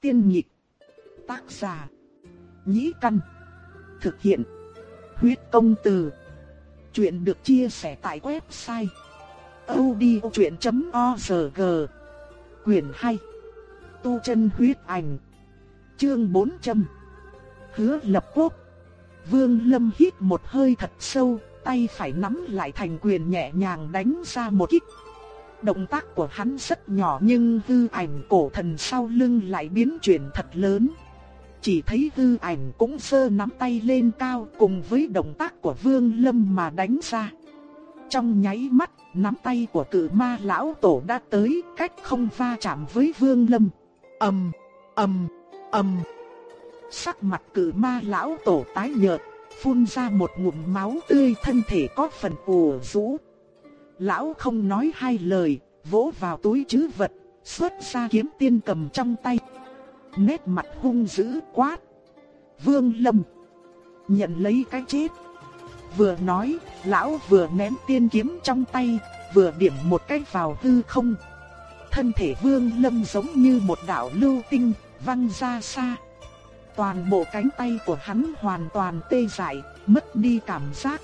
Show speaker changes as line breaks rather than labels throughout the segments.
Tiên nhị Tác giả. Nhĩ căn. Thực hiện. Huyết công từ. Chuyện được chia sẻ tại website. odchuyện.org Quyền 2. Tu chân huyết ảnh. Chương 400. Hứa lập quốc. Vương Lâm hít một hơi thật sâu, tay phải nắm lại thành quyền nhẹ nhàng đánh ra một kích. Động tác của hắn rất nhỏ nhưng hư ảnh cổ thần sau lưng lại biến chuyển thật lớn. Chỉ thấy hư ảnh cũng sơ nắm tay lên cao cùng với động tác của Vương Lâm mà đánh ra. Trong nháy mắt, nắm tay của cự ma lão tổ đã tới cách không va chạm với Vương Lâm. ầm, ầm, ầm. Sắc mặt cự ma lão tổ tái nhợt, phun ra một ngụm máu tươi thân thể có phần ủ rũ. Lão không nói hai lời, vỗ vào túi chứ vật, xuất ra kiếm tiên cầm trong tay. Nét mặt hung dữ quát. Vương Lâm. Nhận lấy cái chết. Vừa nói, lão vừa ném tiên kiếm trong tay, vừa điểm một cái vào hư không. Thân thể Vương Lâm giống như một đạo lưu tinh, văng ra xa. Toàn bộ cánh tay của hắn hoàn toàn tê dại, mất đi cảm giác.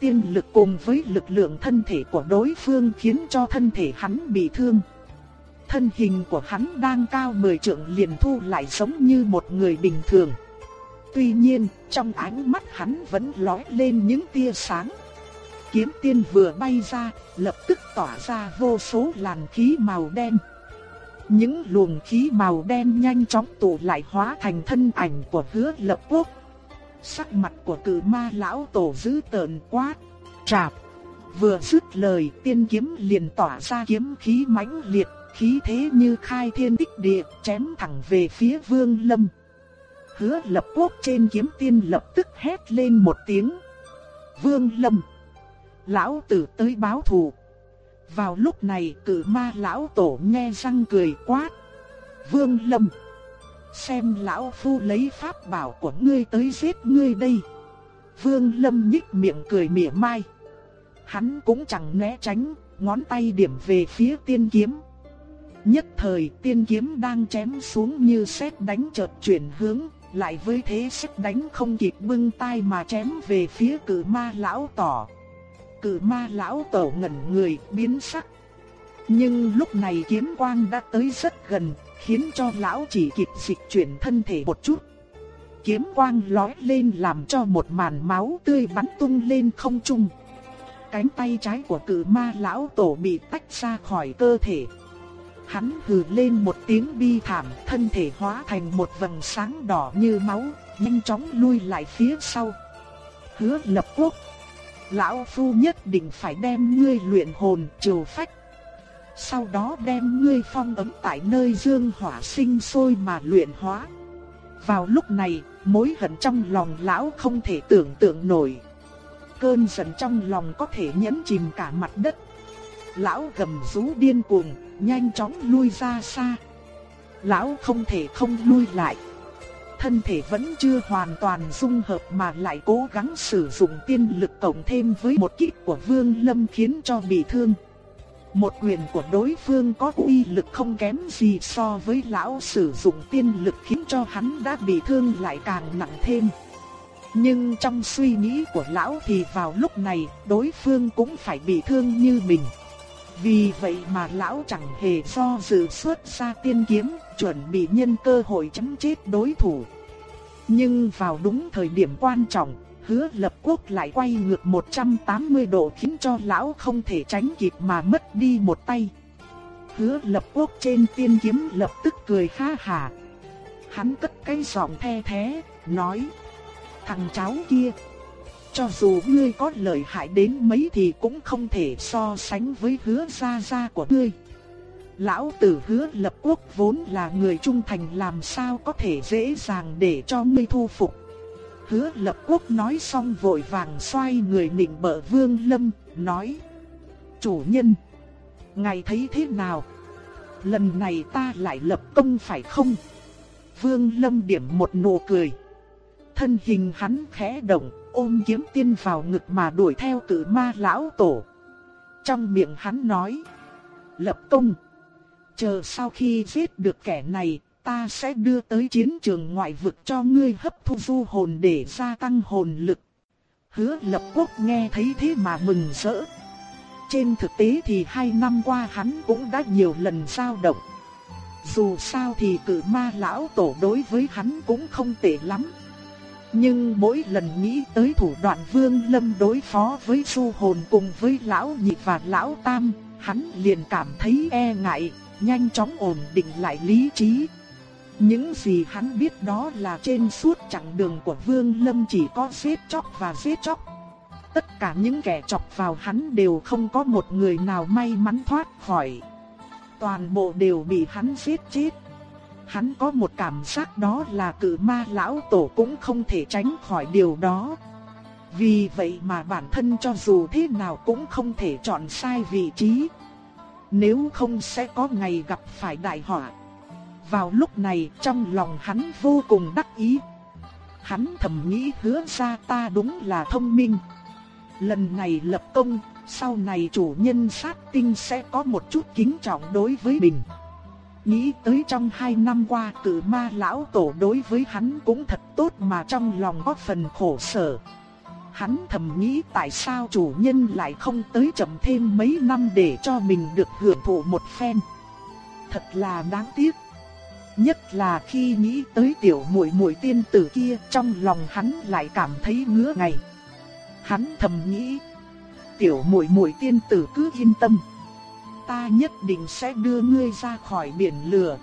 Tiên lực cùng với lực lượng thân thể của đối phương khiến cho thân thể hắn bị thương. Thân hình của hắn đang cao 10 trượng liền thu lại giống như một người bình thường. Tuy nhiên, trong ánh mắt hắn vẫn lóe lên những tia sáng. Kiếm tiên vừa bay ra, lập tức tỏa ra vô số làn khí màu đen. Những luồng khí màu đen nhanh chóng tụ lại hóa thành thân ảnh của hứa lập quốc. Sắc mặt của cử ma lão tổ dữ tợn quát, trạp. Vừa dứt lời tiên kiếm liền tỏa ra kiếm khí mãnh liệt, khí thế như khai thiên tích địa, chém thẳng về phía vương lâm. Hứa lập quốc trên kiếm tiên lập tức hét lên một tiếng. Vương lâm. Lão tử tới báo thù. Vào lúc này cử ma lão tổ nghe răng cười quát. Vương lâm. Xem lão phu lấy pháp bảo của ngươi tới giết ngươi đây. Vương lâm nhích miệng cười mỉa mai. Hắn cũng chẳng né tránh, ngón tay điểm về phía tiên kiếm. Nhất thời tiên kiếm đang chém xuống như sét đánh chợt chuyển hướng, lại với thế sét đánh không kịp bưng tay mà chém về phía cử ma lão tỏ. Cử ma lão tổ ngẩn người biến sắc. Nhưng lúc này kiếm quang đã tới rất gần, khiến cho lão chỉ kịp dịch chuyển thân thể một chút. Kiếm quang lói lên làm cho một màn máu tươi bắn tung lên không trung. Cánh tay trái của cử ma lão tổ bị tách ra khỏi cơ thể. Hắn hừ lên một tiếng bi thảm, thân thể hóa thành một vầng sáng đỏ như máu, nhanh chóng lui lại phía sau. Hứa lập quốc. Lão Phu nhất định phải đem ngươi luyện hồn trừ phách. Sau đó đem ngươi phong ấm tại nơi dương hỏa sinh sôi mà luyện hóa. Vào lúc này, mối hận trong lòng lão không thể tưởng tượng nổi. Cơn giận trong lòng có thể nhấn chìm cả mặt đất. Lão gầm rú điên cuồng, nhanh chóng lui ra xa. Lão không thể không lui lại. Thân thể vẫn chưa hoàn toàn dung hợp mà lại cố gắng sử dụng tiên lực cộng thêm với một kích của Vương Lâm khiến cho bị thương. Một quyền của đối phương có uy lực không kém gì so với lão sử dụng tiên lực khiến cho hắn đã bị thương lại càng nặng thêm. Nhưng trong suy nghĩ của lão thì vào lúc này đối phương cũng phải bị thương như mình. Vì vậy mà lão chẳng hề do dự xuất ra tiên kiếm, chuẩn bị nhân cơ hội chấm chết đối thủ. Nhưng vào đúng thời điểm quan trọng, hứa lập quốc lại quay ngược 180 độ khiến cho lão không thể tránh kịp mà mất đi một tay. Hứa lập quốc trên tiên kiếm lập tức cười ha hà. Hắn cất cái giọng the thế, nói. Thằng cháu kia, cho dù ngươi có lợi hại đến mấy thì cũng không thể so sánh với hứa gia gia của ngươi. Lão tử hứa lập quốc vốn là người trung thành làm sao có thể dễ dàng để cho ngươi thu phục. Hứa lập quốc nói xong vội vàng xoay người nịnh bợ vương lâm, nói. Chủ nhân, ngài thấy thế nào? Lần này ta lại lập công phải không? Vương lâm điểm một nụ cười. Thân hình hắn khẽ động, ôm kiếm tiên vào ngực mà đuổi theo cử ma lão tổ. Trong miệng hắn nói, lập công. Chờ sau khi giết được kẻ này, ta sẽ đưa tới chiến trường ngoại vực cho ngươi hấp thu du hồn để gia tăng hồn lực. Hứa lập quốc nghe thấy thế mà mừng rỡ. Trên thực tế thì hai năm qua hắn cũng đã nhiều lần dao động. Dù sao thì cử ma lão tổ đối với hắn cũng không tệ lắm. Nhưng mỗi lần nghĩ tới thủ đoạn vương lâm đối phó với du hồn cùng với lão nhị và lão tam, hắn liền cảm thấy e ngại, nhanh chóng ổn định lại lý trí. Những gì hắn biết đó là trên suốt chặng đường của Vương Lâm chỉ có giết chóc và giết chóc. Tất cả những kẻ chọc vào hắn đều không có một người nào may mắn thoát khỏi. Toàn bộ đều bị hắn giết chết. Hắn có một cảm giác đó là cử ma lão tổ cũng không thể tránh khỏi điều đó. Vì vậy mà bản thân cho dù thế nào cũng không thể chọn sai vị trí. Nếu không sẽ có ngày gặp phải đại họa. Vào lúc này trong lòng hắn vô cùng đắc ý. Hắn thầm nghĩ hứa ra ta đúng là thông minh. Lần này lập công, sau này chủ nhân sát tinh sẽ có một chút kính trọng đối với mình. Nghĩ tới trong hai năm qua cử ma lão tổ đối với hắn cũng thật tốt mà trong lòng có phần khổ sở. Hắn thầm nghĩ tại sao chủ nhân lại không tới chậm thêm mấy năm để cho mình được hưởng thụ một phen. Thật là đáng tiếc. Nhất là khi nghĩ tới tiểu muội muội tiên tử kia trong lòng hắn lại cảm thấy ngứa ngày. Hắn thầm nghĩ, tiểu muội muội tiên tử cứ yên tâm. Ta nhất định sẽ đưa ngươi ra khỏi biển lửa.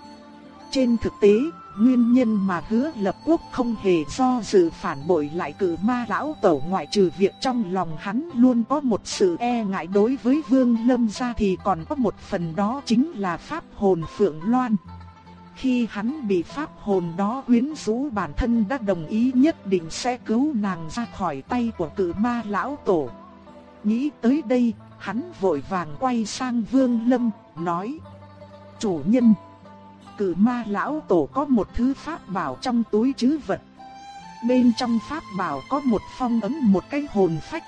Trên thực tế, nguyên nhân mà hứa lập quốc không hề do dự phản bội lại cử ma lão tổ ngoại trừ việc trong lòng hắn luôn có một sự e ngại đối với vương lâm gia thì còn có một phần đó chính là pháp hồn phượng loan. Khi hắn bị pháp hồn đó quyến rũ bản thân đã đồng ý nhất định sẽ cứu nàng ra khỏi tay của cự ma lão tổ. Nghĩ tới đây, hắn vội vàng quay sang vương lâm, nói Chủ nhân, cự ma lão tổ có một thứ pháp bảo trong túi chứ vật. Bên trong pháp bảo có một phong ấn một cái hồn phách.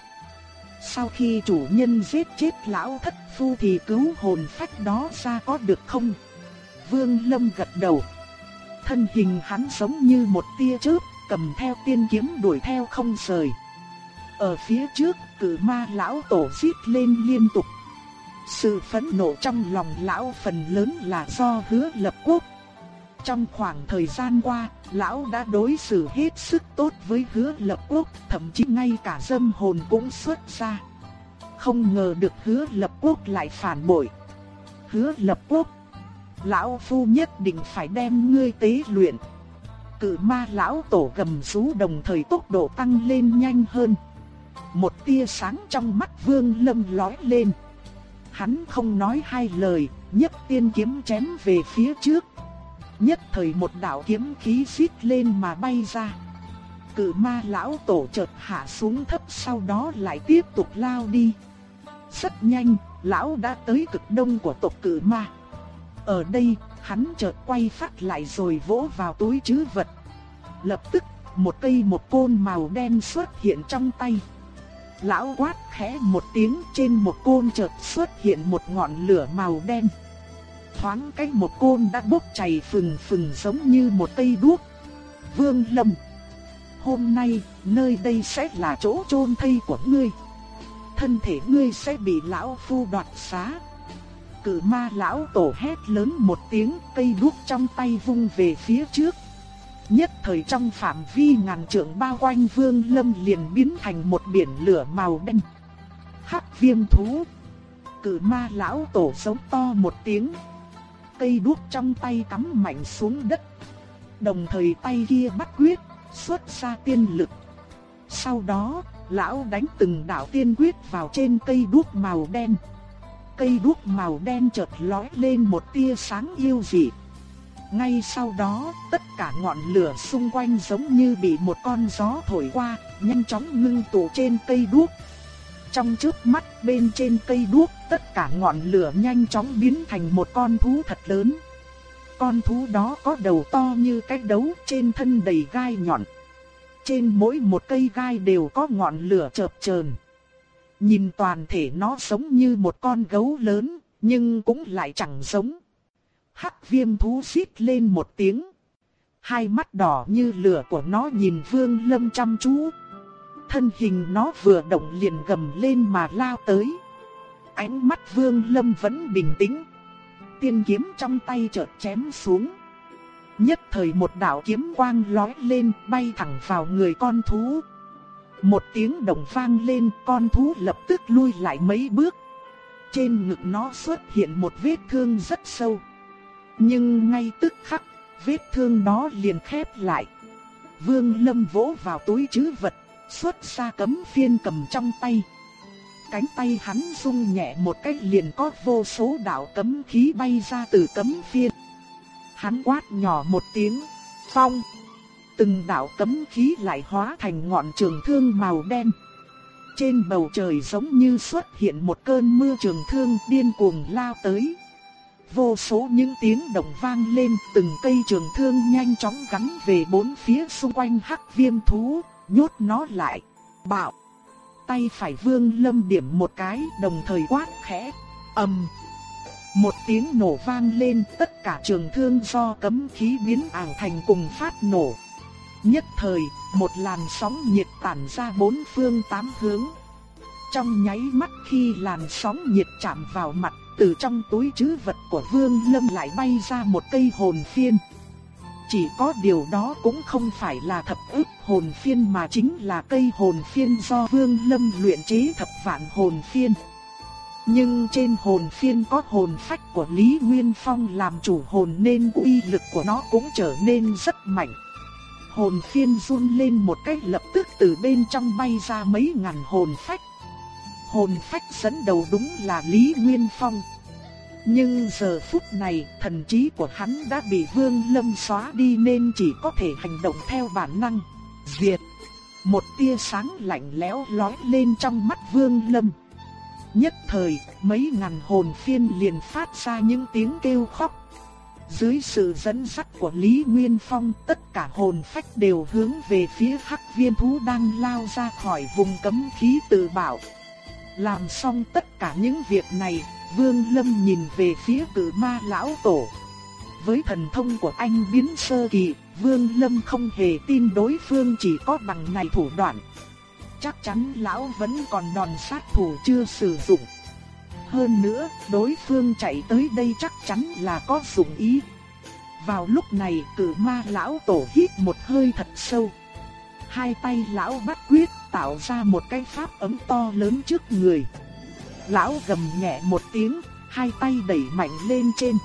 Sau khi chủ nhân giết chết lão thất phu thì cứu hồn phách đó ra có được không? Vương Lâm gật đầu. Thân hình hắn giống như một tia chớp, cầm theo tiên kiếm đuổi theo không rời. Ở phía trước, cử ma lão tổ xít lên liên tục. Sự phẫn nộ trong lòng lão phần lớn là do hứa lập quốc. Trong khoảng thời gian qua, lão đã đối xử hết sức tốt với hứa lập quốc, thậm chí ngay cả dâm hồn cũng xuất ra. Không ngờ được hứa lập quốc lại phản bội. Hứa lập quốc lão phu nhất định phải đem ngươi tế luyện. Cự ma lão tổ gầm rú đồng thời tốc độ tăng lên nhanh hơn. Một tia sáng trong mắt vương lâm lói lên. Hắn không nói hai lời, nhấc tiên kiếm chém về phía trước. Nhất thời một đạo kiếm khí xít lên mà bay ra. Cự ma lão tổ chợt hạ xuống thấp sau đó lại tiếp tục lao đi. Rất nhanh, lão đã tới cực đông của tộc cự ma. Ở đây, hắn chợt quay phát lại rồi vỗ vào túi trữ vật. Lập tức, một cây một côn màu đen xuất hiện trong tay. Lão quát khẽ một tiếng trên một côn chợt xuất hiện một ngọn lửa màu đen. Thoáng cách một côn đã bốc chảy phừng phừng giống như một cây đuốc. Vương Lâm Hôm nay, nơi đây sẽ là chỗ chôn thây của ngươi. Thân thể ngươi sẽ bị lão phu đoạt xá cử ma lão tổ hét lớn một tiếng cây đuốc trong tay vung về phía trước. Nhất thời trong phạm vi ngàn trượng bao quanh vương lâm liền biến thành một biển lửa màu đen. Hắc viêm thú. Cử ma lão tổ sống to một tiếng. Cây đuốc trong tay cắm mạnh xuống đất. Đồng thời tay kia bắt quyết, xuất ra tiên lực. Sau đó, lão đánh từng đạo tiên quyết vào trên cây đuốc màu đen cây đuốc màu đen chợt lóe lên một tia sáng yêu dị. Ngay sau đó, tất cả ngọn lửa xung quanh giống như bị một con gió thổi qua, nhanh chóng ngưng tụ trên cây đuốc. Trong trước mắt bên trên cây đuốc, tất cả ngọn lửa nhanh chóng biến thành một con thú thật lớn. Con thú đó có đầu to như cái đấu trên thân đầy gai nhọn. Trên mỗi một cây gai đều có ngọn lửa chợp chờn. Nhìn toàn thể nó giống như một con gấu lớn, nhưng cũng lại chẳng giống. Hắc viêm thú xít lên một tiếng. Hai mắt đỏ như lửa của nó nhìn Vương Lâm chăm chú. Thân hình nó vừa động liền gầm lên mà lao tới. Ánh mắt Vương Lâm vẫn bình tĩnh. Tiên kiếm trong tay chợt chém xuống. Nhất thời một đạo kiếm quang lói lên bay thẳng vào người con thú. Một tiếng đồng vang lên con thú lập tức lui lại mấy bước. Trên ngực nó xuất hiện một vết thương rất sâu. Nhưng ngay tức khắc, vết thương đó liền khép lại. Vương Lâm vỗ vào túi trữ vật, xuất ra cấm phiên cầm trong tay. Cánh tay hắn rung nhẹ một cách liền có vô số đạo cấm khí bay ra từ cấm phiên. Hắn quát nhỏ một tiếng, phong. Từng đạo cấm khí lại hóa thành ngọn trường thương màu đen. Trên bầu trời giống như xuất hiện một cơn mưa trường thương điên cuồng lao tới. Vô số những tiếng động vang lên từng cây trường thương nhanh chóng gắn về bốn phía xung quanh hắc viêm thú, nhốt nó lại. Bạo! Tay phải vương lâm điểm một cái đồng thời quát khẽ, ầm. Một tiếng nổ vang lên tất cả trường thương do cấm khí biến ảo thành cùng phát nổ. Nhất thời, một làn sóng nhiệt tản ra bốn phương tám hướng. Trong nháy mắt khi làn sóng nhiệt chạm vào mặt, từ trong túi trữ vật của Vương Lâm lại bay ra một cây hồn phiên. Chỉ có điều đó cũng không phải là thập ức hồn phiên mà chính là cây hồn phiên do Vương Lâm luyện chế thập vạn hồn phiên. Nhưng trên hồn phiên có hồn phách của Lý Nguyên Phong làm chủ hồn nên uy lực của nó cũng trở nên rất mạnh. Hồn phiên run lên một cách lập tức từ bên trong bay ra mấy ngàn hồn phách. Hồn phách dẫn đầu đúng là Lý Nguyên Phong. Nhưng giờ phút này thần trí của hắn đã bị Vương Lâm xóa đi nên chỉ có thể hành động theo bản năng. Diệt! Một tia sáng lạnh lẽo lói lên trong mắt Vương Lâm. Nhất thời, mấy ngàn hồn phiên liền phát ra những tiếng kêu khóc. Dưới sự dẫn dắt của Lý Nguyên Phong, tất cả hồn phách đều hướng về phía hắc viên thú đang lao ra khỏi vùng cấm khí tự bảo. Làm xong tất cả những việc này, Vương Lâm nhìn về phía cử ma lão tổ. Với thần thông của anh biến sơ kỳ, Vương Lâm không hề tin đối phương chỉ có bằng này thủ đoạn. Chắc chắn lão vẫn còn đòn sát thủ chưa sử dụng. Hơn nữa, đối phương chạy tới đây chắc chắn là có dụng ý. Vào lúc này, cử ma lão tổ hít một hơi thật sâu. Hai tay lão bắt quyết tạo ra một cái pháp ấm to lớn trước người. Lão gầm nhẹ một tiếng, hai tay đẩy mạnh lên trên.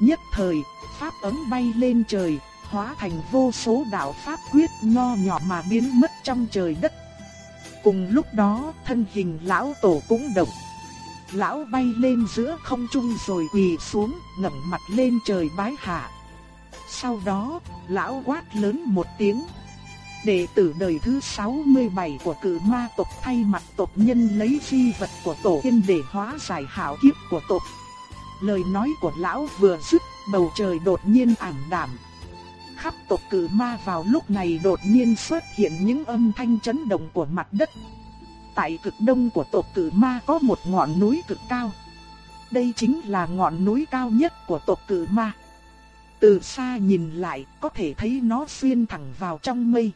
Nhất thời, pháp ấm bay lên trời, hóa thành vô số đạo pháp quyết nho nhỏ mà biến mất trong trời đất. Cùng lúc đó, thân hình lão tổ cũng động. Lão bay lên giữa không trung rồi quỳ xuống, ngẩng mặt lên trời bái hạ. Sau đó, lão quát lớn một tiếng. Đệ tử đời thứ 67 của cử ma tộc thay mặt tộc nhân lấy di vật của tổ tiên để hóa giải hảo kiếp của tộc. Lời nói của lão vừa dứt, bầu trời đột nhiên ảm đạm. Khắp tộc cử ma vào lúc này đột nhiên xuất hiện những âm thanh chấn động của mặt đất. Tại cực đông của tộc cử ma có một ngọn núi cực cao. Đây chính là ngọn núi cao nhất của tộc cử ma. Từ xa nhìn lại, có thể thấy nó xuyên thẳng vào trong mây.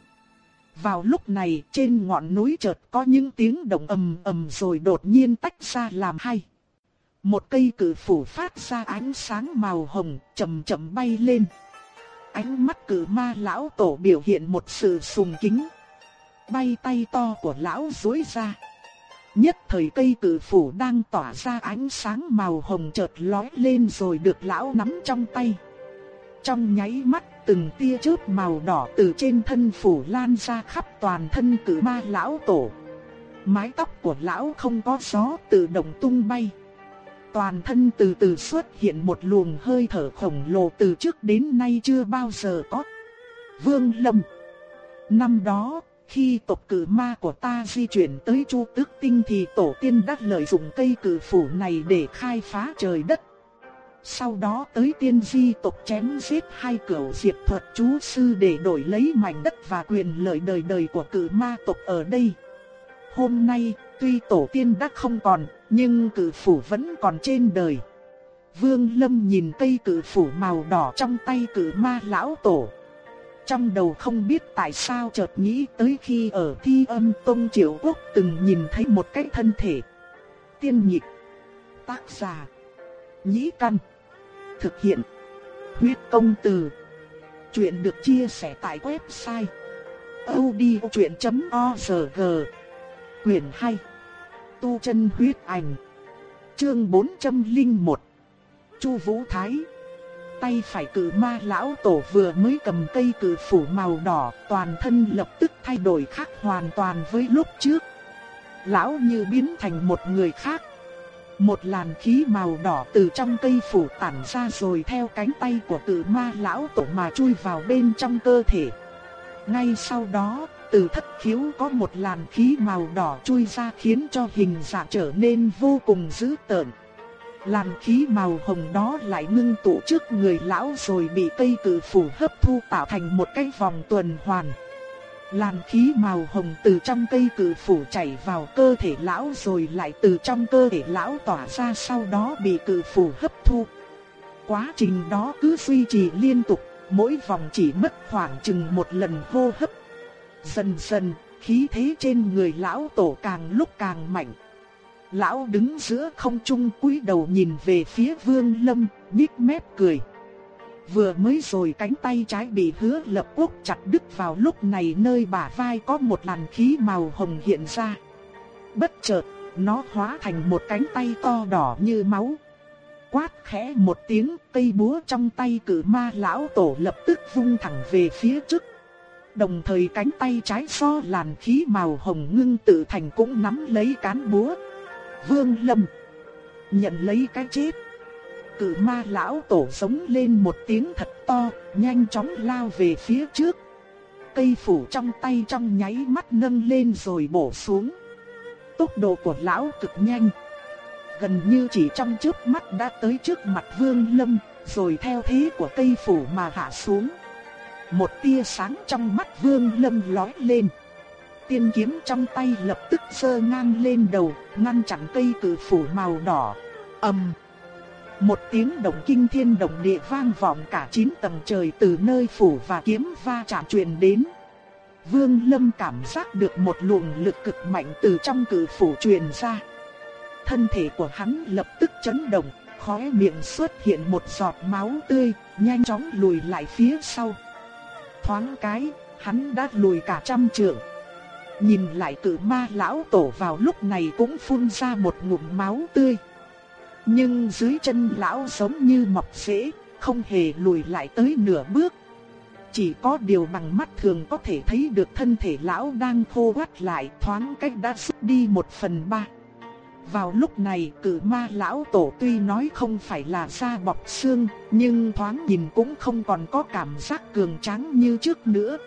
Vào lúc này, trên ngọn núi chợt có những tiếng động ầm ầm rồi đột nhiên tách ra làm hai. Một cây cử phủ phát ra ánh sáng màu hồng chậm chậm bay lên. Ánh mắt cử ma lão tổ biểu hiện một sự sùng kính. Bay tay to của lão duỗi ra. Nhất thời cây cử phủ đang tỏa ra ánh sáng màu hồng chợt lói lên rồi được lão nắm trong tay. Trong nháy mắt từng tia chớp màu đỏ từ trên thân phủ lan ra khắp toàn thân cử ma lão tổ. Mái tóc của lão không có gió tự động tung bay. Toàn thân từ từ xuất hiện một luồng hơi thở khổng lồ từ trước đến nay chưa bao giờ có. Vương Lâm Năm đó, khi tộc cử ma của ta di chuyển tới Chu Tước Tinh thì tổ tiên đã lợi dụng cây cử phủ này để khai phá trời đất. Sau đó tới tiên di tộc chém giết hai cửu diệt thuật chú sư để đổi lấy mảnh đất và quyền lợi đời đời của cử ma tộc ở đây. Hôm nay, tuy tổ tiên đã không còn, nhưng cử phủ vẫn còn trên đời. Vương Lâm nhìn cây cử phủ màu đỏ trong tay cử ma lão tổ. Trong đầu không biết tại sao chợt nghĩ tới khi ở thi âm Tông Triệu Quốc từng nhìn thấy một cái thân thể. Tiên nhịp. Tác giả. Nhĩ Căn. Thực hiện. Huyết công từ. Chuyện được chia sẻ tại website. odchuyện.org Quyền 2. Tu chân huyết ảnh. Chương 401. Chu Vũ Thái tay phải cử ma lão tổ vừa mới cầm cây cử phủ màu đỏ, toàn thân lập tức thay đổi khác hoàn toàn với lúc trước. Lão như biến thành một người khác. Một làn khí màu đỏ từ trong cây phủ tản ra rồi theo cánh tay của cử ma lão tổ mà chui vào bên trong cơ thể. Ngay sau đó, từ thất khiếu có một làn khí màu đỏ chui ra khiến cho hình dạng trở nên vô cùng dữ tợn. Làn khí màu hồng đó lại ngưng tụ trước người lão rồi bị cây cử phủ hấp thu tạo thành một cái vòng tuần hoàn. Làn khí màu hồng từ trong cây cử phủ chảy vào cơ thể lão rồi lại từ trong cơ thể lão tỏa ra sau đó bị cử phủ hấp thu. Quá trình đó cứ duy trì liên tục, mỗi vòng chỉ mất khoảng chừng một lần hô hấp. Dần dần, khí thế trên người lão tổ càng lúc càng mạnh. Lão đứng giữa không trung cúi đầu nhìn về phía Vương Lâm, nhếch mép cười. Vừa mới rồi cánh tay trái bị hứa lập quốc chặt đứt vào lúc này nơi bả vai có một làn khí màu hồng hiện ra. Bất chợt, nó hóa thành một cánh tay to đỏ như máu. Quát khẽ một tiếng, cây búa trong tay cử ma lão tổ lập tức vung thẳng về phía trước. Đồng thời cánh tay trái so làn khí màu hồng ngưng tự thành cũng nắm lấy cán búa. Vương Lâm nhận lấy cái chết. Cự ma lão tổ sống lên một tiếng thật to, nhanh chóng lao về phía trước. Cây phủ trong tay trong nháy mắt nâng lên rồi bổ xuống. Tốc độ của lão cực nhanh. Gần như chỉ trong chớp mắt đã tới trước mặt Vương Lâm, rồi theo thế của cây phủ mà hạ xuống. Một tia sáng trong mắt Vương Lâm lóe lên tiên kiếm trong tay lập tức sơ ngang lên đầu, ngăn chặn cây cử phủ màu đỏ. ầm, một tiếng động kinh thiên động địa vang vọng cả chín tầng trời từ nơi phủ và kiếm va chạm truyền đến. Vương Lâm cảm giác được một luồng lực cực mạnh từ trong cử phủ truyền ra. Thân thể của hắn lập tức chấn động, khóe miệng xuất hiện một giọt máu tươi, nhanh chóng lùi lại phía sau. Thoáng cái, hắn đã lùi cả trăm trượng. Nhìn lại cử ma lão tổ vào lúc này cũng phun ra một ngụm máu tươi. Nhưng dưới chân lão giống như mọc rễ, không hề lùi lại tới nửa bước. Chỉ có điều bằng mắt thường có thể thấy được thân thể lão đang khô quắt lại thoáng cách đã rút đi một phần ba. Vào lúc này cử ma lão tổ tuy nói không phải là da bọc xương, nhưng thoáng nhìn cũng không còn có cảm giác cường tráng như trước nữa.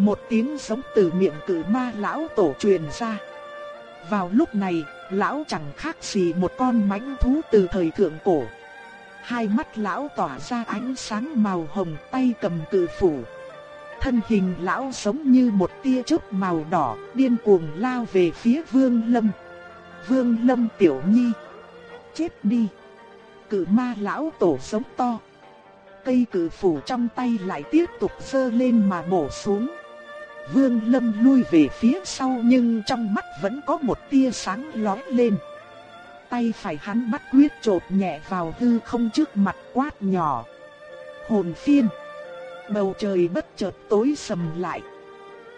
Một tiếng giống từ miệng cử ma lão tổ truyền ra. Vào lúc này, lão chẳng khác gì một con mãnh thú từ thời thượng cổ. Hai mắt lão tỏa ra ánh sáng màu hồng tay cầm cử phủ. Thân hình lão giống như một tia chớp màu đỏ, điên cuồng lao về phía Vương Lâm. Vương Lâm tiểu nhi, chết đi. Cử ma lão tổ sống to. Cây cử phủ trong tay lại tiếp tục sơ lên mà bổ xuống. Vương Lâm lui về phía sau nhưng trong mắt vẫn có một tia sáng lóe lên. Tay phải hắn bắt quyết chộp nhẹ vào hư không trước mặt quát nhỏ. Hồn phiên. Bầu trời bất chợt tối sầm lại.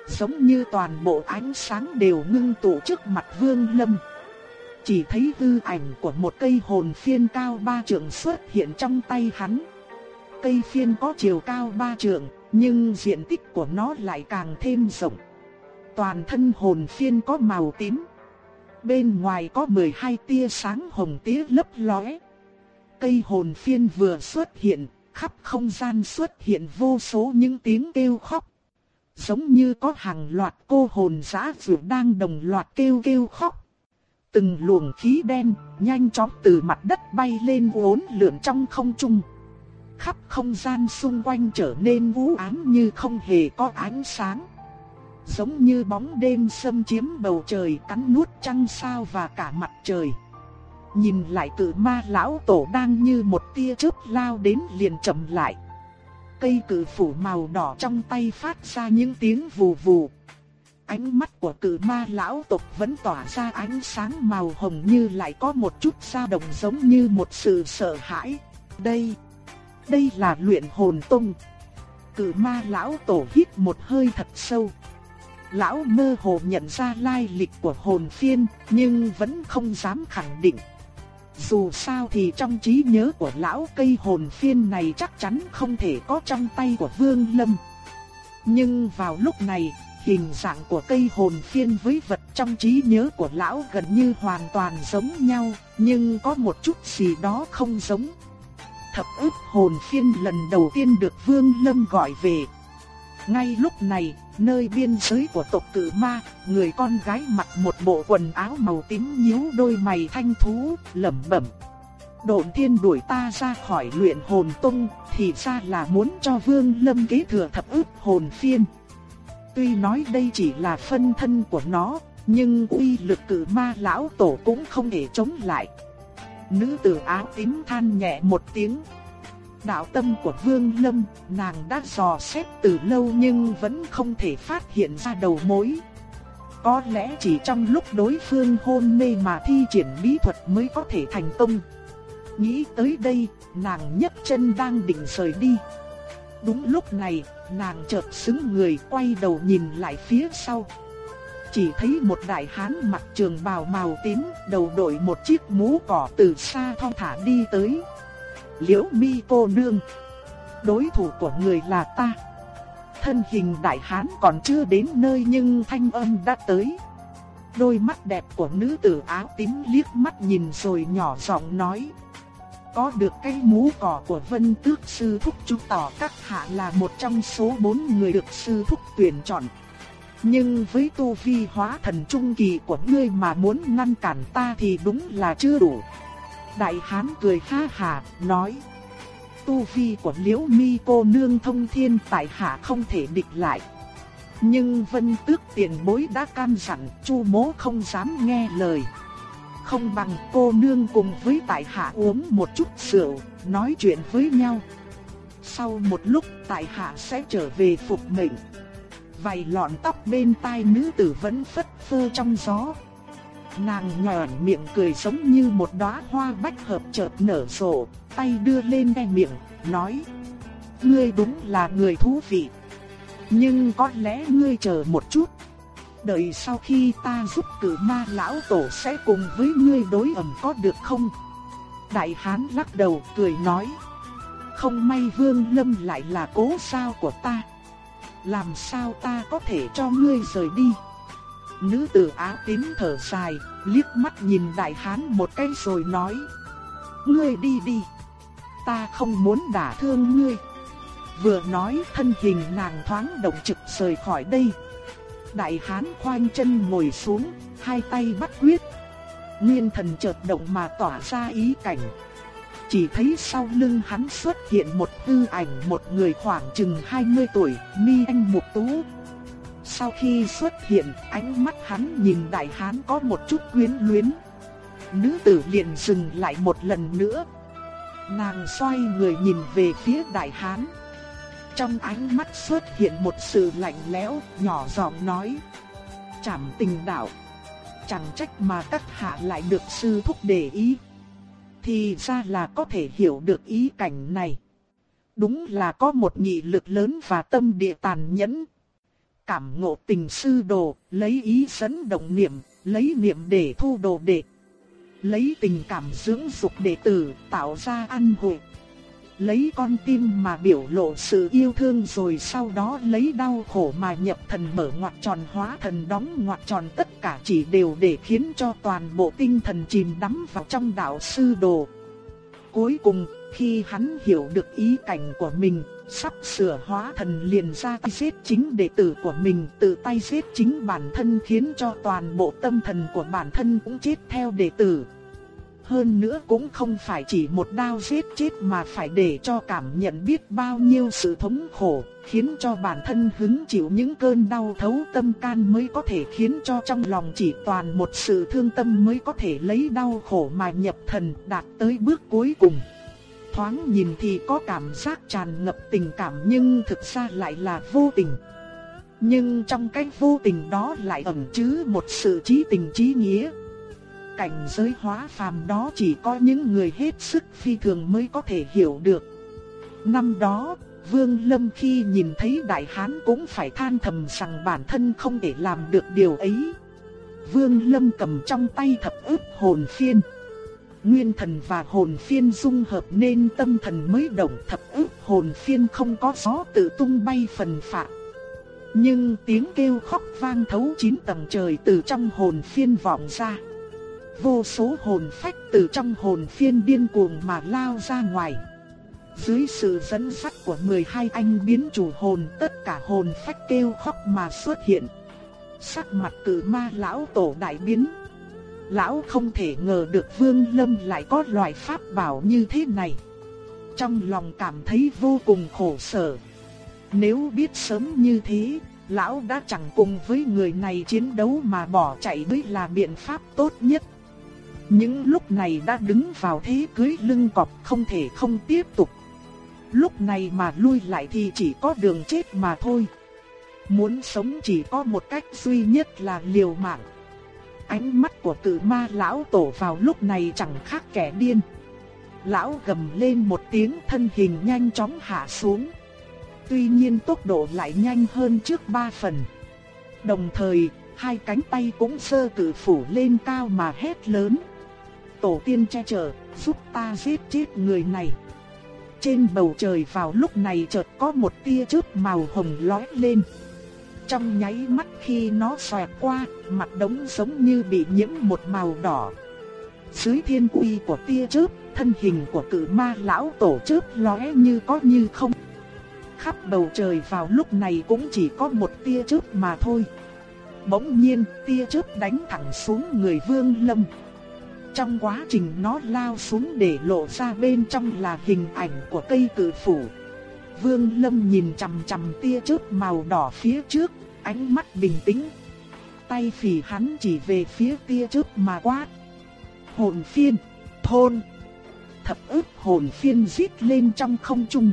Giống như toàn bộ ánh sáng đều ngưng tụ trước mặt Vương Lâm. Chỉ thấy hư ảnh của một cây hồn phiên cao ba trượng xuất hiện trong tay hắn. Cây phiên có chiều cao ba trượng, nhưng diện tích của nó lại càng thêm rộng. Toàn thân hồn phiên có màu tím. Bên ngoài có 12 tia sáng hồng tía lấp lóe. Cây hồn phiên vừa xuất hiện, khắp không gian xuất hiện vô số những tiếng kêu khóc. Giống như có hàng loạt cô hồn giã dù đang đồng loạt kêu kêu khóc. Từng luồng khí đen nhanh chóng từ mặt đất bay lên uốn lượn trong không trung khắp không gian xung quanh trở nên u ám như không hề có ánh sáng. Giống như bóng đêm xâm chiếm bầu trời cắn nuốt trăng sao và cả mặt trời. nhìn lại cử ma lão tổ đang như một tia chớp lao đến liền chậm lại. Cây cử phủ màu đỏ trong tay phát ra những tiếng vù vù. Ánh mắt của cử ma lão tộc vẫn tỏa ra ánh sáng màu hồng như lại có một chút dao động giống như một sự sợ hãi. Đây, đây là luyện hồn tông. cự ma lão tổ hít một hơi thật sâu. Lão mơ hồ nhận ra lai lịch của hồn phiên, nhưng vẫn không dám khẳng định. Dù sao thì trong trí nhớ của lão cây hồn phiên này chắc chắn không thể có trong tay của Vương Lâm. Nhưng vào lúc này, hình dạng của cây hồn phiên với vật trong trí nhớ của lão gần như hoàn toàn giống nhau, nhưng có một chút gì đó không giống. Thập ức hồn phiên lần đầu tiên được Vương Lâm gọi về. Ngay lúc này, nơi biên giới của tộc tử ma, người con gái mặc một bộ quần áo màu tím nhíu đôi mày thanh thú, lẩm bẩm. Độn thiên đuổi ta ra khỏi luyện hồn tung, thì ra là muốn cho Vương Lâm kế thừa thập ức hồn phiên. Tuy nói đây chỉ là phân thân của nó, nhưng uy lực cử ma lão tổ cũng không thể chống lại. Nữ tử áo tím than nhẹ một tiếng. Đạo tâm của Vương Lâm, nàng đã dò xét từ lâu nhưng vẫn không thể phát hiện ra đầu mối. Có lẽ chỉ trong lúc đối phương hôn mê mà thi triển bí thuật mới có thể thành công. Nghĩ tới đây, nàng nhấc chân đang định rời đi. Đúng lúc này, nàng chợt sững người quay đầu nhìn lại phía sau. Chỉ thấy một đại hán mặc trường bào màu tím, đầu đội một chiếc mũ cỏ từ xa thong thả đi tới. Liễu mi cô nương, đối thủ của người là ta. Thân hình đại hán còn chưa đến nơi nhưng thanh âm đã tới. Đôi mắt đẹp của nữ tử áo tím liếc mắt nhìn rồi nhỏ giọng nói. Có được cái mũ cỏ của vân tước sư thúc chú tỏ các hạ là một trong số bốn người được sư thúc tuyển chọn. Nhưng với tu vi hóa thần trung kỳ của ngươi mà muốn ngăn cản ta thì đúng là chưa đủ. Đại hán cười ha hà, nói. Tu vi của liễu mi cô nương thông thiên tại hạ không thể địch lại. Nhưng vân tước tiền bối đã can dặn, chu mố không dám nghe lời. Không bằng cô nương cùng với tại hạ uống một chút rượu, nói chuyện với nhau. Sau một lúc tại hạ sẽ trở về phục mệnh. Vài lọn tóc bên tai nữ tử vẫn phất phơ trong gió. Nàng nhọn miệng cười giống như một đóa hoa bách hợp chợt nở rộ, tay đưa lên cái miệng, nói: "Ngươi đúng là người thú vị, nhưng có lẽ ngươi chờ một chút, đợi sau khi ta giúp cử ma lão tổ sẽ cùng với ngươi đối ẩm có được không? Đại hán lắc đầu cười nói. Không may vương lâm lại là cố sao của ta. Làm sao ta có thể cho ngươi rời đi? Nữ tử áo tím thở dài, liếc mắt nhìn đại hán một cái rồi nói. Ngươi đi đi. Ta không muốn đả thương ngươi. Vừa nói thân hình nàng thoáng động trực rời khỏi đây, Đại hán khoanh chân ngồi xuống, hai tay bắt quyết. Nguyên thần chợt động mà tỏa ra ý cảnh. Chỉ thấy sau lưng hắn xuất hiện một tư ảnh một người khoảng chừng 20 tuổi, mi anh mục tú. Sau khi xuất hiện, ánh mắt hắn nhìn đại hán có một chút quyến luyến. Nữ tử liền dừng lại một lần nữa. Nàng xoay người nhìn về phía đại hán. Trong ánh mắt xuất hiện một sự lạnh lẽo, nhỏ giọng nói. Chảm tình đạo. Chẳng trách mà các hạ lại được sư thúc để ý. Thì ra là có thể hiểu được ý cảnh này. Đúng là có một nghị lực lớn và tâm địa tàn nhẫn. Cảm ngộ tình sư đồ, lấy ý dẫn động niệm, lấy niệm để thu đồ đệ. Lấy tình cảm dưỡng dục đệ tử, tạo ra ăn hội lấy con tim mà biểu lộ sự yêu thương rồi sau đó lấy đau khổ mà nhập thần mở ngoặt tròn hóa thần đóng ngoặt tròn tất cả chỉ đều để khiến cho toàn bộ tinh thần chìm đắm vào trong đạo sư đồ. Cuối cùng, khi hắn hiểu được ý cảnh của mình, sắp sửa hóa thần liền ra tay giết chính đệ tử của mình, tự tay giết chính bản thân khiến cho toàn bộ tâm thần của bản thân cũng chết theo đệ tử hơn nữa cũng không phải chỉ một đao giết chết mà phải để cho cảm nhận biết bao nhiêu sự thống khổ, khiến cho bản thân hứng chịu những cơn đau thấu tâm can mới có thể khiến cho trong lòng chỉ toàn một sự thương tâm mới có thể lấy đau khổ mà nhập thần đạt tới bước cuối cùng. Thoáng nhìn thì có cảm giác tràn ngập tình cảm nhưng thực ra lại là vô tình. Nhưng trong cái vô tình đó lại ẩn chứa một sự trí tình trí nghĩa cảnh giới hóa phàm đó chỉ có những người hết sức phi thường mới có thể hiểu được. Năm đó, Vương Lâm khi nhìn thấy Đại Hán cũng phải than thầm rằng bản thân không thể làm được điều ấy. Vương Lâm cầm trong tay thập ức hồn phiên. Nguyên thần và hồn phiên dung hợp nên tâm thần mới động thập ức hồn phiên không có gió tự tung bay phần phạ. Nhưng tiếng kêu khóc vang thấu chín tầng trời từ trong hồn phiên vọng ra. Vô số hồn phách từ trong hồn phiên điên cuồng mà lao ra ngoài. Dưới sự dẫn dắt của 12 anh biến chủ hồn tất cả hồn phách kêu khóc mà xuất hiện. Sắc mặt cử ma lão tổ đại biến. Lão không thể ngờ được Vương Lâm lại có loại pháp bảo như thế này. Trong lòng cảm thấy vô cùng khổ sở. Nếu biết sớm như thế, lão đã chẳng cùng với người này chiến đấu mà bỏ chạy mới là biện pháp tốt nhất. Những lúc này đã đứng vào thế cưới lưng cọp không thể không tiếp tục. Lúc này mà lui lại thì chỉ có đường chết mà thôi. Muốn sống chỉ có một cách duy nhất là liều mạng. Ánh mắt của tự ma lão tổ vào lúc này chẳng khác kẻ điên. Lão gầm lên một tiếng thân hình nhanh chóng hạ xuống. Tuy nhiên tốc độ lại nhanh hơn trước ba phần. Đồng thời, hai cánh tay cũng sơ cử phủ lên cao mà hét lớn tổ tiên che chở, giúp ta giết chết người này. Trên bầu trời vào lúc này chợt có một tia chớp màu hồng lóe lên. Trong nháy mắt khi nó xoẹt qua, mặt đống giống như bị nhiễm một màu đỏ. Dưới thiên uy của tia chớp, thân hình của cự ma lão tổ chớp lóe như có như không. Khắp bầu trời vào lúc này cũng chỉ có một tia chớp mà thôi. Bỗng nhiên, tia chớp đánh thẳng xuống người Vương Lâm. Trong quá trình nó lao xuống để lộ ra bên trong là hình ảnh của cây cử phủ. Vương Lâm nhìn chằm chằm tia chớp màu đỏ phía trước, ánh mắt bình tĩnh. Tay phỉ hắn chỉ về phía tia chớp mà quát. Hồn phiên, thôn. Thập ức hồn phiên rít lên trong không trung.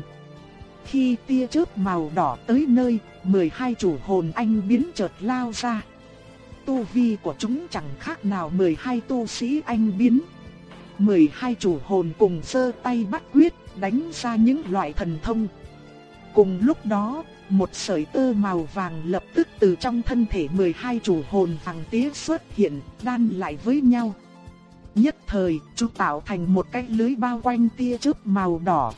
Khi tia chớp màu đỏ tới nơi, 12 chủ hồn anh biến chợt lao ra tu vi của chúng chẳng khác nào 12 tu sĩ anh biến. 12 chủ hồn cùng sơ tay bắt quyết, đánh ra những loại thần thông. Cùng lúc đó, một sợi tơ màu vàng lập tức từ trong thân thể 12 chủ hồn hàng tía xuất hiện, đan lại với nhau. Nhất thời, chúng tạo thành một cái lưới bao quanh tia chớp màu đỏ.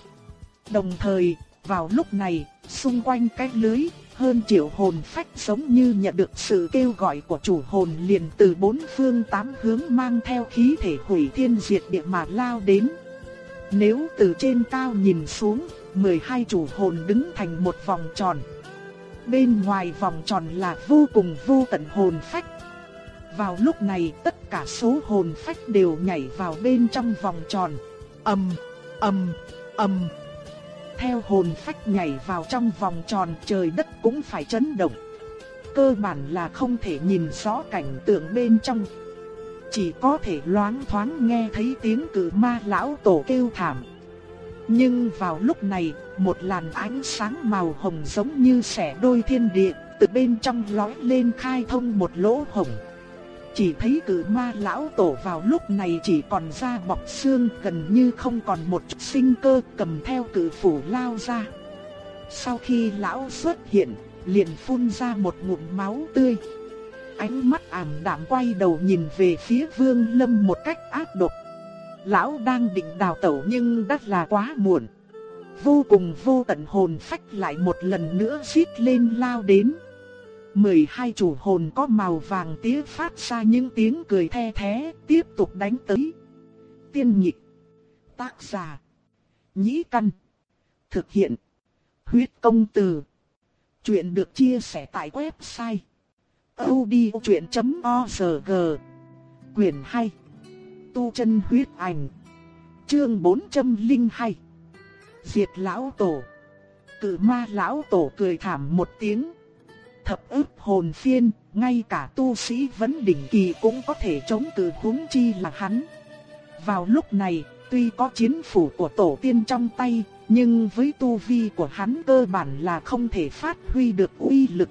Đồng thời, vào lúc này, xung quanh cái lưới, hơn triệu hồn phách giống như nhận được sự kêu gọi của chủ hồn liền từ bốn phương tám hướng mang theo khí thể hủy thiên diệt địa mà lao đến. Nếu từ trên cao nhìn xuống, 12 chủ hồn đứng thành một vòng tròn. Bên ngoài vòng tròn là vô cùng vô tận hồn phách. Vào lúc này tất cả số hồn phách đều nhảy vào bên trong vòng tròn. Ầm, ầm, ầm theo hồn phách nhảy vào trong vòng tròn trời đất cũng phải chấn động. Cơ bản là không thể nhìn rõ cảnh tượng bên trong. Chỉ có thể loáng thoáng nghe thấy tiếng cử ma lão tổ kêu thảm. Nhưng vào lúc này, một làn ánh sáng màu hồng giống như xẻ đôi thiên địa, từ bên trong lói lên khai thông một lỗ hồng. Chỉ thấy cử ma lão tổ vào lúc này chỉ còn da bọc xương gần như không còn một chút sinh cơ cầm theo cử phủ lao ra. Sau khi lão xuất hiện, liền phun ra một ngụm máu tươi. Ánh mắt ảm đạm quay đầu nhìn về phía vương lâm một cách ác độc. Lão đang định đào tẩu nhưng đã là quá muộn. Vô cùng vô tận hồn phách lại một lần nữa xít lên lao đến. 12 chủ hồn có màu vàng tía phát ra những tiếng cười the thế, tiếp tục đánh tới. Tiên nhịp. Tác giả. Nhĩ căn. Thực hiện. Huyết công từ. Chuyện được chia sẻ tại website. odchuyện.org Quyền 2 Tu chân huyết ảnh. Chương 402. Diệt lão tổ. Cự ma lão tổ cười thảm một tiếng. Thập ức hồn phiên, ngay cả tu sĩ vấn đỉnh kỳ cũng có thể chống cự huống chi là hắn. Vào lúc này, tuy có chiến phủ của tổ tiên trong tay, nhưng với tu vi của hắn cơ bản là không thể phát huy được uy lực.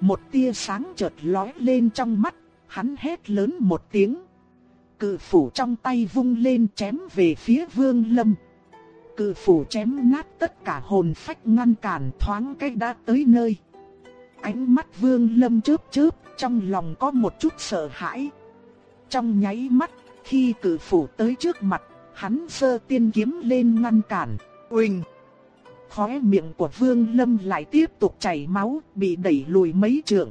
Một tia sáng chợt lóe lên trong mắt, hắn hét lớn một tiếng. Cự phủ trong tay vung lên chém về phía vương lâm. Cự phủ chém nát tất cả hồn phách ngăn cản thoáng cách đã tới nơi. Ánh mắt vương lâm chớp chớp, trong lòng có một chút sợ hãi. Trong nháy mắt, khi cử phủ tới trước mặt, hắn sơ tiên kiếm lên ngăn cản. Uỳnh! Khóe miệng của vương lâm lại tiếp tục chảy máu, bị đẩy lùi mấy trượng.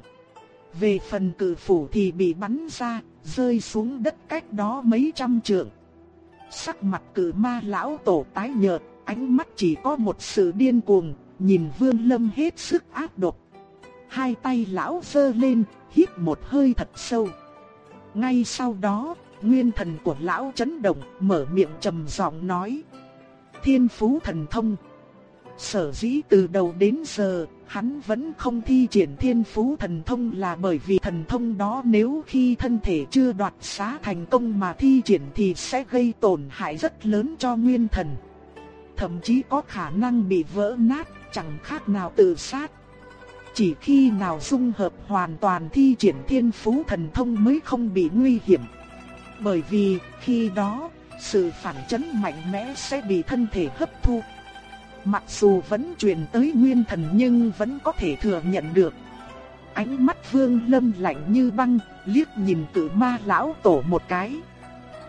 Về phần cử phủ thì bị bắn ra, rơi xuống đất cách đó mấy trăm trượng. Sắc mặt cử ma lão tổ tái nhợt, ánh mắt chỉ có một sự điên cuồng, nhìn vương lâm hết sức ác độc. Hai tay lão giơ lên, hít một hơi thật sâu. Ngay sau đó, nguyên thần của lão chấn động, mở miệng trầm giọng nói. Thiên phú thần thông. Sở dĩ từ đầu đến giờ, hắn vẫn không thi triển thiên phú thần thông là bởi vì thần thông đó nếu khi thân thể chưa đoạt xá thành công mà thi triển thì sẽ gây tổn hại rất lớn cho nguyên thần. Thậm chí có khả năng bị vỡ nát, chẳng khác nào tự sát. Chỉ khi nào dung hợp hoàn toàn thi triển thiên phú thần thông mới không bị nguy hiểm. Bởi vì khi đó, sự phản chấn mạnh mẽ sẽ bị thân thể hấp thu. Mặc dù vẫn truyền tới nguyên thần nhưng vẫn có thể thừa nhận được. Ánh mắt vương lâm lạnh như băng, liếc nhìn cử ma lão tổ một cái.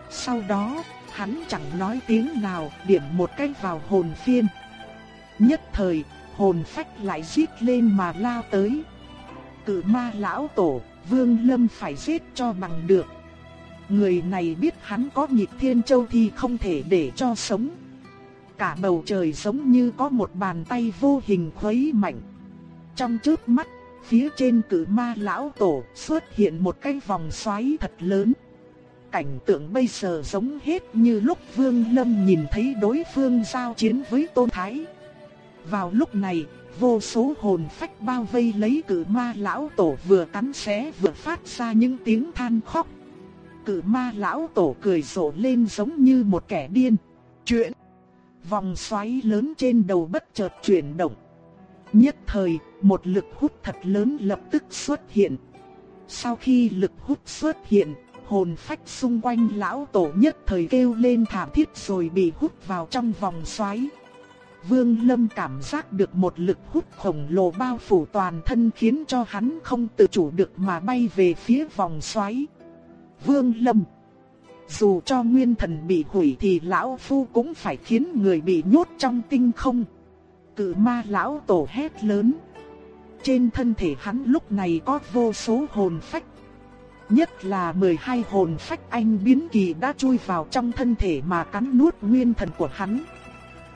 Sau đó, hắn chẳng nói tiếng nào, điểm một cái vào hồn phiên. Nhất thời, hồn phách lại giết lên mà lao tới. Cử ma lão tổ, vương lâm phải giết cho bằng được. Người này biết hắn có nhịp thiên châu thì không thể để cho sống. Cả bầu trời giống như có một bàn tay vô hình khuấy mạnh. Trong trước mắt, phía trên cử ma lão tổ xuất hiện một cái vòng xoáy thật lớn. Cảnh tượng bây giờ giống hết như lúc Vương Lâm nhìn thấy đối phương giao chiến với Tôn Thái. Vào lúc này, vô số hồn phách bao vây lấy cử ma lão tổ vừa cắn xé vừa phát ra những tiếng than khóc. Cử ma lão tổ cười rộ lên giống như một kẻ điên. Chuyện Vòng xoáy lớn trên đầu bất chợt chuyển động. Nhất thời, một lực hút thật lớn lập tức xuất hiện. Sau khi lực hút xuất hiện, hồn phách xung quanh lão tổ nhất thời kêu lên thảm thiết rồi bị hút vào trong vòng xoáy. Vương Lâm cảm giác được một lực hút khổng lồ bao phủ toàn thân khiến cho hắn không tự chủ được mà bay về phía vòng xoáy. Vương Lâm, dù cho nguyên thần bị hủy thì lão phu cũng phải khiến người bị nhốt trong tinh không. Cự ma lão tổ hét lớn. Trên thân thể hắn lúc này có vô số hồn phách. Nhất là 12 hồn phách anh biến kỳ đã chui vào trong thân thể mà cắn nuốt nguyên thần của hắn.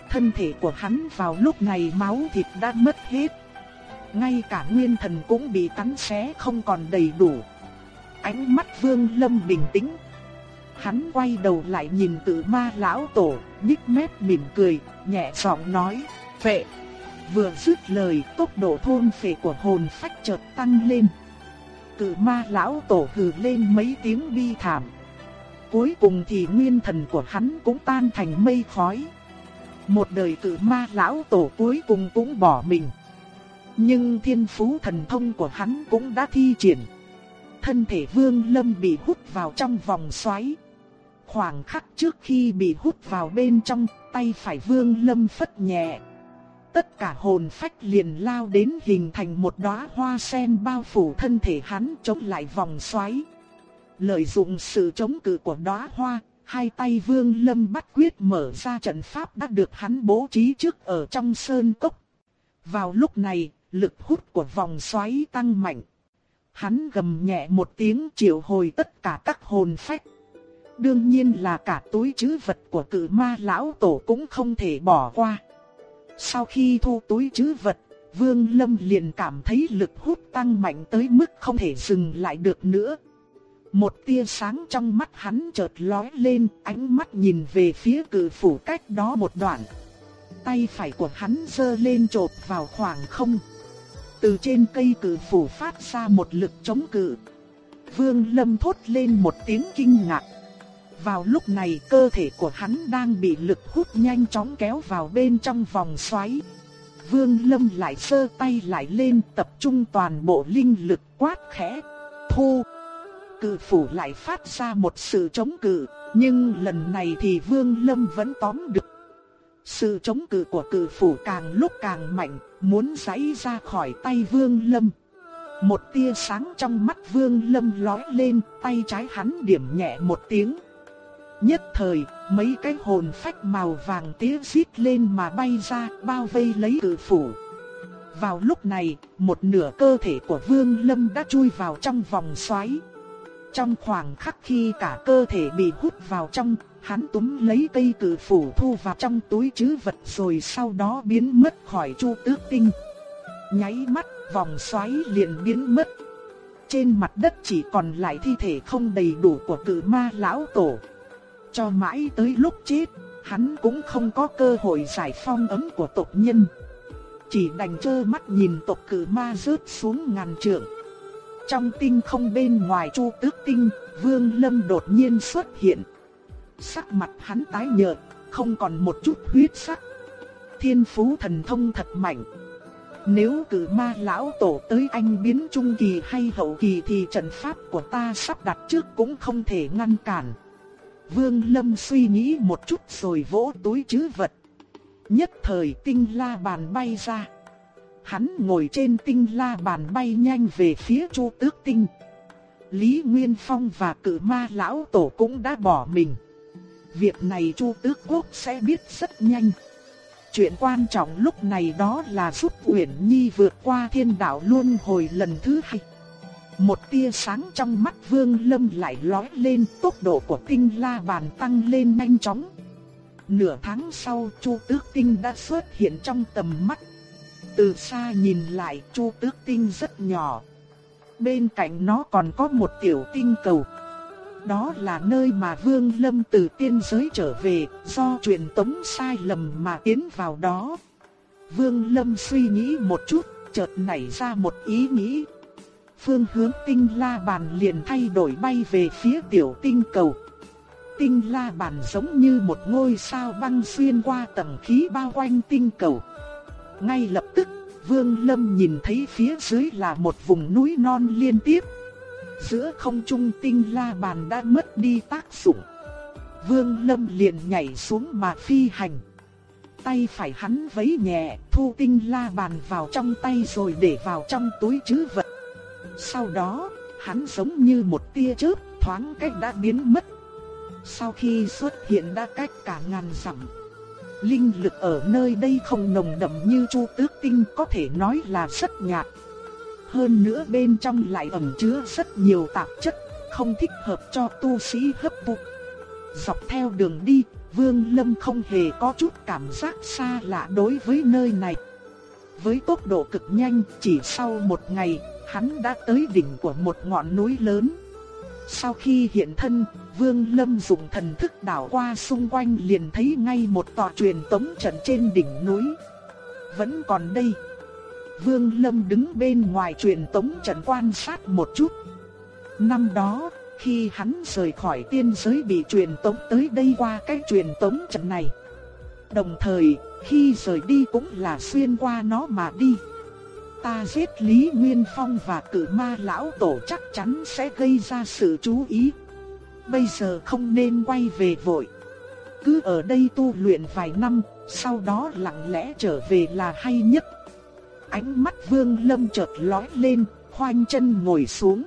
Thân thể của hắn vào lúc này máu thịt đã mất hết. Ngay cả nguyên thần cũng bị cắn xé không còn đầy đủ. Ánh mắt vương lâm bình tĩnh Hắn quay đầu lại nhìn tự ma lão tổ, nhích mép mỉm cười, nhẹ giọng nói, phệ. Vừa dứt lời, tốc độ thôn phệ của hồn phách chợt tăng lên. tử ma lão tổ hừ lên mấy tiếng bi thảm. Cuối cùng thì nguyên thần của hắn cũng tan thành mây khói. Một đời cử ma lão tổ cuối cùng cũng bỏ mình. Nhưng thiên phú thần thông của hắn cũng đã thi triển. Thân thể vương lâm bị hút vào trong vòng xoáy. Khoảng khắc trước khi bị hút vào bên trong, tay phải vương lâm phất nhẹ. Tất cả hồn phách liền lao đến hình thành một đóa hoa sen bao phủ thân thể hắn chống lại vòng xoáy. Lợi dụng sự chống cự của đóa hoa, hai tay vương lâm bắt quyết mở ra trận pháp đã được hắn bố trí trước ở trong sơn cốc. Vào lúc này, lực hút của vòng xoáy tăng mạnh. Hắn gầm nhẹ một tiếng triệu hồi tất cả các hồn phách đương nhiên là cả túi chứ vật của cự ma lão tổ cũng không thể bỏ qua. Sau khi thu túi chứ vật, Vương Lâm liền cảm thấy lực hút tăng mạnh tới mức không thể dừng lại được nữa. Một tia sáng trong mắt hắn chợt lóe lên, ánh mắt nhìn về phía cự phủ cách đó một đoạn. Tay phải của hắn giơ lên chộp vào khoảng không. Từ trên cây cự phủ phát ra một lực chống cự. Vương Lâm thốt lên một tiếng kinh ngạc. Vào lúc này cơ thể của hắn đang bị lực hút nhanh chóng kéo vào bên trong vòng xoáy. Vương Lâm lại sơ tay lại lên tập trung toàn bộ linh lực quát khẽ. Thu! Cự phủ lại phát ra một sự chống cự, nhưng lần này thì Vương Lâm vẫn tóm được. Sự chống cự của cự phủ càng lúc càng mạnh, muốn giãy ra khỏi tay Vương Lâm. Một tia sáng trong mắt Vương Lâm lóe lên, tay trái hắn điểm nhẹ một tiếng. Nhất thời, mấy cái hồn phách màu vàng tía xít lên mà bay ra, bao vây lấy cự phủ. Vào lúc này, một nửa cơ thể của Vương Lâm đã chui vào trong vòng xoáy. Trong khoảng khắc khi cả cơ thể bị hút vào trong, hắn túm lấy cây cử phủ thu vào trong túi chứ vật rồi sau đó biến mất khỏi chu tước tinh. Nháy mắt, vòng xoáy liền biến mất. Trên mặt đất chỉ còn lại thi thể không đầy đủ của cử ma lão tổ. Cho mãi tới lúc chết, hắn cũng không có cơ hội giải phong ấm của tộc nhân. Chỉ đành trơ mắt nhìn tộc cử ma rớt xuống ngàn trượng. Trong tinh không bên ngoài chu tước tinh, Vương Lâm đột nhiên xuất hiện. Sắc mặt hắn tái nhợt, không còn một chút huyết sắc. Thiên phú thần thông thật mạnh. Nếu cử ma lão tổ tới anh biến trung kỳ hay hậu kỳ thì trận pháp của ta sắp đặt trước cũng không thể ngăn cản. Vương Lâm suy nghĩ một chút rồi vỗ túi chứ vật. Nhất thời tinh la bàn bay ra. Hắn ngồi trên tinh la bàn bay nhanh về phía Chu Tước Tinh. Lý Nguyên Phong và cự ma lão tổ cũng đã bỏ mình. Việc này Chu Tước Quốc sẽ biết rất nhanh. Chuyện quan trọng lúc này đó là giúp Uyển Nhi vượt qua thiên đạo luân hồi lần thứ hai. Một tia sáng trong mắt Vương Lâm lại lóe lên, tốc độ của tinh la bàn tăng lên nhanh chóng. Nửa tháng sau, Chu Tước Tinh đã xuất hiện trong tầm mắt. Từ xa nhìn lại, Chu Tước Tinh rất nhỏ. Bên cạnh nó còn có một tiểu tinh cầu. Đó là nơi mà Vương Lâm từ tiên giới trở về, do truyền tống sai lầm mà tiến vào đó. Vương Lâm suy nghĩ một chút, chợt nảy ra một ý nghĩ, phương hướng tinh la bàn liền thay đổi bay về phía tiểu tinh cầu. Tinh la bàn giống như một ngôi sao băng xuyên qua tầng khí bao quanh tinh cầu. Ngay lập tức, Vương Lâm nhìn thấy phía dưới là một vùng núi non liên tiếp. Giữa không trung tinh la bàn đã mất đi tác dụng. Vương Lâm liền nhảy xuống mà phi hành. Tay phải hắn vấy nhẹ, thu tinh la bàn vào trong tay rồi để vào trong túi trữ vật. Sau đó, hắn giống như một tia chớp thoáng cách đã biến mất. Sau khi xuất hiện đã cách cả ngàn dặm. Linh lực ở nơi đây không nồng đậm như chu tước tinh có thể nói là rất nhạt. Hơn nữa bên trong lại ẩn chứa rất nhiều tạp chất, không thích hợp cho tu sĩ hấp thụ. Dọc theo đường đi, Vương Lâm không hề có chút cảm giác xa lạ đối với nơi này. Với tốc độ cực nhanh, chỉ sau một ngày, hắn đã tới đỉnh của một ngọn núi lớn. Sau khi hiện thân, Vương Lâm dùng thần thức đảo qua xung quanh liền thấy ngay một tòa truyền tống trận trên đỉnh núi. Vẫn còn đây. Vương Lâm đứng bên ngoài truyền tống trận quan sát một chút. Năm đó, khi hắn rời khỏi tiên giới bị truyền tống tới đây qua cái truyền tống trận này. Đồng thời, khi rời đi cũng là xuyên qua nó mà đi ta giết Lý Nguyên Phong và cử ma lão tổ chắc chắn sẽ gây ra sự chú ý. Bây giờ không nên quay về vội. Cứ ở đây tu luyện vài năm, sau đó lặng lẽ trở về là hay nhất. Ánh mắt Vương Lâm chợt lóe lên, khoanh chân ngồi xuống.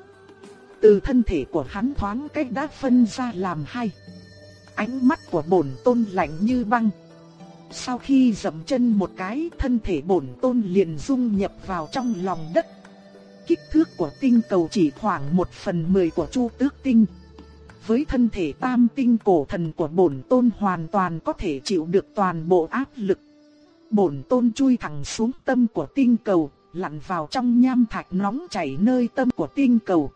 Từ thân thể của hắn thoáng cách đã phân ra làm hai. Ánh mắt của bổn tôn lạnh như băng. Sau khi dậm chân một cái, thân thể bổn tôn liền dung nhập vào trong lòng đất. Kích thước của tinh cầu chỉ khoảng một phần mười của chu tước tinh. Với thân thể tam tinh cổ thần của bổn tôn hoàn toàn có thể chịu được toàn bộ áp lực. Bổn tôn chui thẳng xuống tâm của tinh cầu, lặn vào trong nham thạch nóng chảy nơi tâm của tinh cầu.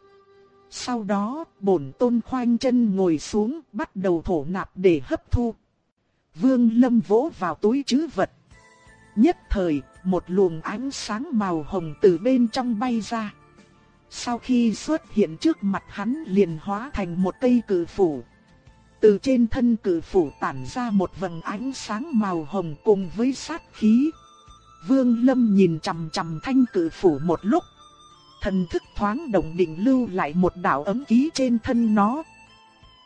Sau đó, bổn tôn khoanh chân ngồi xuống, bắt đầu thổ nạp để hấp thu. Vương Lâm vỗ vào túi trữ vật. Nhất thời, một luồng ánh sáng màu hồng từ bên trong bay ra. Sau khi xuất hiện trước mặt hắn liền hóa thành một cây cử phủ. Từ trên thân cử phủ tản ra một vầng ánh sáng màu hồng cùng với sát khí. Vương Lâm nhìn chằm chằm thanh cử phủ một lúc. Thần thức thoáng động định lưu lại một đạo ấm ký trên thân nó.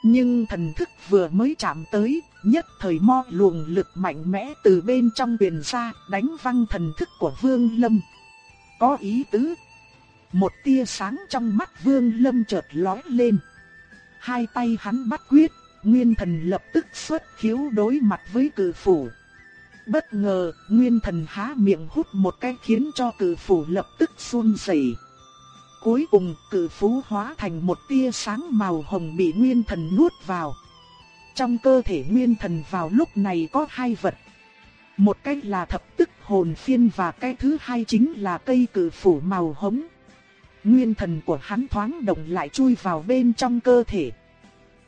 Nhưng thần thức vừa mới chạm tới, nhất thời mo luồng lực mạnh mẽ từ bên trong truyền ra, đánh văng thần thức của Vương Lâm. Có ý tứ. Một tia sáng trong mắt Vương Lâm chợt lóe lên. Hai tay hắn bắt quyết, Nguyên Thần lập tức xuất khiếu đối mặt với cử phủ. Bất ngờ, Nguyên Thần há miệng hút một cái khiến cho cử phủ lập tức run rẩy. Cuối cùng, cử phú hóa thành một tia sáng màu hồng bị Nguyên Thần nuốt vào. Trong cơ thể Nguyên Thần vào lúc này có hai vật. Một cái là thập tức hồn phiên và cái thứ hai chính là cây cử phủ màu hồng. Nguyên thần của hắn thoáng động lại chui vào bên trong cơ thể.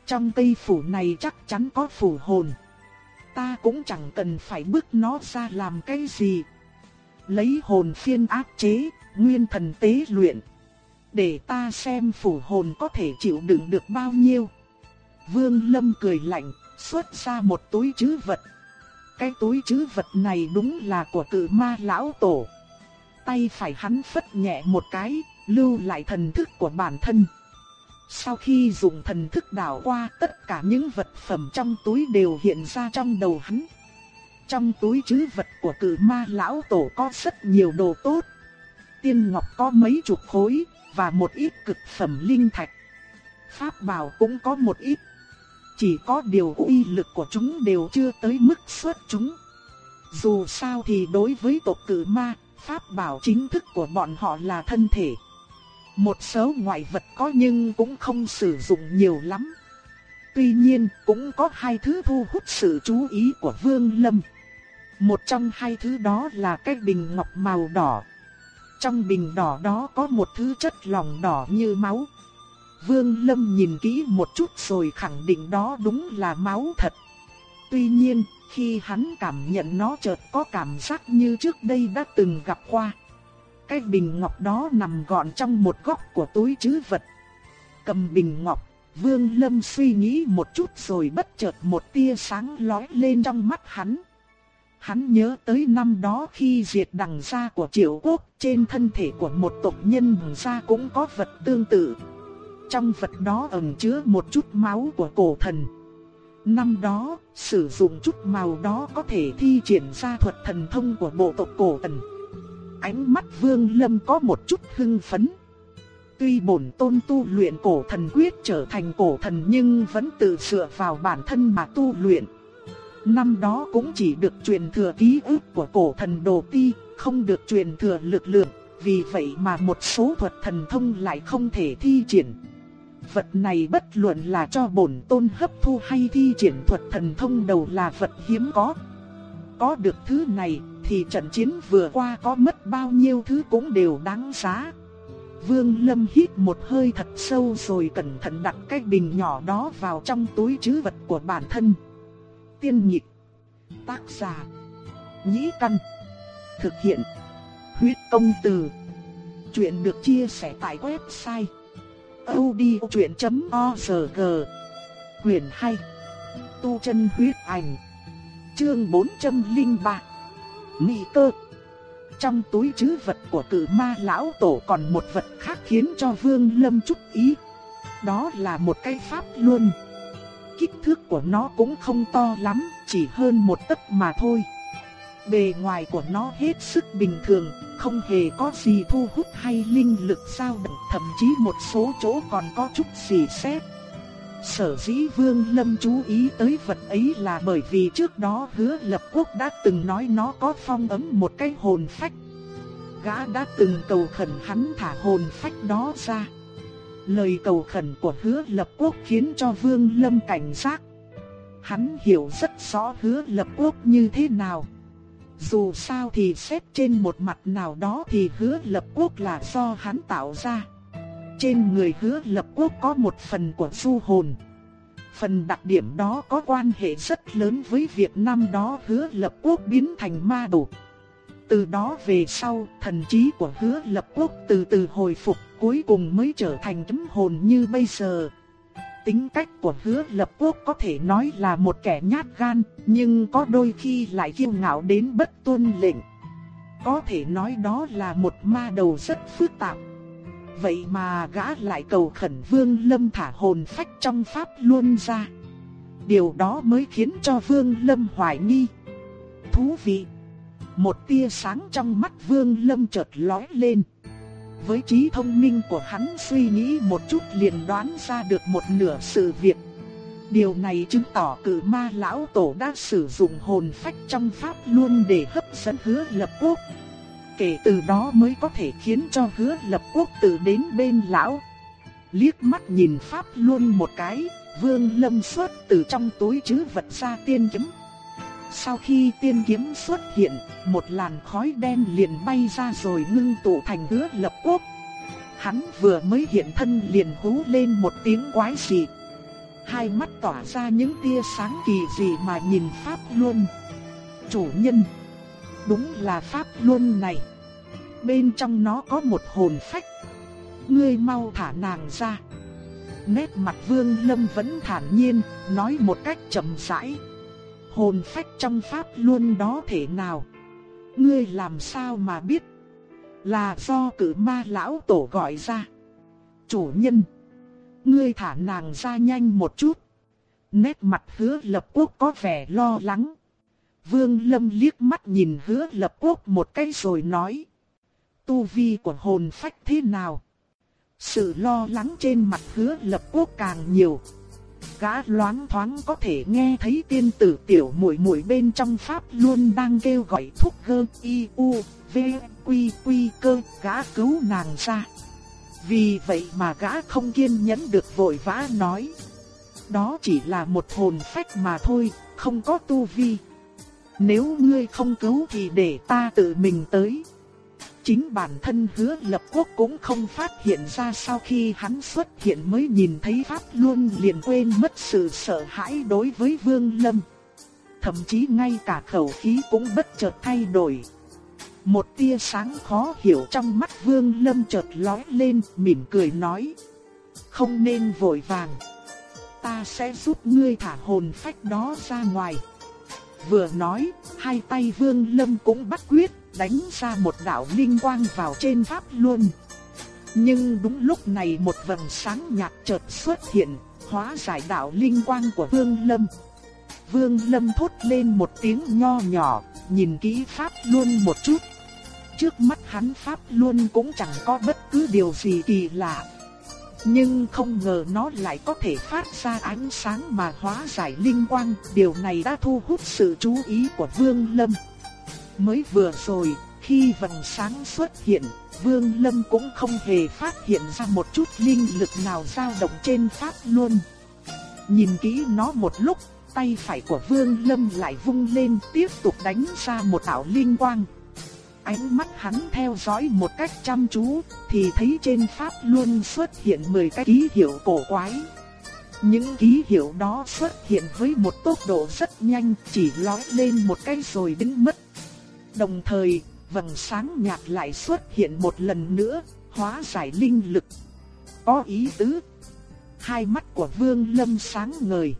Trong cây phủ này chắc chắn có phủ hồn. Ta cũng chẳng cần phải bước nó ra làm cái gì. Lấy hồn phiên áp chế, nguyên thần tế luyện. Để ta xem phủ hồn có thể chịu đựng được bao nhiêu. Vương Lâm cười lạnh, xuất ra một túi chứ vật. Cái túi chứ vật này đúng là của cự ma lão tổ. Tay phải hắn phất nhẹ một cái, lưu lại thần thức của bản thân. Sau khi dùng thần thức đảo qua tất cả những vật phẩm trong túi đều hiện ra trong đầu hắn. Trong túi chứ vật của cử ma lão tổ có rất nhiều đồ tốt. Tiên ngọc có mấy chục khối và một ít cực phẩm linh thạch. Pháp bảo cũng có một ít. Chỉ có điều uy lực của chúng đều chưa tới mức xuất chúng. Dù sao thì đối với tộc cử ma, pháp bảo chính thức của bọn họ là thân thể. Một số ngoại vật có nhưng cũng không sử dụng nhiều lắm. Tuy nhiên cũng có hai thứ thu hút sự chú ý của Vương Lâm. Một trong hai thứ đó là cái bình ngọc màu đỏ. Trong bình đỏ đó có một thứ chất lỏng đỏ như máu. Vương Lâm nhìn kỹ một chút rồi khẳng định đó đúng là máu thật. Tuy nhiên, khi hắn cảm nhận nó chợt có cảm giác như trước đây đã từng gặp qua. Cái bình ngọc đó nằm gọn trong một góc của túi trữ vật. Cầm bình ngọc, Vương Lâm suy nghĩ một chút rồi bất chợt một tia sáng lóe lên trong mắt hắn. Hắn nhớ tới năm đó khi diệt đằng gia của triệu quốc, trên thân thể của một tộc nhân đằng gia cũng có vật tương tự. Trong vật đó ẩn chứa một chút máu của cổ thần. Năm đó, sử dụng chút màu đó có thể thi triển ra thuật thần thông của bộ tộc cổ thần ánh mắt Vương Lâm có một chút hưng phấn. Tuy bổn tôn tu luyện cổ thần quyết trở thành cổ thần nhưng vẫn tự dựa vào bản thân mà tu luyện. Năm đó cũng chỉ được truyền thừa ký ức của cổ thần đồ ti, không được truyền thừa lực lượng, vì vậy mà một số thuật thần thông lại không thể thi triển. Vật này bất luận là cho bổn tôn hấp thu hay thi triển thuật thần thông đầu là vật hiếm có. Có được thứ này, thì trận chiến vừa qua có mất bao nhiêu thứ cũng đều đáng giá. Vương Lâm hít một hơi thật sâu rồi cẩn thận đặt cái bình nhỏ đó vào trong túi trữ vật của bản thân. Tiên nhịp, tác giả, nhĩ căn, thực hiện, huyết công từ. Chuyện được chia sẻ tại website odchuyện.org Quyền hay Tu chân huyết ảnh Chương 403 nguy cơ Trong túi chứ vật của cử ma lão tổ còn một vật khác khiến cho Vương Lâm chút ý. Đó là một cây pháp luân Kích thước của nó cũng không to lắm, chỉ hơn một tấc mà thôi. Bề ngoài của nó hết sức bình thường, không hề có gì thu hút hay linh lực sao động, thậm chí một số chỗ còn có chút xì xét. Sở dĩ Vương Lâm chú ý tới vật ấy là bởi vì trước đó hứa lập quốc đã từng nói nó có phong ấm một cái hồn phách. Gã đã từng cầu khẩn hắn thả hồn phách đó ra. Lời cầu khẩn của hứa lập quốc khiến cho Vương Lâm cảnh giác. Hắn hiểu rất rõ hứa lập quốc như thế nào. Dù sao thì xét trên một mặt nào đó thì hứa lập quốc là do hắn tạo ra trên người hứa lập quốc có một phần của du hồn. Phần đặc điểm đó có quan hệ rất lớn với việc năm đó hứa lập quốc biến thành ma đồ. Từ đó về sau, thần trí của hứa lập quốc từ từ hồi phục, cuối cùng mới trở thành chấm hồn như bây giờ. Tính cách của hứa lập quốc có thể nói là một kẻ nhát gan, nhưng có đôi khi lại kiêu ngạo đến bất tuân lệnh. Có thể nói đó là một ma đầu rất phức tạp. Vậy mà gã lại cầu khẩn Vương Lâm thả hồn phách trong pháp luôn ra. Điều đó mới khiến cho Vương Lâm hoài nghi. Thú vị. Một tia sáng trong mắt Vương Lâm chợt lóe lên. Với trí thông minh của hắn suy nghĩ một chút liền đoán ra được một nửa sự việc. Điều này chứng tỏ cử ma lão tổ đã sử dụng hồn phách trong pháp luôn để hấp dẫn hứa lập quốc. Kể từ đó mới có thể khiến cho hứa lập quốc tử đến bên lão. Liếc mắt nhìn pháp luôn một cái, vương lâm xuất từ trong túi chứ vật ra tiên kiếm. Sau khi tiên kiếm xuất hiện, một làn khói đen liền bay ra rồi ngưng tụ thành hứa lập quốc. Hắn vừa mới hiện thân liền hú lên một tiếng quái dị. Hai mắt tỏa ra những tia sáng kỳ dị mà nhìn Pháp luôn Chủ nhân, đúng là Pháp Luân này. Bên trong nó có một hồn phách. Ngươi mau thả nàng ra. Nét mặt Vương Lâm vẫn thản nhiên, nói một cách chậm rãi hồn phách trong pháp luân đó thể nào? Ngươi làm sao mà biết? Là do cử ma lão tổ gọi ra. Chủ nhân, ngươi thả nàng ra nhanh một chút. Nét mặt hứa lập quốc có vẻ lo lắng. Vương Lâm liếc mắt nhìn hứa lập quốc một cái rồi nói. Tu vi của hồn phách thế nào? Sự lo lắng trên mặt hứa lập quốc càng nhiều gã loáng thoáng có thể nghe thấy tiên tử tiểu muội muội bên trong pháp luôn đang kêu gọi thúc gơ y u v quy quy cơ gã cứu nàng ra. Vì vậy mà gã không kiên nhẫn được vội vã nói. Đó chỉ là một hồn phách mà thôi, không có tu vi. Nếu ngươi không cứu thì để ta tự mình tới. Chính bản thân hứa lập quốc cũng không phát hiện ra sau khi hắn xuất hiện mới nhìn thấy Pháp luôn liền quên mất sự sợ hãi đối với Vương Lâm. Thậm chí ngay cả khẩu khí cũng bất chợt thay đổi. Một tia sáng khó hiểu trong mắt Vương Lâm chợt lóe lên, mỉm cười nói. Không nên vội vàng. Ta sẽ giúp ngươi thả hồn phách đó ra ngoài. Vừa nói, hai tay Vương Lâm cũng bắt quyết đánh ra một đạo linh quang vào trên pháp luân. Nhưng đúng lúc này một vầng sáng nhạt chợt xuất hiện, hóa giải đạo linh quang của Vương Lâm. Vương Lâm thốt lên một tiếng nho nhỏ, nhìn kỹ pháp luân một chút. Trước mắt hắn pháp luân cũng chẳng có bất cứ điều gì kỳ lạ. Nhưng không ngờ nó lại có thể phát ra ánh sáng mà hóa giải linh quang, điều này đã thu hút sự chú ý của Vương Lâm. Mới vừa rồi, khi vầng sáng xuất hiện, Vương Lâm cũng không hề phát hiện ra một chút linh lực nào dao động trên pháp luôn. Nhìn kỹ nó một lúc, tay phải của Vương Lâm lại vung lên tiếp tục đánh ra một đạo linh quang. Ánh mắt hắn theo dõi một cách chăm chú, thì thấy trên pháp luôn xuất hiện 10 cái ký hiệu cổ quái. Những ký hiệu đó xuất hiện với một tốc độ rất nhanh, chỉ lói lên một cái rồi biến mất. Đồng thời, vầng sáng nhạt lại xuất hiện một lần nữa, hóa giải linh lực. Có ý tứ. Hai mắt của Vương Lâm sáng ngời.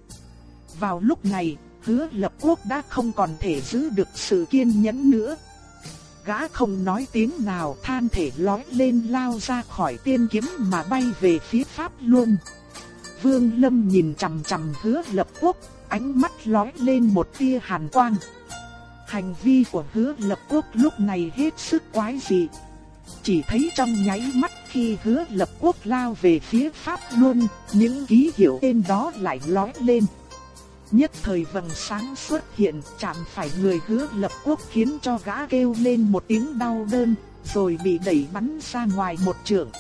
Vào lúc này, hứa lập quốc đã không còn thể giữ được sự kiên nhẫn nữa. Gã không nói tiếng nào than thể lói lên lao ra khỏi tiên kiếm mà bay về phía Pháp luôn. Vương Lâm nhìn chằm chằm hứa lập quốc, ánh mắt lói lên một tia hàn quang. Hành vi của hứa lập quốc lúc này hết sức quái dị. Chỉ thấy trong nháy mắt khi hứa lập quốc lao về phía Pháp luôn, những ký hiệu tên đó lại lói lên. Nhất thời vầng sáng xuất hiện chạm phải người hứa lập quốc khiến cho gã kêu lên một tiếng đau đớn, rồi bị đẩy bắn ra ngoài một trường.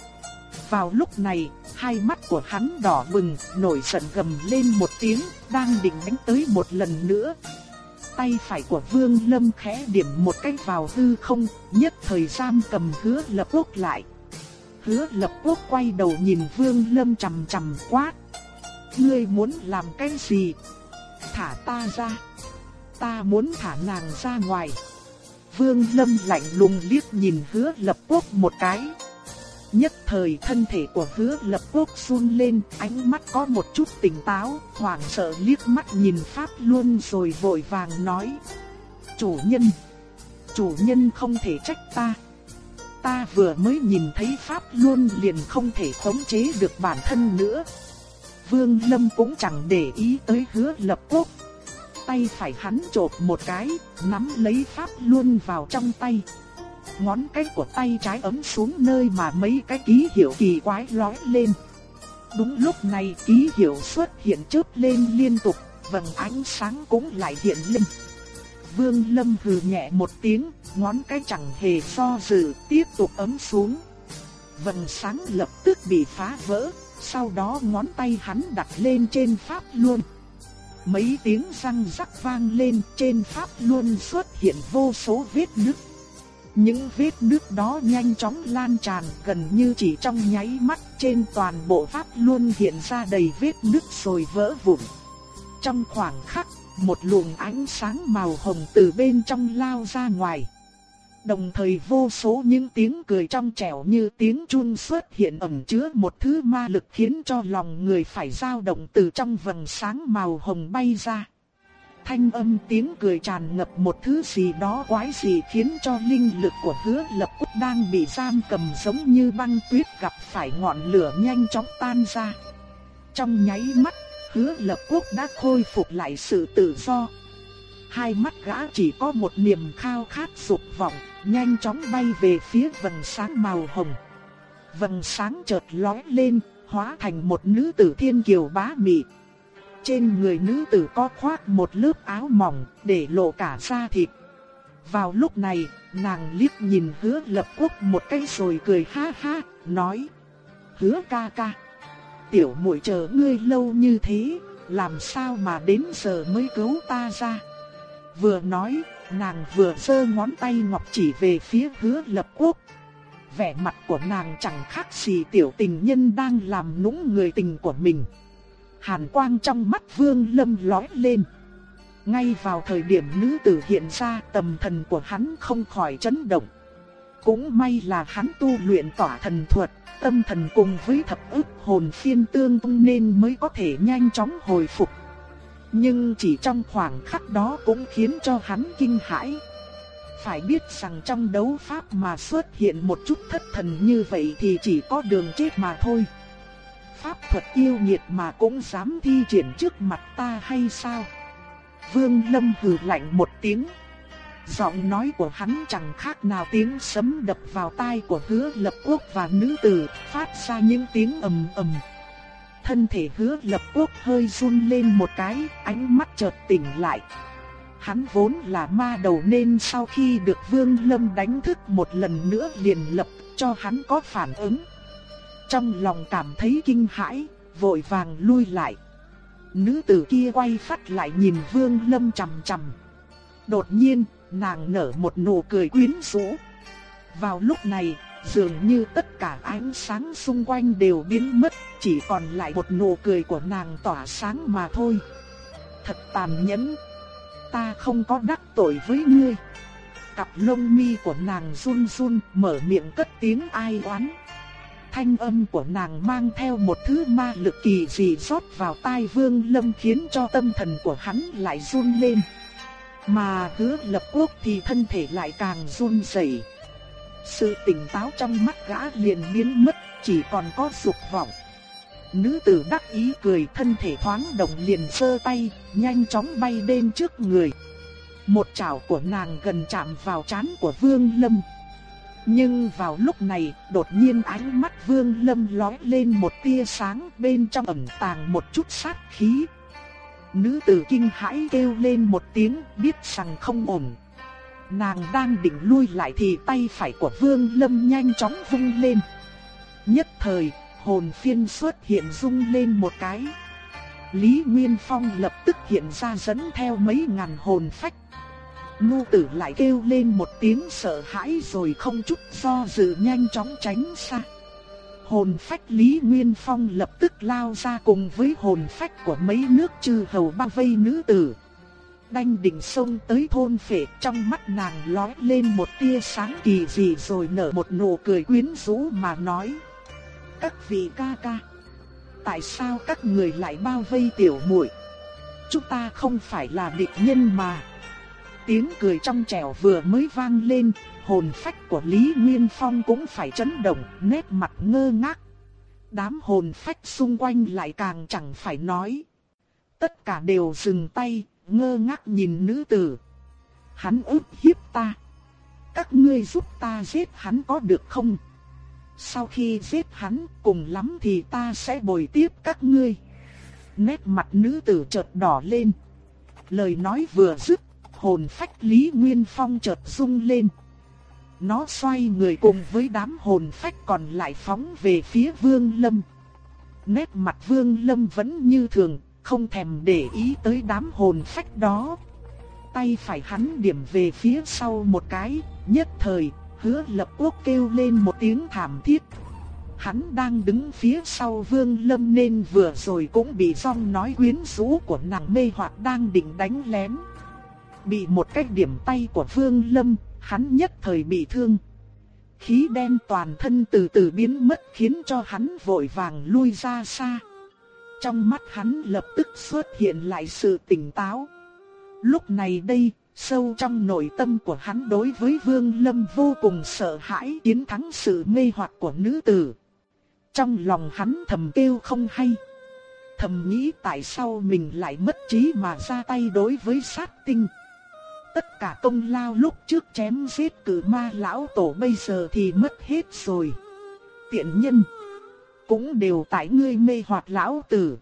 Vào lúc này, hai mắt của hắn đỏ bừng, nổi giận gầm lên một tiếng, đang định đánh tới một lần nữa, tay phải của Vương Lâm khẽ điểm một cái vào hư không, nhất thời giam cầm hứa lập quốc lại. Hứa lập quốc quay đầu nhìn Vương Lâm chằm chằm quát. Ngươi muốn làm cái gì? Thả ta ra. Ta muốn thả nàng ra ngoài. Vương Lâm lạnh lùng liếc nhìn hứa lập quốc một cái. Nhất thời thân thể của hứa lập quốc run lên, ánh mắt có một chút tỉnh táo, hoảng sợ liếc mắt nhìn Pháp Luân rồi vội vàng nói. Chủ nhân, chủ nhân không thể trách ta. Ta vừa mới nhìn thấy Pháp Luân liền không thể khống chế được bản thân nữa. Vương Lâm cũng chẳng để ý tới hứa lập quốc. Tay phải hắn trộp một cái, nắm lấy Pháp luôn vào trong tay ngón cái của tay trái ấm xuống nơi mà mấy cái ký hiệu kỳ quái lói lên. Đúng lúc này ký hiệu xuất hiện chớp lên liên tục, vầng ánh sáng cũng lại hiện lên. Vương Lâm hừ nhẹ một tiếng, ngón cái chẳng hề so dự, tiếp tục ấm xuống. Vầng sáng lập tức bị phá vỡ, sau đó ngón tay hắn đặt lên trên pháp luân, Mấy tiếng răng rắc vang lên trên pháp luân xuất hiện vô số vết nứt. Những vết nứt đó nhanh chóng lan tràn gần như chỉ trong nháy mắt trên toàn bộ pháp luân hiện ra đầy vết nứt rồi vỡ vụn. Trong khoảng khắc, một luồng ánh sáng màu hồng từ bên trong lao ra ngoài. Đồng thời vô số những tiếng cười trong trẻo như tiếng chun xuất hiện ẩn chứa một thứ ma lực khiến cho lòng người phải dao động từ trong vầng sáng màu hồng bay ra. Thanh âm tiếng cười tràn ngập một thứ gì đó quái gì khiến cho linh lực của hứa lập quốc đang bị giam cầm giống như băng tuyết gặp phải ngọn lửa nhanh chóng tan ra. Trong nháy mắt, hứa lập quốc đã khôi phục lại sự tự do. Hai mắt gã chỉ có một niềm khao khát dục vọng, nhanh chóng bay về phía vầng sáng màu hồng. Vầng sáng chợt lóe lên, hóa thành một nữ tử thiên kiều bá mị, trên người nữ tử có khoác một lớp áo mỏng để lộ cả da thịt. Vào lúc này, nàng liếc nhìn hứa lập quốc một cái rồi cười ha ha, nói. Hứa ca ca, tiểu muội chờ ngươi lâu như thế, làm sao mà đến giờ mới cứu ta ra. Vừa nói, nàng vừa giơ ngón tay ngọc chỉ về phía hứa lập quốc. Vẻ mặt của nàng chẳng khác gì tiểu tình nhân đang làm nũng người tình của mình. Hàn quang trong mắt Vương Lâm lói lên. Ngay vào thời điểm nữ tử hiện ra tầm thần của hắn không khỏi chấn động. Cũng may là hắn tu luyện tỏa thần thuật, tâm thần cùng với thập ức hồn phiên tương tung nên mới có thể nhanh chóng hồi phục. Nhưng chỉ trong khoảng khắc đó cũng khiến cho hắn kinh hãi. Phải biết rằng trong đấu pháp mà xuất hiện một chút thất thần như vậy thì chỉ có đường chết mà thôi pháp thuật yêu nghiệt mà cũng dám thi triển trước mặt ta hay sao? Vương Lâm hừ lạnh một tiếng. Giọng nói của hắn chẳng khác nào tiếng sấm đập vào tai của hứa lập quốc và nữ tử, phát ra những tiếng ầm ầm. Thân thể hứa lập quốc hơi run lên một cái, ánh mắt chợt tỉnh lại. Hắn vốn là ma đầu nên sau khi được Vương Lâm đánh thức một lần nữa liền lập cho hắn có phản ứng. Trong lòng cảm thấy kinh hãi, vội vàng lui lại. Nữ tử kia quay phát lại nhìn Vương Lâm chằm chằm. Đột nhiên, nàng nở một nụ cười quyến rũ. Vào lúc này, dường như tất cả ánh sáng xung quanh đều biến mất, chỉ còn lại một nụ cười của nàng tỏa sáng mà thôi. Thật tàn nhẫn, ta không có đắc tội với ngươi. Cặp lông mi của nàng run run, mở miệng cất tiếng ai oán thanh âm của nàng mang theo một thứ ma lực kỳ dị rót vào tai Vương Lâm khiến cho tâm thần của hắn lại run lên. Mà hứa lập quốc thì thân thể lại càng run rẩy. Sự tỉnh táo trong mắt gã liền biến mất, chỉ còn có dục vọng. Nữ tử đắc ý cười thân thể thoáng động liền sơ tay, nhanh chóng bay đến trước người. Một chảo của nàng gần chạm vào trán của Vương Lâm. Nhưng vào lúc này, đột nhiên ánh mắt Vương Lâm lóe lên một tia sáng bên trong ẩn tàng một chút sát khí. Nữ tử kinh hãi kêu lên một tiếng biết rằng không ổn. Nàng đang định lui lại thì tay phải của Vương Lâm nhanh chóng vung lên. Nhất thời, hồn phiên xuất hiện rung lên một cái. Lý Nguyên Phong lập tức hiện ra dẫn theo mấy ngàn hồn phách Ngu tử lại kêu lên một tiếng sợ hãi rồi không chút do dự nhanh chóng tránh xa. Hồn phách Lý Nguyên Phong lập tức lao ra cùng với hồn phách của mấy nước chư hầu bao vây nữ tử. Đanh đỉnh sông tới thôn phệ trong mắt nàng lóe lên một tia sáng kỳ dị rồi nở một nụ cười quyến rũ mà nói. Các vị ca ca, tại sao các người lại bao vây tiểu muội? Chúng ta không phải là địch nhân mà. Tiếng cười trong trẻo vừa mới vang lên, hồn phách của Lý Nguyên Phong cũng phải chấn động, nét mặt ngơ ngác. Đám hồn phách xung quanh lại càng chẳng phải nói. Tất cả đều dừng tay, ngơ ngác nhìn nữ tử. Hắn ức hiếp ta. Các ngươi giúp ta giết hắn có được không? Sau khi giết hắn, cùng lắm thì ta sẽ bồi tiếp các ngươi. Nét mặt nữ tử chợt đỏ lên. Lời nói vừa dứt, hồn phách Lý Nguyên Phong chợt rung lên. Nó xoay người cùng với đám hồn phách còn lại phóng về phía Vương Lâm. Nét mặt Vương Lâm vẫn như thường, không thèm để ý tới đám hồn phách đó. Tay phải hắn điểm về phía sau một cái, nhất thời, hứa lập quốc kêu lên một tiếng thảm thiết. Hắn đang đứng phía sau Vương Lâm nên vừa rồi cũng bị song nói quyến rũ của nàng mê hoặc đang định đánh lén. Bị một cách điểm tay của Vương Lâm, hắn nhất thời bị thương. Khí đen toàn thân từ từ biến mất khiến cho hắn vội vàng lui ra xa. Trong mắt hắn lập tức xuất hiện lại sự tỉnh táo. Lúc này đây, sâu trong nội tâm của hắn đối với Vương Lâm vô cùng sợ hãi chiến thắng sự mê hoặc của nữ tử. Trong lòng hắn thầm kêu không hay. Thầm nghĩ tại sao mình lại mất trí mà ra tay đối với sát tinh. Tất cả công lao lúc trước chém giết cử ma lão tổ bây giờ thì mất hết rồi. Tiện nhân. Cũng đều tại ngươi mê hoặc lão tử.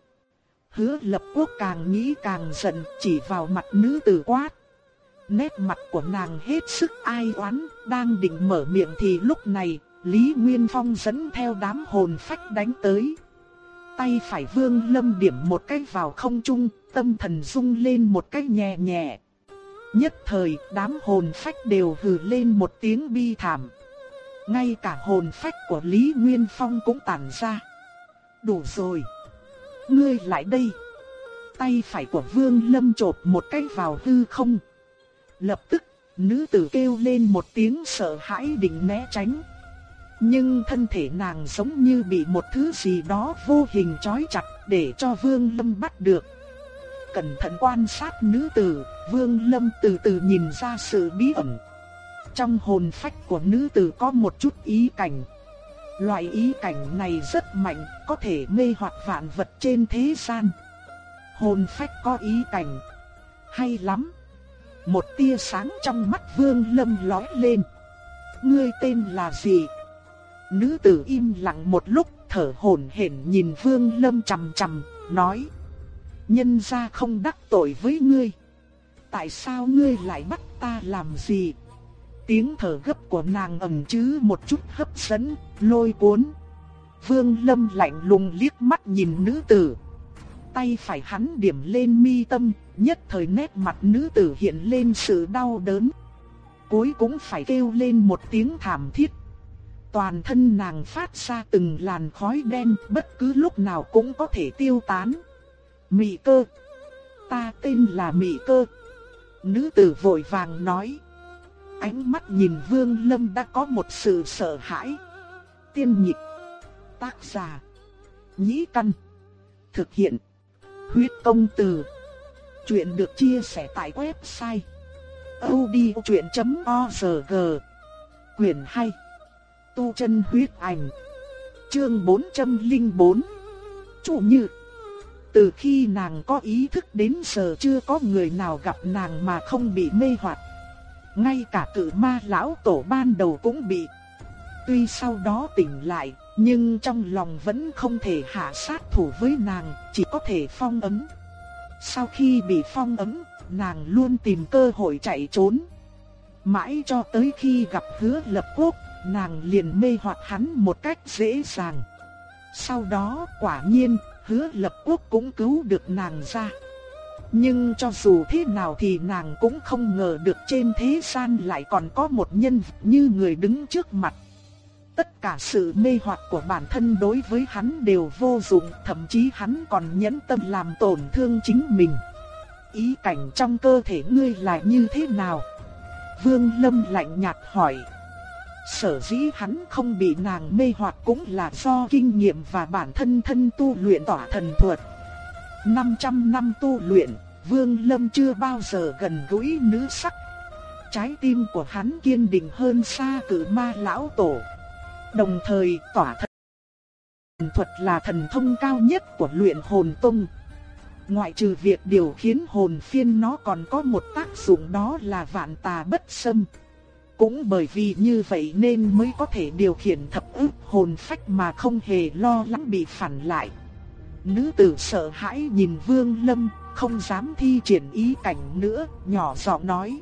Hứa lập quốc càng nghĩ càng giận chỉ vào mặt nữ tử quát. Nét mặt của nàng hết sức ai oán, đang định mở miệng thì lúc này, Lý Nguyên Phong dẫn theo đám hồn phách đánh tới. Tay phải vương lâm điểm một cái vào không trung, tâm thần rung lên một cái nhẹ nhẹ. Nhất thời, đám hồn phách đều hừ lên một tiếng bi thảm. Ngay cả hồn phách của Lý Nguyên Phong cũng tản ra. Đủ rồi. Ngươi lại đây. Tay phải của Vương Lâm chộp một cái vào hư không. Lập tức, nữ tử kêu lên một tiếng sợ hãi định né tránh. Nhưng thân thể nàng giống như bị một thứ gì đó vô hình trói chặt để cho Vương Lâm bắt được. Cẩn thận quan sát nữ tử, Vương Lâm từ từ nhìn ra sự bí ẩn. Trong hồn phách của nữ tử có một chút ý cảnh. Loại ý cảnh này rất mạnh, có thể mê hoặc vạn vật trên thế gian. Hồn phách có ý cảnh. Hay lắm. Một tia sáng trong mắt Vương Lâm lóe lên. Ngươi tên là gì? Nữ tử im lặng một lúc, thở hổn hển nhìn Vương Lâm chằm chằm, nói: "Nhân gia không đắc tội với ngươi, tại sao ngươi lại bắt ta làm gì?" Tiếng thở gấp của nàng ẩn chứa một chút hấp dẫn, lôi cuốn. Vương Lâm lạnh lùng liếc mắt nhìn nữ tử. Tay phải hắn điểm lên mi tâm, nhất thời nét mặt nữ tử hiện lên sự đau đớn. Cuối cũng phải kêu lên một tiếng thảm thiết. Toàn thân nàng phát ra từng làn khói đen bất cứ lúc nào cũng có thể tiêu tán. Mị cơ. Ta tên là Mị cơ. Nữ tử vội vàng nói. Ánh mắt nhìn Vương Lâm đã có một sự sợ hãi. Tiên nhịp. Tác giả. Nhĩ căn. Thực hiện. Huyết công từ. Chuyện được chia sẻ tại website. odchuyện.org Quyền hay. Tu chân huyết ảnh. Chương 404. Chủ Như. Từ khi nàng có ý thức đến giờ chưa có người nào gặp nàng mà không bị mê hoặc. Ngay cả cự ma lão tổ ban đầu cũng bị. Tuy sau đó tỉnh lại, nhưng trong lòng vẫn không thể hạ sát thủ với nàng, chỉ có thể phong ấn. Sau khi bị phong ấn, nàng luôn tìm cơ hội chạy trốn. Mãi cho tới khi gặp hứa lập quốc, nàng liền mê hoặc hắn một cách dễ dàng. Sau đó quả nhiên, hứa lập quốc cũng cứu được nàng ra. Nhưng cho dù thế nào thì nàng cũng không ngờ được trên thế gian lại còn có một nhân vật như người đứng trước mặt. Tất cả sự mê hoặc của bản thân đối với hắn đều vô dụng, thậm chí hắn còn nhẫn tâm làm tổn thương chính mình. Ý cảnh trong cơ thể ngươi là như thế nào? Vương Lâm lạnh nhạt hỏi. Sở dĩ hắn không bị nàng mê hoặc cũng là do kinh nghiệm và bản thân thân tu luyện tỏa thần thuật. 500 năm tu luyện, Vương Lâm chưa bao giờ gần gũi nữ sắc. Trái tim của hắn kiên định hơn xa cử ma lão tổ. Đồng thời tỏa thần thuật là thần thông cao nhất của luyện hồn tông. Ngoại trừ việc điều khiến hồn phiên nó còn có một tác dụng đó là vạn tà bất xâm. Cũng bởi vì như vậy nên mới có thể điều khiển thập ức hồn phách mà không hề lo lắng bị phản lại. Nữ tử sợ hãi nhìn Vương Lâm, không dám thi triển ý cảnh nữa, nhỏ giọng nói.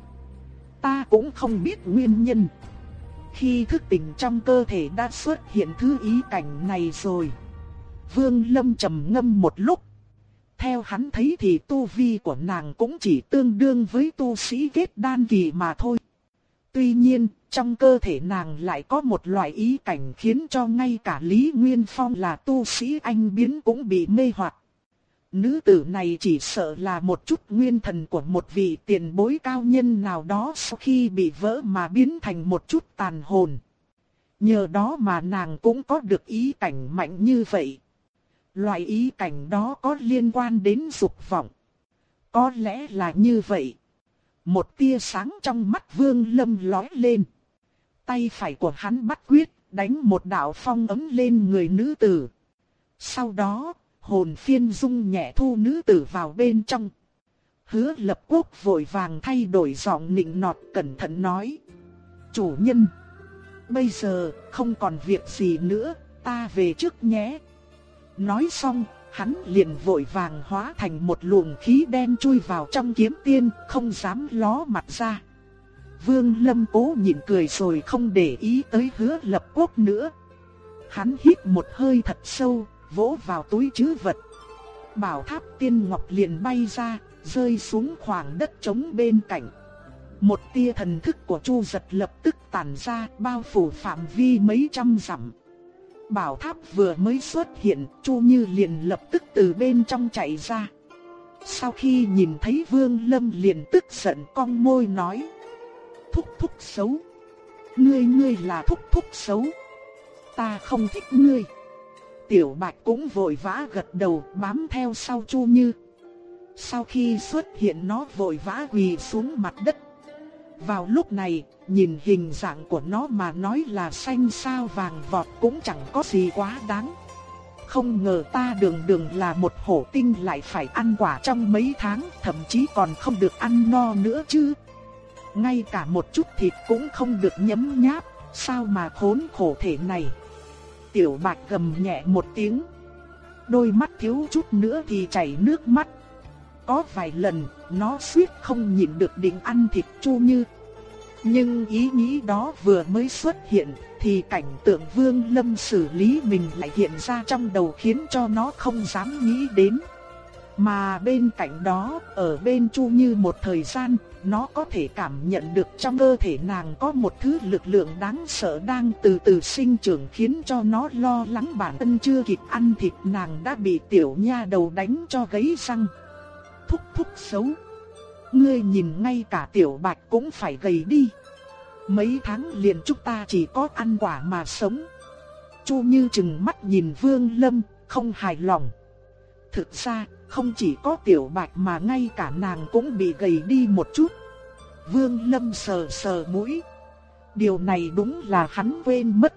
Ta cũng không biết nguyên nhân. Khi thức tỉnh trong cơ thể đã xuất hiện thứ ý cảnh này rồi. Vương Lâm trầm ngâm một lúc. Theo hắn thấy thì tu vi của nàng cũng chỉ tương đương với tu sĩ kết đan kỳ mà thôi. Tuy nhiên, trong cơ thể nàng lại có một loại ý cảnh khiến cho ngay cả Lý Nguyên Phong là tu sĩ anh biến cũng bị mê hoặc. Nữ tử này chỉ sợ là một chút nguyên thần của một vị tiền bối cao nhân nào đó sau khi bị vỡ mà biến thành một chút tàn hồn. Nhờ đó mà nàng cũng có được ý cảnh mạnh như vậy. Loại ý cảnh đó có liên quan đến dục vọng. Có lẽ là như vậy. Một tia sáng trong mắt vương lâm lói lên. Tay phải của hắn bắt quyết, đánh một đạo phong ấm lên người nữ tử. Sau đó, hồn phiên dung nhẹ thu nữ tử vào bên trong. Hứa lập quốc vội vàng thay đổi giọng nịnh nọt cẩn thận nói. Chủ nhân, bây giờ không còn việc gì nữa, ta về trước nhé. Nói xong, hắn liền vội vàng hóa thành một luồng khí đen chui vào trong kiếm tiên, không dám ló mặt ra. Vương Lâm cố nhịn cười rồi không để ý tới hứa lập quốc nữa. Hắn hít một hơi thật sâu, vỗ vào túi chứ vật. Bảo tháp tiên ngọc liền bay ra, rơi xuống khoảng đất trống bên cạnh. Một tia thần thức của Chu giật lập tức tản ra, bao phủ phạm vi mấy trăm dặm. Bảo tháp vừa mới xuất hiện, Chu Như liền lập tức từ bên trong chạy ra. Sau khi nhìn thấy Vương Lâm liền tức giận cong môi nói. Thúc thúc xấu. Ngươi ngươi là thúc thúc xấu. Ta không thích ngươi. Tiểu Bạch cũng vội vã gật đầu bám theo sau Chu Như. Sau khi xuất hiện nó vội vã quỳ xuống mặt đất. Vào lúc này, nhìn hình dạng của nó mà nói là xanh sao vàng vọt cũng chẳng có gì quá đáng. Không ngờ ta đường đường là một hổ tinh lại phải ăn quả trong mấy tháng, thậm chí còn không được ăn no nữa chứ. Ngay cả một chút thịt cũng không được nhấm nháp, sao mà khốn khổ thể này. Tiểu bạch gầm nhẹ một tiếng. Đôi mắt thiếu chút nữa thì chảy nước mắt. Có vài lần, nó suýt không nhịn được định ăn thịt chu như. Nhưng ý nghĩ đó vừa mới xuất hiện, thì cảnh tượng Vương Lâm xử lý mình lại hiện ra trong đầu khiến cho nó không dám nghĩ đến. Mà bên cạnh đó, ở bên Chu Như một thời gian, nó có thể cảm nhận được trong cơ thể nàng có một thứ lực lượng đáng sợ đang từ từ sinh trưởng khiến cho nó lo lắng bản thân chưa kịp ăn thịt nàng đã bị tiểu nha đầu đánh cho gãy răng. Thúc thúc xấu. Ngươi nhìn ngay cả tiểu bạch cũng phải gầy đi. Mấy tháng liền chúng ta chỉ có ăn quả mà sống. Chu Như chừng mắt nhìn Vương Lâm, không hài lòng. Thực ra, không chỉ có tiểu bạch mà ngay cả nàng cũng bị gầy đi một chút. Vương Lâm sờ sờ mũi. Điều này đúng là hắn quên mất.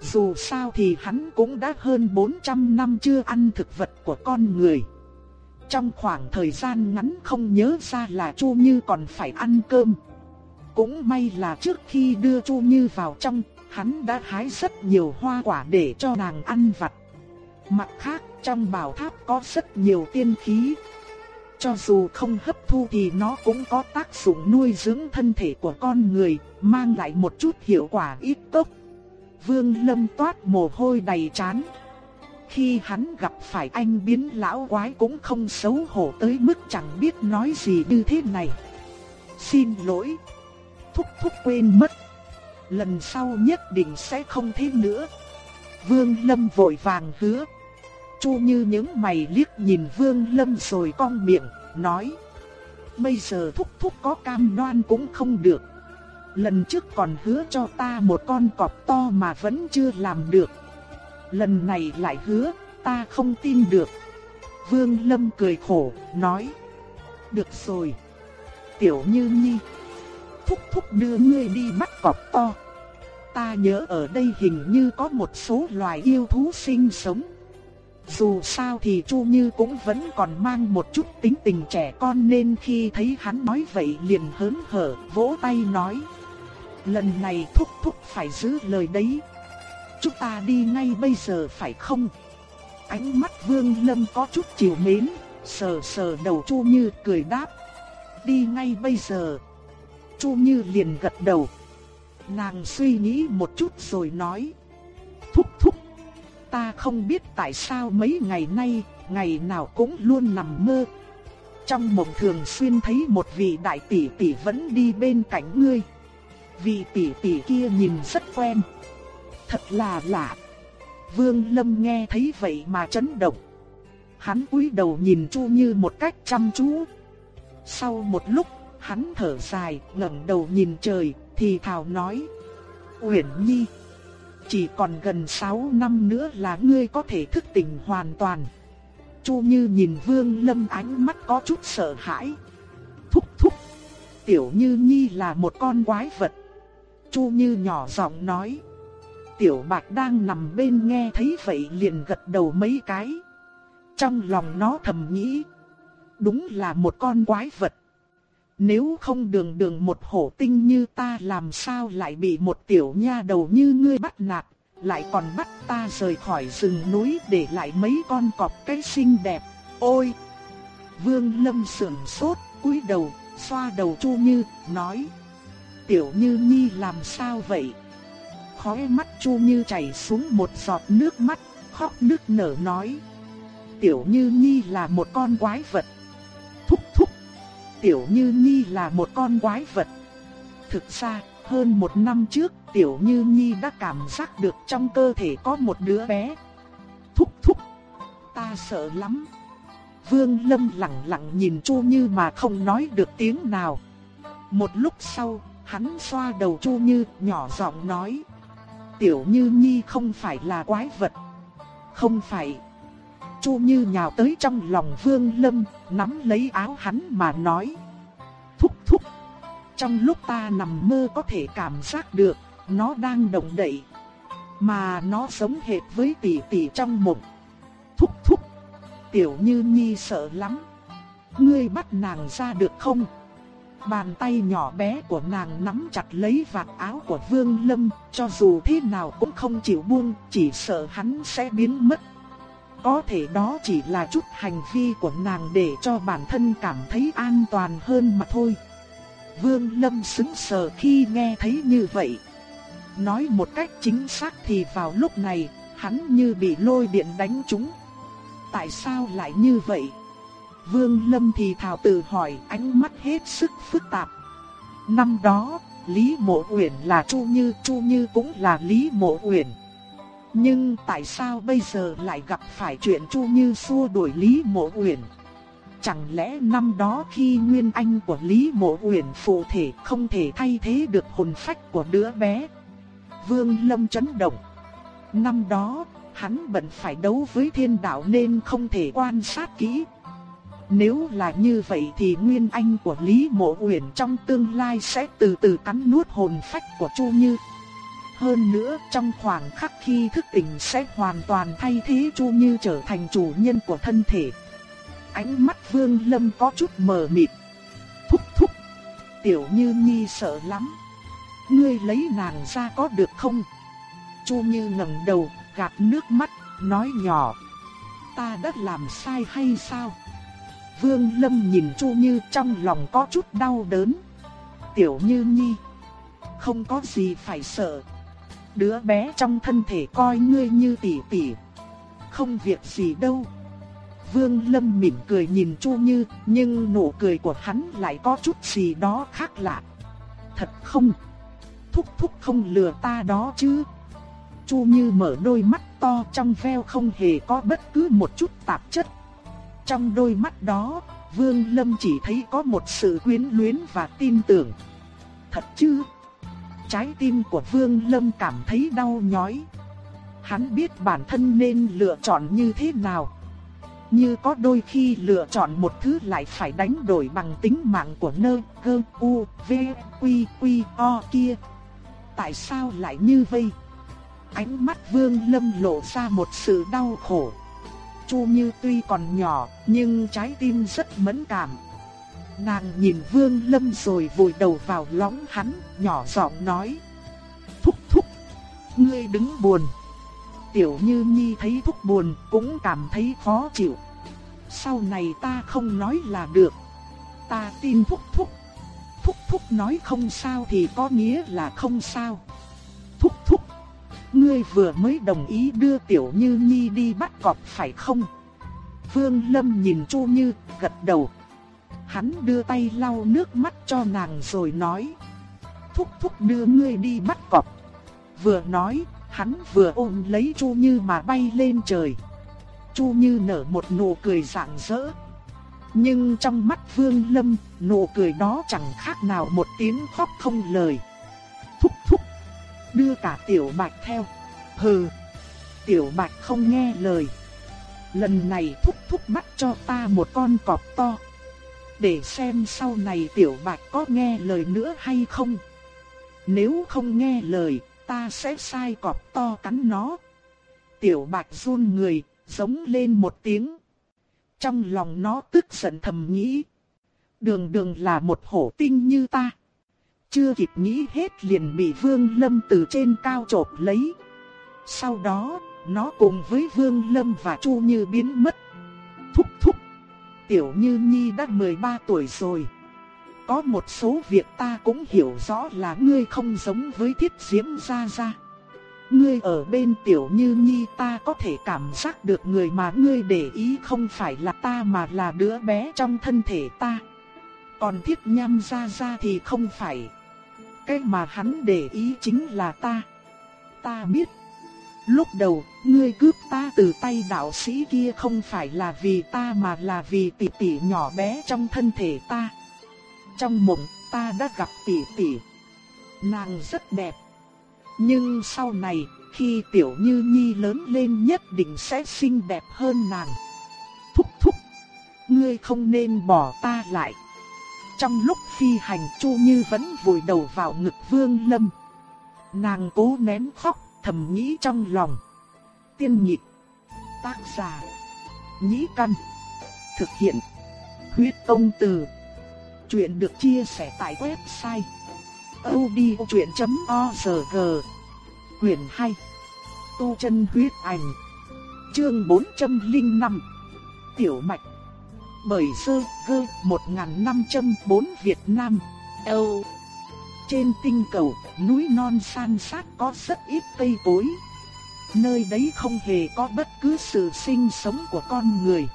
Dù sao thì hắn cũng đã hơn 400 năm chưa ăn thực vật của con người. Trong khoảng thời gian ngắn không nhớ ra là Chu Như còn phải ăn cơm. Cũng may là trước khi đưa Chu Như vào trong, hắn đã hái rất nhiều hoa quả để cho nàng ăn vặt. Mặt khác, trong bảo tháp có rất nhiều tiên khí. Cho dù không hấp thu thì nó cũng có tác dụng nuôi dưỡng thân thể của con người, mang lại một chút hiệu quả ít tốc. Vương Lâm toát mồ hôi đầy trán. Khi hắn gặp phải anh biến lão quái cũng không xấu hổ tới mức chẳng biết nói gì như thế này. Xin lỗi. Thúc thúc quên mất. lần sau nhất định sẽ không thế nữa. Vương Lâm vội vàng hứa. Chu Như những mày liếc nhìn Vương Lâm rồi cong miệng, nói. Bây giờ thúc thúc có cam đoan cũng không được. Lần trước còn hứa cho ta một con cọp to mà vẫn chưa làm được. Lần này lại hứa, ta không tin được. Vương Lâm cười khổ, nói. Được rồi. Tiểu Như Nhi. Thúc thúc đưa ngươi đi bắt cọp to. Ta nhớ ở đây hình như có một số loài yêu thú sinh sống. Dù sao thì Chu Như cũng vẫn còn mang một chút tính tình trẻ con nên khi thấy hắn nói vậy liền hớn hở, vỗ tay nói. Lần này thúc thúc phải giữ lời đấy. Chúng ta đi ngay bây giờ phải không? Ánh mắt Vương Lâm có chút chiều mến, sờ sờ đầu Chu Như cười đáp. Đi ngay bây giờ. Chu Như liền gật đầu. Nàng suy nghĩ một chút rồi nói. Ta không biết tại sao mấy ngày nay, ngày nào cũng luôn nằm mơ. Trong mộng thường xuyên thấy một vị đại tỷ tỷ vẫn đi bên cạnh ngươi. Vị tỷ tỷ kia nhìn rất quen. Thật là lạ. Vương Lâm nghe thấy vậy mà chấn động. Hắn cúi đầu nhìn Chu Như một cách chăm chú. Sau một lúc, hắn thở dài, ngẩng đầu nhìn trời, thì thào nói: "Uyển Nhi, chỉ còn gần 6 năm nữa là ngươi có thể thức tỉnh hoàn toàn." Chu Như nhìn Vương Lâm ánh mắt có chút sợ hãi. Thúc thúc, Tiểu Như Nhi là một con quái vật. Chu Như nhỏ giọng nói. Tiểu Bạch đang nằm bên nghe thấy vậy liền gật đầu mấy cái. Trong lòng nó thầm nghĩ. Đúng là một con quái vật. Nếu không đường đường một hổ tinh như ta làm sao lại bị một tiểu nha đầu như ngươi bắt nạt, lại còn bắt ta rời khỏi rừng núi để lại mấy con cọp cái xinh đẹp. Ôi! Vương Lâm sườn sốt, cúi đầu, xoa đầu Chu Như, nói. Tiểu Như Nhi làm sao vậy? Khóe mắt Chu Như chảy xuống một giọt nước mắt, khóc nức nở nói. Tiểu Như Nhi là một con quái vật. Tiểu Như Nhi là một con quái vật. Thực ra, hơn một năm trước, Tiểu Như Nhi đã cảm giác được trong cơ thể có một đứa bé. Thúc thúc. Ta sợ lắm. Vương Lâm lặng lặng nhìn Chu Như mà không nói được tiếng nào. Một lúc sau, hắn xoa đầu Chu Như, nhỏ giọng nói: Tiểu Như Nhi không phải là quái vật. Không phải. Chu Như nhào tới trong lòng Vương Lâm, nắm lấy áo hắn mà nói. Thúc thúc. Trong lúc ta nằm mơ có thể cảm giác được, nó đang động đậy. Mà nó sống hệt với tỷ tỷ trong mộng. Thúc thúc. Tiểu Như Nhi sợ lắm. Ngươi bắt nàng ra được không? Bàn tay nhỏ bé của nàng nắm chặt lấy vạt áo của Vương Lâm, cho dù thế nào cũng không chịu buông, chỉ sợ hắn sẽ biến mất. Có thể đó chỉ là chút hành vi của nàng để cho bản thân cảm thấy an toàn hơn mà thôi. Vương Lâm sững sờ khi nghe thấy như vậy. Nói một cách chính xác thì vào lúc này, hắn như bị lôi điện đánh trúng. Tại sao lại như vậy? Vương Lâm thì thào tự hỏi ánh mắt hết sức phức tạp. Năm đó, Lý Mộ Uyển là Chu Như, Chu Như cũng là Lý Mộ Uyển. Nhưng tại sao bây giờ lại gặp phải chuyện Chu Như xua đuổi Lý Mộ Uyển? Chẳng lẽ năm đó khi nguyên anh của Lý Mộ Uyển phụ thể không thể thay thế được hồn phách của đứa bé? Vương Lâm chấn động. Năm đó, hắn bận phải đấu với thiên đạo nên không thể quan sát kỹ, nếu là như vậy thì nguyên anh của Lý Mộ Uyển trong tương lai sẽ từ từ cắn nuốt hồn phách của Chu Như. Hơn nữa, trong khoảng khắc khi thức tỉnh sẽ hoàn toàn thay thế Chu Như trở thành chủ nhân của thân thể. Ánh mắt Vương Lâm có chút mờ mịt. Thúc thúc, Tiểu Như Nhi sợ lắm. Ngươi lấy nàng ra có được không? Chu Như ngẩng đầu, gạt nước mắt, nói nhỏ. Ta đã làm sai hay sao? Vương Lâm nhìn Chu Như trong lòng có chút đau đớn. Tiểu Như Nhi, không có gì phải sợ. Đứa bé trong thân thể coi ngươi như tỷ tỷ. Không việc gì đâu. Vương Lâm mỉm cười nhìn Chu Như, nhưng nụ cười của hắn lại có chút gì đó khác lạ. Thật không? Thúc thúc không lừa ta đó chứ. Chu Như mở đôi mắt to trong veo không hề có bất cứ một chút tạp chất. Trong đôi mắt đó, Vương Lâm chỉ thấy có một sự quyến luyến và tin tưởng. Thật chứ? Trái tim của Vương Lâm cảm thấy đau nhói. Hắn biết bản thân nên lựa chọn như thế nào. Như có đôi khi lựa chọn một thứ lại phải đánh đổi bằng tính mạng của nơ, cơ, u, v, quy, quy, o kia. Tại sao lại như vậy? Ánh mắt Vương Lâm lộ ra một sự đau khổ. Chu Như tuy còn nhỏ, nhưng trái tim rất mẫn cảm. Nàng nhìn Vương Lâm rồi vùi đầu vào lõng hắn, nhỏ giọng nói: "Thúc thúc, ngươi đứng buồn." Tiểu Như Nhi thấy thúc buồn cũng cảm thấy khó chịu. Sau này ta không nói là được. Ta tin thúc thúc. Thúc thúc nói không sao thì có nghĩa là không sao. Thúc thúc. Ngươi vừa mới đồng ý đưa Tiểu Như Nhi đi bắt cọp phải không? Vương Lâm nhìn Chu Như, gật đầu. Hắn đưa tay lau nước mắt cho nàng rồi nói. Thúc thúc đưa ngươi đi bắt cọp. Vừa nói, hắn vừa ôm lấy Chu Như mà bay lên trời. Chu Như nở một nụ cười rạng rỡ. Nhưng trong mắt Vương Lâm, nụ cười đó chẳng khác nào một tiếng khóc không lời. Thúc thúc, đưa cả Tiểu Bạch theo. Hừ, Tiểu Bạch không nghe lời. Lần này thúc thúc bắt cho ta một con cọp to. Để xem sau này Tiểu Bạch có nghe lời nữa hay không. Nếu không nghe lời, ta sẽ sai cọp to cắn nó. Tiểu Bạch run người, giống lên một tiếng. Trong lòng nó tức giận thầm nghĩ. Đường đường là một hổ tinh như ta. Chưa kịp nghĩ hết liền bị Vương Lâm từ trên cao chộp lấy. Sau đó, nó cùng với Vương Lâm và Chu Như biến mất. Thúc thúc. Tiểu Như Nhi đã 13 tuổi rồi. Có một số việc ta cũng hiểu rõ là ngươi không giống với thiết diễm gia gia. Ngươi ở bên tiểu như nhi ta có thể cảm giác được người mà ngươi để ý không phải là ta mà là đứa bé trong thân thể ta. Còn thiết nham ra ra thì không phải. Cái mà hắn để ý chính là ta. Ta biết. Lúc đầu, ngươi cướp ta từ tay đạo sĩ kia không phải là vì ta mà là vì tỷ tỷ nhỏ bé trong thân thể ta. Trong mộng, ta đã gặp tỷ tỷ. Nàng rất đẹp. Nhưng sau này, khi Tiểu Như Nhi lớn lên nhất định sẽ xinh đẹp hơn nàng. Thúc thúc, ngươi không nên bỏ ta lại. Trong lúc phi hành Chu Như vẫn vùi đầu vào ngực Vương Lâm. Nàng cố nén khóc, thầm nghĩ trong lòng. Tiên nhịp, tác giả, nhĩ căn, thực hiện, huyết công từ. Chuyện được chia sẻ tại website odchuyện.org Quyền 2 Tu chân huyết ảnh Chương 405 Tiểu Mạch Bởi sơ gơ 1504 Việt Nam Âu trên tinh cầu, núi non san sát có rất ít cây cối Nơi đấy không hề có bất cứ sự sinh sống của con người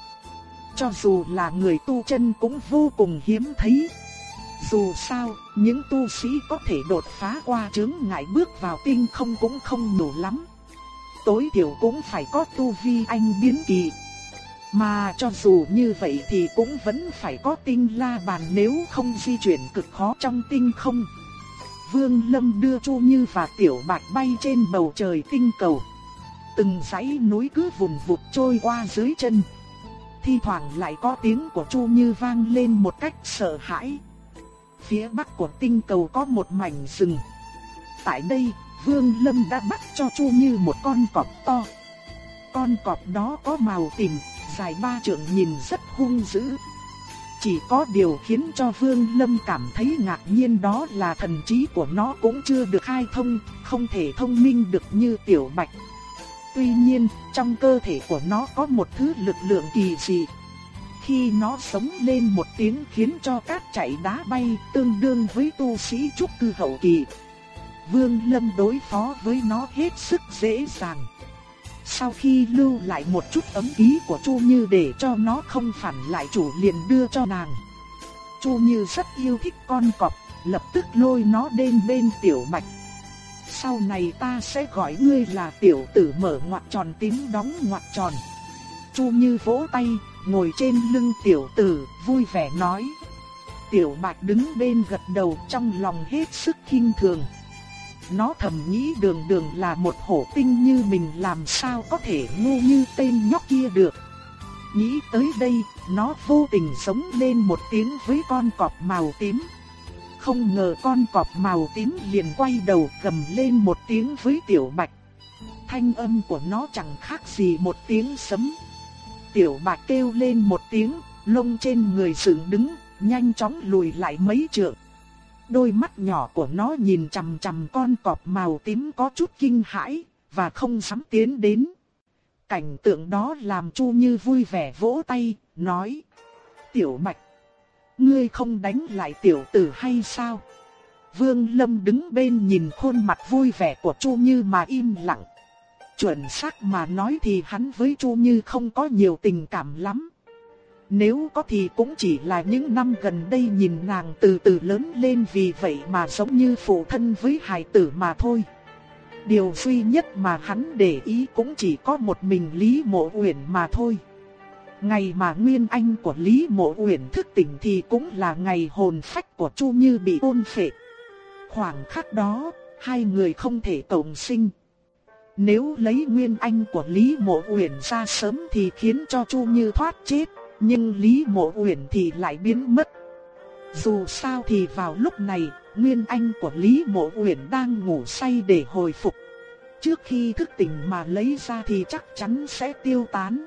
Cho dù là người tu chân cũng vô cùng hiếm thấy dù sao, những tu sĩ có thể đột phá qua chướng ngại bước vào tinh không cũng không đủ lắm. Tối thiểu cũng phải có tu vi anh biến kỳ. Mà cho dù như vậy thì cũng vẫn phải có tinh la bàn nếu không di chuyển cực khó trong tinh không. Vương Lâm đưa Chu Như và Tiểu Bạch bay trên bầu trời tinh cầu. Từng dãy núi cứ vùn vụt trôi qua dưới chân. Thi thoảng lại có tiếng của Chu Như vang lên một cách sợ hãi phía bắc của tinh cầu có một mảnh rừng. Tại đây, Vương Lâm đã bắt cho Chu Như một con cọp to. Con cọp đó có màu tím, dài ba trượng nhìn rất hung dữ. Chỉ có điều khiến cho Vương Lâm cảm thấy ngạc nhiên đó là thần trí của nó cũng chưa được khai thông, không thể thông minh được như tiểu bạch. Tuy nhiên, trong cơ thể của nó có một thứ lực lượng kỳ dị, khi nó sống lên một tiếng khiến cho cát chảy đá bay tương đương với tu sĩ trúc cư hậu kỳ. Vương Lâm đối phó với nó hết sức dễ dàng. Sau khi lưu lại một chút ấm ý của Chu Như để cho nó không phản lại chủ liền đưa cho nàng. Chu Như rất yêu thích con cọp, lập tức lôi nó đến bên Tiểu Mạch. sau này ta sẽ gọi ngươi là tiểu tử mở ngoặc tròn tím đóng ngoặc tròn. Chu Như vỗ tay, ngồi trên lưng tiểu tử, vui vẻ nói. Tiểu Bạch đứng bên gật đầu trong lòng hết sức kinh thường. Nó thầm nghĩ đường đường là một hổ tinh như mình làm sao có thể ngu như tên nhóc kia được. Nghĩ tới đây, nó vô tình sống lên một tiếng với con cọp màu tím. Không ngờ con cọp màu tím liền quay đầu gầm lên một tiếng với tiểu bạch. Thanh âm của nó chẳng khác gì một tiếng sấm. Tiểu bạch kêu lên một tiếng, lông trên người dựng đứng, nhanh chóng lùi lại mấy trượng. Đôi mắt nhỏ của nó nhìn chằm chằm con cọp màu tím có chút kinh hãi, và không dám tiến đến. Cảnh tượng đó làm Chu Như vui vẻ vỗ tay, nói. Tiểu Bạch, ngươi không đánh lại tiểu tử hay sao? Vương Lâm đứng bên nhìn khuôn mặt vui vẻ của Chu Như mà im lặng. Chuẩn xác mà nói thì hắn với Chu Như không có nhiều tình cảm lắm. Nếu có thì cũng chỉ là những năm gần đây nhìn nàng từ từ lớn lên vì vậy mà giống như phụ thân với hài tử mà thôi. Điều duy nhất mà hắn để ý cũng chỉ có một mình Lý Mộ Uyển mà thôi. Ngày mà nguyên anh của Lý Mộ Uyển thức tỉnh thì cũng là ngày hồn phách của Chu Như bị ôn phệ. Khoảng khắc đó, hai người không thể cộng sinh. Nếu lấy nguyên anh của Lý Mộ Uyển ra sớm thì khiến cho Chu Như thoát chết, nhưng Lý Mộ Uyển thì lại biến mất. Dù sao thì vào lúc này, nguyên anh của Lý Mộ Uyển đang ngủ say để hồi phục. Trước khi thức tỉnh mà lấy ra thì chắc chắn sẽ tiêu tán.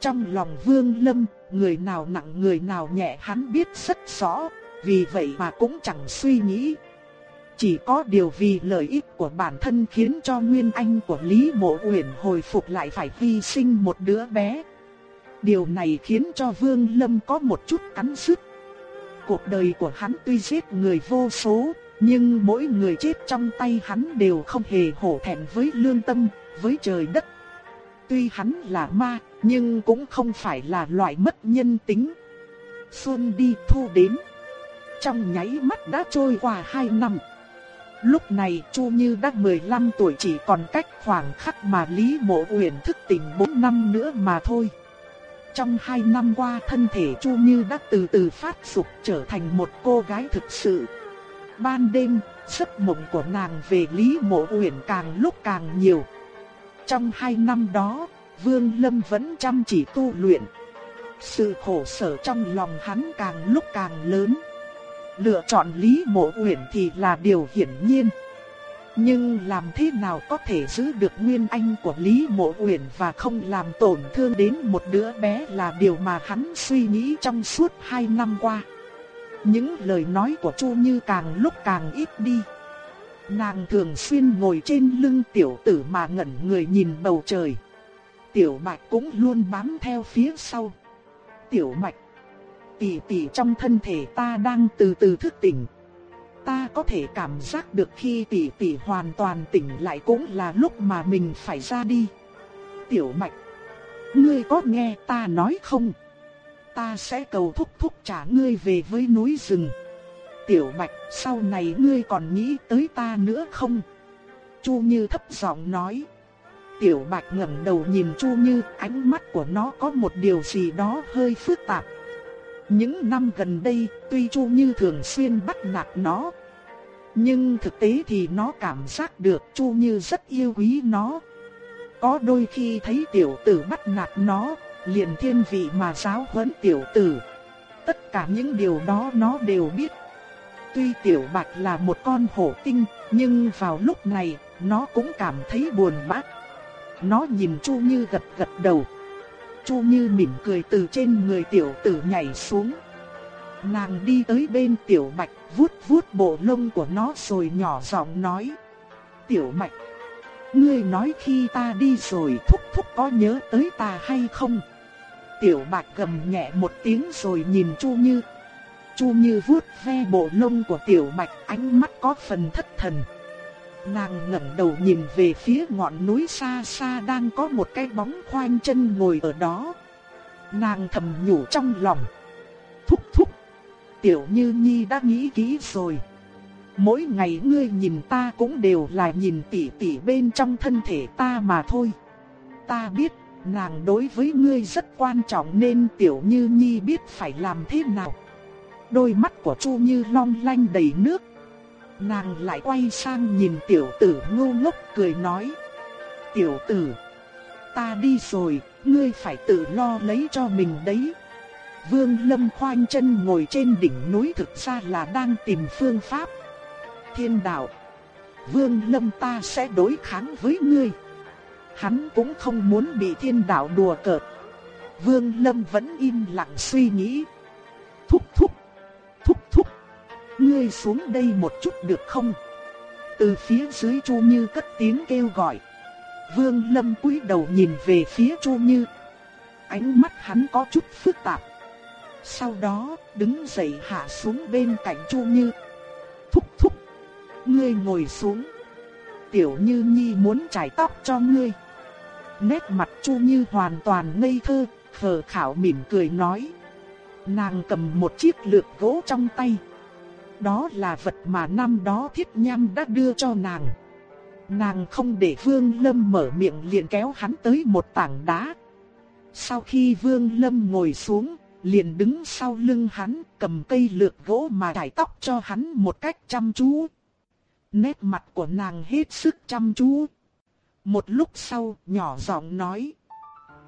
Trong lòng Vương Lâm, người nào nặng người nào nhẹ hắn biết rất rõ, vì vậy mà cũng chẳng suy nghĩ. Chỉ có điều vì lợi ích của bản thân khiến cho nguyên anh của Lý Mộ Uyển hồi phục lại phải hy sinh một đứa bé. Điều này khiến cho Vương Lâm có một chút cắn rứt. Cuộc đời của hắn tuy giết người vô số, nhưng mỗi người chết trong tay hắn đều không hề hổ thẹn với lương tâm, với trời đất. Tuy hắn là ma, nhưng cũng không phải là loại mất nhân tính. Xuân đi thu đến. Trong nháy mắt đã trôi qua 2 năm. Lúc này Chu Như đã 15 tuổi chỉ còn cách khoảng khắc mà Lý Mộ Uyển thức tỉnh 4 năm nữa mà thôi. Trong hai năm qua thân thể Chu Như đã từ từ phát dục trở thành một cô gái thực sự. Ban đêm, giấc mộng của nàng về Lý Mộ Uyển càng lúc càng nhiều. Trong hai năm đó, Vương Lâm vẫn chăm chỉ tu luyện. Sự khổ sở trong lòng hắn càng lúc càng lớn. Lựa chọn Lý Mộ Uyển thì là điều hiển nhiên. Nhưng làm thế nào có thể giữ được nguyên anh của Lý Mộ Uyển và không làm tổn thương đến một đứa bé là điều mà hắn suy nghĩ trong suốt hai năm qua. Những lời nói của Chu Như càng lúc càng ít đi. Nàng thường xuyên ngồi trên lưng tiểu tử mà ngẩn người nhìn bầu trời. Tiểu Bạch cũng luôn bám theo phía sau. Tiểu Bạch, tỷ tỷ trong thân thể ta đang từ từ thức tỉnh ta có thể cảm giác được khi tỷ tỷ hoàn toàn tỉnh lại cũng là lúc mà mình phải ra đi. Tiểu Mạch, ngươi có nghe ta nói không? Ta sẽ cầu thúc thúc trả ngươi về với núi rừng. Tiểu Bạch, sau này ngươi còn nghĩ tới ta nữa không? Chu Như thấp giọng nói. Tiểu Bạch ngẩng đầu nhìn Chu Như, ánh mắt của nó có một điều gì đó hơi phức tạp. Những năm gần đây, tuy Chu Như thường xuyên bắt nạt nó, nhưng thực tế thì nó cảm giác được Chu Như rất yêu quý nó. Có đôi khi thấy tiểu tử bắt nạt nó, liền thiên vị mà giáo huấn tiểu tử. Tất cả những điều đó nó đều biết. Tuy tiểu bạch là một con hổ tinh, nhưng vào lúc này, nó cũng cảm thấy buồn bã. Nó nhìn Chu Như gật gật đầu. Chu Như mỉm cười từ trên người tiểu tử nhảy xuống. Nàng đi tới bên tiểu mạch, vuốt vuốt bộ lông của nó rồi nhỏ giọng nói. Tiểu mạch, ngươi nói khi ta đi rồi thúc thúc có nhớ tới ta hay không? Tiểu bạch gầm nhẹ một tiếng rồi nhìn Chu Như. Chu Như vuốt ve bộ lông của tiểu bạch ánh mắt có phần thất thần. Nàng ngẩng đầu nhìn về phía ngọn núi xa xa đang có một cái bóng khoanh chân ngồi ở đó. Nàng thầm nhủ trong lòng. Tiểu Như Nhi đã nghĩ kỹ rồi. Mỗi ngày ngươi nhìn ta cũng đều là nhìn tỉ tỉ bên trong thân thể ta mà thôi. Ta biết, nàng đối với ngươi rất quan trọng nên tiểu như nhi biết phải làm thế nào. Đôi mắt của Chu Như long lanh đầy nước. Nàng lại quay sang nhìn tiểu tử ngu ngốc cười nói. Tiểu tử, ta đi rồi, ngươi phải tự lo lấy cho mình đấy. Vương Lâm khoanh chân ngồi trên đỉnh núi thực ra là đang tìm phương pháp. Thiên đạo, Vương Lâm ta sẽ đối kháng với ngươi. Hắn cũng không muốn bị thiên đạo đùa cợt. Vương Lâm vẫn im lặng suy nghĩ. Thúc thúc, thúc thúc, ngươi xuống đây một chút được không? Từ phía dưới Chu Như cất tiếng kêu gọi. Vương Lâm cúi đầu nhìn về phía Chu Như. Ánh mắt hắn có chút phức tạp. Sau đó, đứng dậy hạ xuống bên cạnh Chu Như. Thúc thúc, ngươi ngồi xuống. Tiểu Như Nhi muốn trải tóc cho ngươi. Nét mặt Chu Như hoàn toàn ngây thơ, khờ khảo mỉm cười nói. Nàng cầm một chiếc lược gỗ trong tay. Đó là vật mà năm đó thiết nham đã đưa cho nàng. Nàng không để Vương Lâm mở miệng liền kéo hắn tới một tảng đá. Sau khi Vương Lâm ngồi xuống, liền đứng sau lưng hắn, cầm cây lược gỗ mà chải tóc cho hắn một cách chăm chú. Nét mặt của nàng hết sức chăm chú. Một lúc sau, nhỏ giọng nói.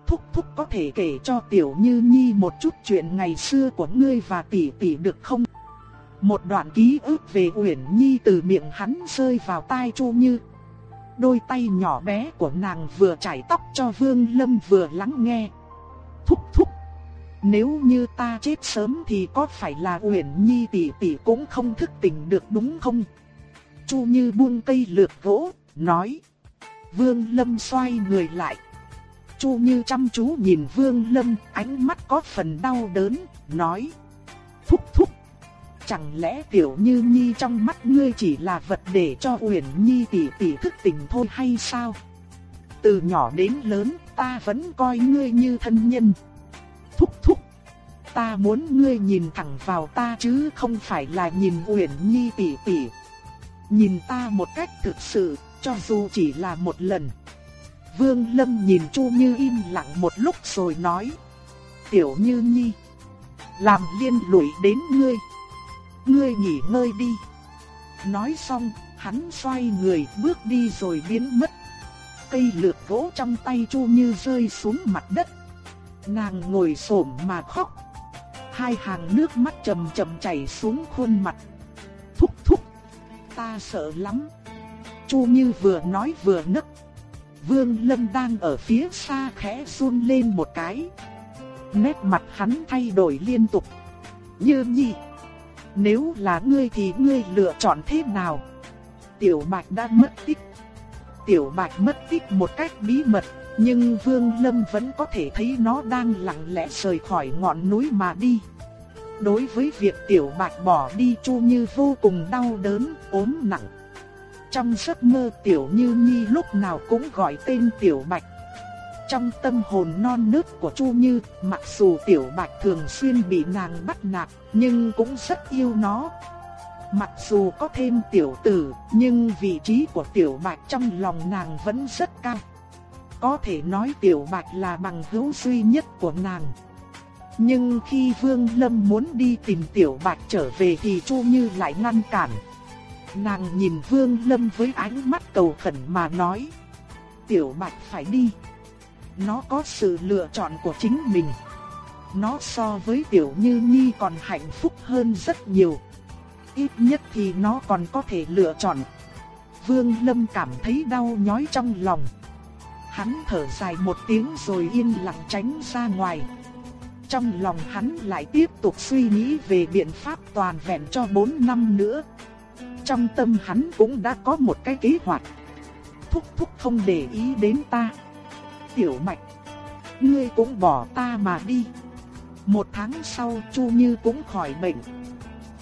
Thúc thúc có thể kể cho Tiểu Như Nhi một chút chuyện ngày xưa của ngươi và tỷ tỷ được không? Một đoạn ký ức về Uyển Nhi từ miệng hắn rơi vào tai Chu Như. Đôi tay nhỏ bé của nàng vừa chải tóc cho Vương Lâm vừa lắng nghe. Thúc thúc. Nếu như ta chết sớm thì có phải là Uyển Nhi tỷ tỷ cũng không thức tỉnh được đúng không? Chu Như buông cây lược gỗ, nói. Vương Lâm xoay người lại. Chu Như chăm chú nhìn Vương Lâm, ánh mắt có phần đau đớn, nói. Thúc thúc. Chẳng lẽ tiểu như nhi trong mắt ngươi chỉ là vật để cho Uyển Nhi tỷ tỷ thức tỉnh thôi hay sao? Từ nhỏ đến lớn ta vẫn coi ngươi như thân nhân. Thúc thúc. Ta muốn ngươi nhìn thẳng vào ta chứ không phải là nhìn Uyển Nhi tỷ tỷ. Nhìn ta một cách thực sự, cho dù chỉ là một lần. Vương Lâm nhìn Chu Như im lặng một lúc rồi nói. Tiểu Như Nhi. Làm liên lụy đến ngươi. Ngươi nghỉ ngơi đi. Nói xong, hắn xoay người bước đi rồi biến mất. Cây lược gỗ trong tay Chu Như rơi xuống mặt đất. Nàng ngồi xổm mà khóc. Hai hàng nước mắt chầm chậm chảy xuống khuôn mặt. Thúc thúc, ta sợ lắm. Chu Như vừa nói vừa nức. Vương Lâm đang ở phía xa khẽ run lên một cái. Nét mặt hắn thay đổi liên tục. Như nhi. Nếu là ngươi thì ngươi lựa chọn thế nào? Tiểu Bạch đã mất tích. Tiểu Bạch mất tích một cách bí mật, nhưng Vương Lâm vẫn có thể thấy nó đang lặng lẽ rời khỏi ngọn núi mà đi. Đối với việc Tiểu Bạch bỏ đi Chu Như vô cùng đau đớn, ốm nặng. Trong giấc mơ Tiểu Như Nhi lúc nào cũng gọi tên Tiểu Bạch. Trong tâm hồn non nớt của Chu Như, mặc dù Tiểu Bạch thường xuyên bị nàng bắt nạt, nhưng cũng rất yêu nó. Mặc dù có thêm tiểu tử, nhưng vị trí của Tiểu Bạch trong lòng nàng vẫn rất cao. Có thể nói Tiểu Bạch là bằng hữu duy nhất của nàng. Nhưng khi Vương Lâm muốn đi tìm Tiểu Bạch trở về thì Chu Như lại ngăn cản. Nàng nhìn Vương Lâm với ánh mắt cầu khẩn mà nói. Tiểu Bạch phải đi. Nó có sự lựa chọn của chính mình. Nó so với Tiểu Như Nhi còn hạnh phúc hơn rất nhiều. Ít nhất thì nó còn có thể lựa chọn. Vương Lâm cảm thấy đau nhói trong lòng. Hắn thở dài một tiếng rồi yên lặng tránh ra ngoài. Trong lòng hắn lại tiếp tục suy nghĩ về biện pháp toàn vẹn cho 4 năm nữa. Trong tâm hắn cũng đã có một cái kế hoạch. Thúc thúc không để ý đến ta. Tiểu mạch, ngươi cũng bỏ ta mà đi. Một tháng sau Chu Như cũng khỏi bệnh.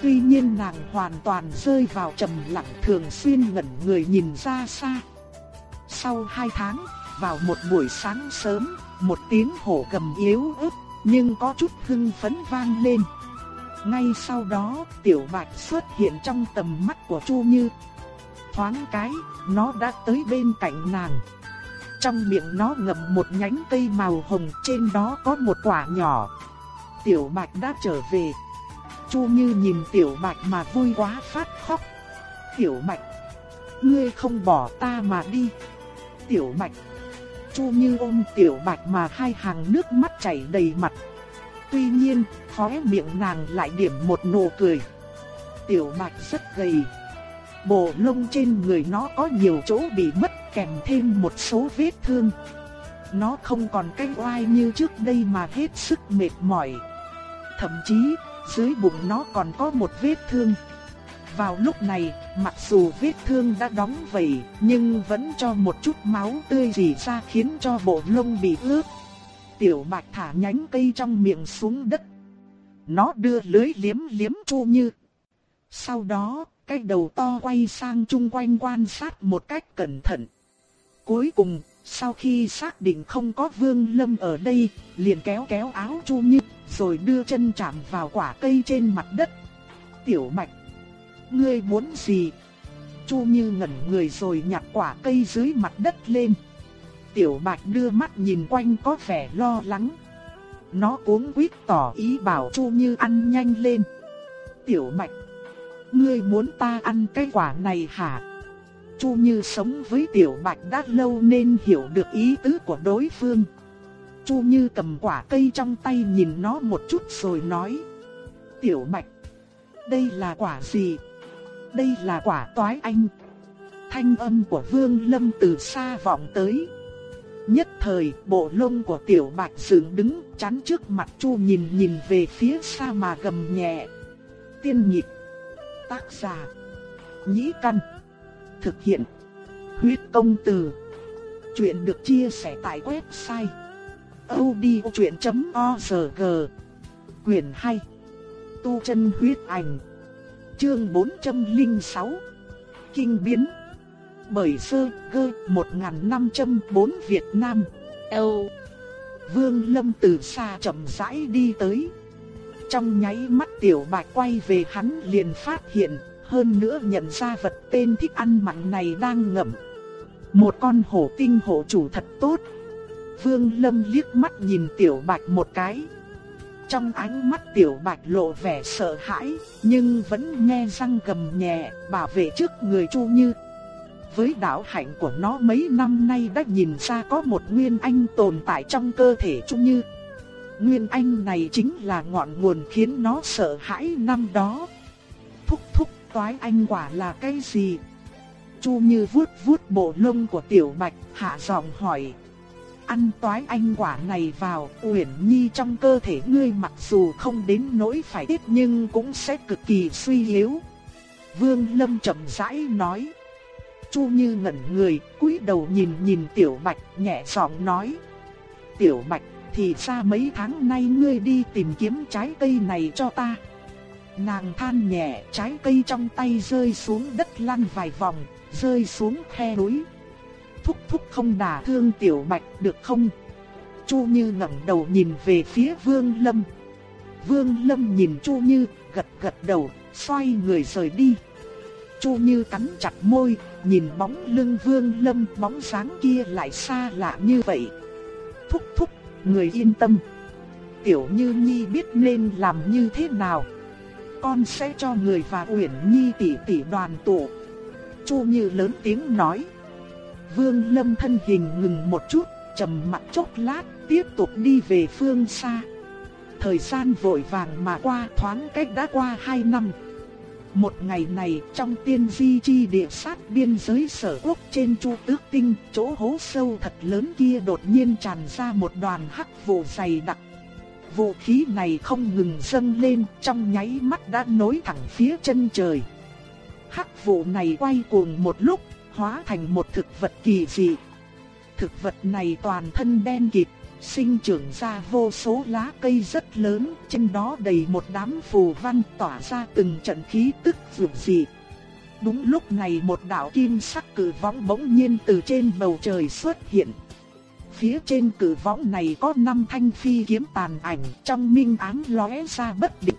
Tuy nhiên nàng hoàn toàn rơi vào trầm lặng thường xuyên ngẩn người nhìn ra xa. Sau hai tháng, vào một buổi sáng sớm, một tiếng hổ gầm yếu ớt, nhưng có chút hưng phấn vang lên. Ngay sau đó, Tiểu Bạch xuất hiện trong tầm mắt của Chu Như. Thoáng cái, nó đã tới bên cạnh nàng. Trong miệng nó ngậm một nhánh cây màu hồng, trên đó có một quả nhỏ. Tiểu Bạch đã trở về. Chu Như nhìn Tiểu Bạch mà vui quá phát khóc. Tiểu Bạch, ngươi không bỏ ta mà đi. Tiểu Bạch, Chu Như ôm Tiểu Bạch mà hai hàng nước mắt chảy đầy mặt. Tuy nhiên, khóe miệng nàng lại điểm một nụ cười. Tiểu Bạch rất gầy. Bộ lông trên người nó có nhiều chỗ bị mất kèm thêm một số vết thương. Nó không còn cái oai như trước đây mà hết sức mệt mỏi. Thậm chí, dưới bụng nó còn có một vết thương. Vào lúc này, mặc dù vết thương đã đóng vẩy nhưng vẫn cho một chút máu tươi rỉ ra khiến cho bộ lông bị ướt. Tiểu Bạch thả nhánh cây trong miệng xuống đất. Nó đưa lưới liếm liếm Chu Như. Sau đó, cái đầu to quay sang chung quanh quan sát một cách cẩn thận. Cuối cùng, sau khi xác định không có Vương Lâm ở đây, liền kéo kéo áo Chu Như, rồi đưa chân chạm vào quả cây trên mặt đất. Tiểu Bạch, ngươi muốn gì? Chu Như ngẩn người rồi nhặt quả cây dưới mặt đất lên. Tiểu Bạch đưa mắt nhìn quanh có vẻ lo lắng. Nó cuống quýt tỏ ý bảo Chu Như ăn nhanh lên. Tiểu Bạch, ngươi muốn ta ăn cái quả này hả? Chu Như sống với Tiểu Bạch đã lâu nên hiểu được ý tứ của đối phương. Chu Như cầm quả cây trong tay nhìn nó một chút rồi nói. Tiểu Bạch, đây là quả gì? Đây là quả toái anh. Thanh âm của Vương Lâm từ xa vọng tới. Nhất thời, bộ lông của Tiểu Bạch dựng đứng chắn trước mặt Chu nhìn nhìn về phía xa mà gầm nhẹ. Tiên nhịp. Tác giả. Nhĩ căn. Thực hiện. Huyết công từ. Chuyện được chia sẻ tại website. odchuyện.org Quyền hay Tu chân huyết ảnh. Chương 406. Kinh biến. Bởi sơ gơ 1504 Việt Nam. Âu. Vương Lâm từ xa chậm rãi đi tới. Trong nháy mắt tiểu bạch quay về hắn liền phát hiện, hơn nữa nhận ra vật tên thích ăn mặn này đang ngậm. Một con hổ tinh hổ chủ thật tốt. Vương Lâm liếc mắt nhìn tiểu bạch một cái. Trong ánh mắt tiểu bạch lộ vẻ sợ hãi, nhưng vẫn nghe răng gầm nhẹ, bảo vệ trước người Chu Như. Với đạo hạnh của nó mấy năm nay đã nhìn ra có một nguyên anh tồn tại trong cơ thể Chu Như. Nguyên anh này chính là ngọn nguồn khiến nó sợ hãi năm đó. Thúc thúc toái anh quả là cái gì? Chu Như vuốt vuốt bộ lông của Tiểu Bạch, hạ giọng hỏi. Ăn toái anh quả này vào, Uyển Nhi trong cơ thể ngươi mặc dù không đến nỗi phải tiết nhưng cũng sẽ cực kỳ suy yếu. Vương Lâm chậm rãi nói. Chu Như ngẩn người, cúi đầu nhìn nhìn Tiểu Bạch, nhẹ giọng nói: "Tiểu Bạch, thì ra mấy tháng nay ngươi đi tìm kiếm trái cây này cho ta." Nàng than nhẹ, trái cây trong tay rơi xuống đất lăn vài vòng, rơi xuống khe núi. Thúc thúc không đả thương Tiểu Bạch được không? Chu Như ngẩng đầu nhìn về phía Vương Lâm. Vương Lâm nhìn Chu Như, gật gật đầu, xoay người rời đi. Chu Như cắn chặt môi, nhìn bóng lưng Vương Lâm bóng sáng kia lại xa lạ như vậy. Thúc thúc, người yên tâm. Tiểu Như Nhi biết nên làm như thế nào. Con sẽ cho người và Uyển Nhi tỷ tỷ đoàn tụ. Chu Như lớn tiếng nói. Vương Lâm thân hình ngừng một chút, trầm mặt chốc lát, tiếp tục đi về phương xa. Thời gian vội vàng mà qua thoáng cách đã qua hai năm. Một ngày này trong tiên di chi địa sát biên giới sở quốc trên chu tước tinh, chỗ hố sâu thật lớn kia đột nhiên tràn ra một đoàn hắc vụ dày đặc. Vũ khí này không ngừng dâng lên trong nháy mắt đã nối thẳng phía chân trời. Hắc vụ này quay cuồng một lúc, hóa thành một thực vật kỳ dị. Thực vật này toàn thân đen kịt, sinh trưởng ra vô số lá cây rất lớn, trên đó đầy một đám phù văn tỏa ra từng trận khí tức dường dị. Đúng lúc này một đạo kim sắc cử võng bỗng nhiên từ trên bầu trời xuất hiện. Phía trên cử võng này có năm thanh phi kiếm tàn ảnh trong minh ám lóe ra bất định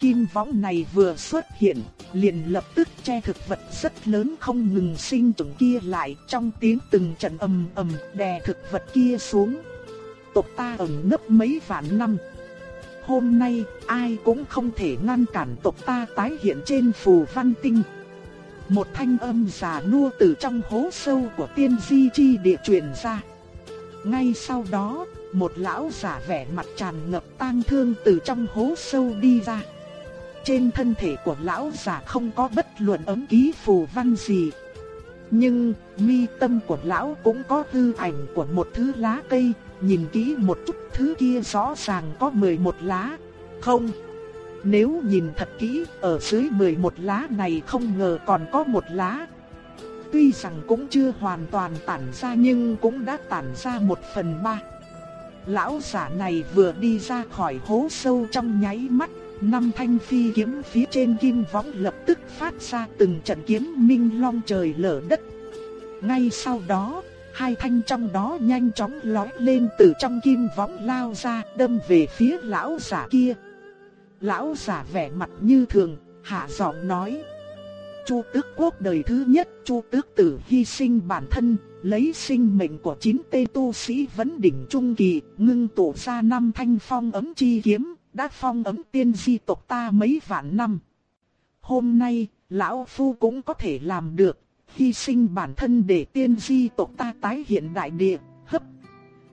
kim võng này vừa xuất hiện, liền lập tức che thực vật rất lớn không ngừng sinh trưởng kia lại trong tiếng từng trận ầm ầm đè thực vật kia xuống. Tộc ta ẩn nấp mấy vạn năm. Hôm nay ai cũng không thể ngăn cản tộc ta tái hiện trên phù văn tinh. Một thanh âm già nua từ trong hố sâu của tiên di chi địa truyền ra. Ngay sau đó, một lão giả vẻ mặt tràn ngập tang thương từ trong hố sâu đi ra. Trên thân thể của lão giả không có bất luận ấm ký phù văn gì. Nhưng mi tâm của lão cũng có tư ảnh của một thứ lá cây, nhìn kỹ một chút thứ kia rõ ràng có 11 lá. Không, nếu nhìn thật kỹ, ở dưới 11 lá này không ngờ còn có một lá. Tuy rằng cũng chưa hoàn toàn tản ra nhưng cũng đã tản ra một phần ba. Lão giả này vừa đi ra khỏi hố sâu trong nháy mắt, năm thanh phi kiếm phía trên kim võng lập tức phát ra từng trận kiếm minh long trời lở đất. Ngay sau đó, hai thanh trong đó nhanh chóng lói lên từ trong kim võng lao ra đâm về phía lão giả kia. Lão giả vẻ mặt như thường, hạ giọng nói. Chu tước quốc đời thứ nhất, chu tước tử hy sinh bản thân, lấy sinh mệnh của chín tên tu sĩ vấn đỉnh trung kỳ, ngưng tụ ra năm thanh phong ấm chi kiếm, đã phong ấm tiên di tộc ta mấy vạn năm. Hôm nay, lão phu cũng có thể làm được, hy sinh bản thân để tiên di tộc ta tái hiện đại địa, hấp.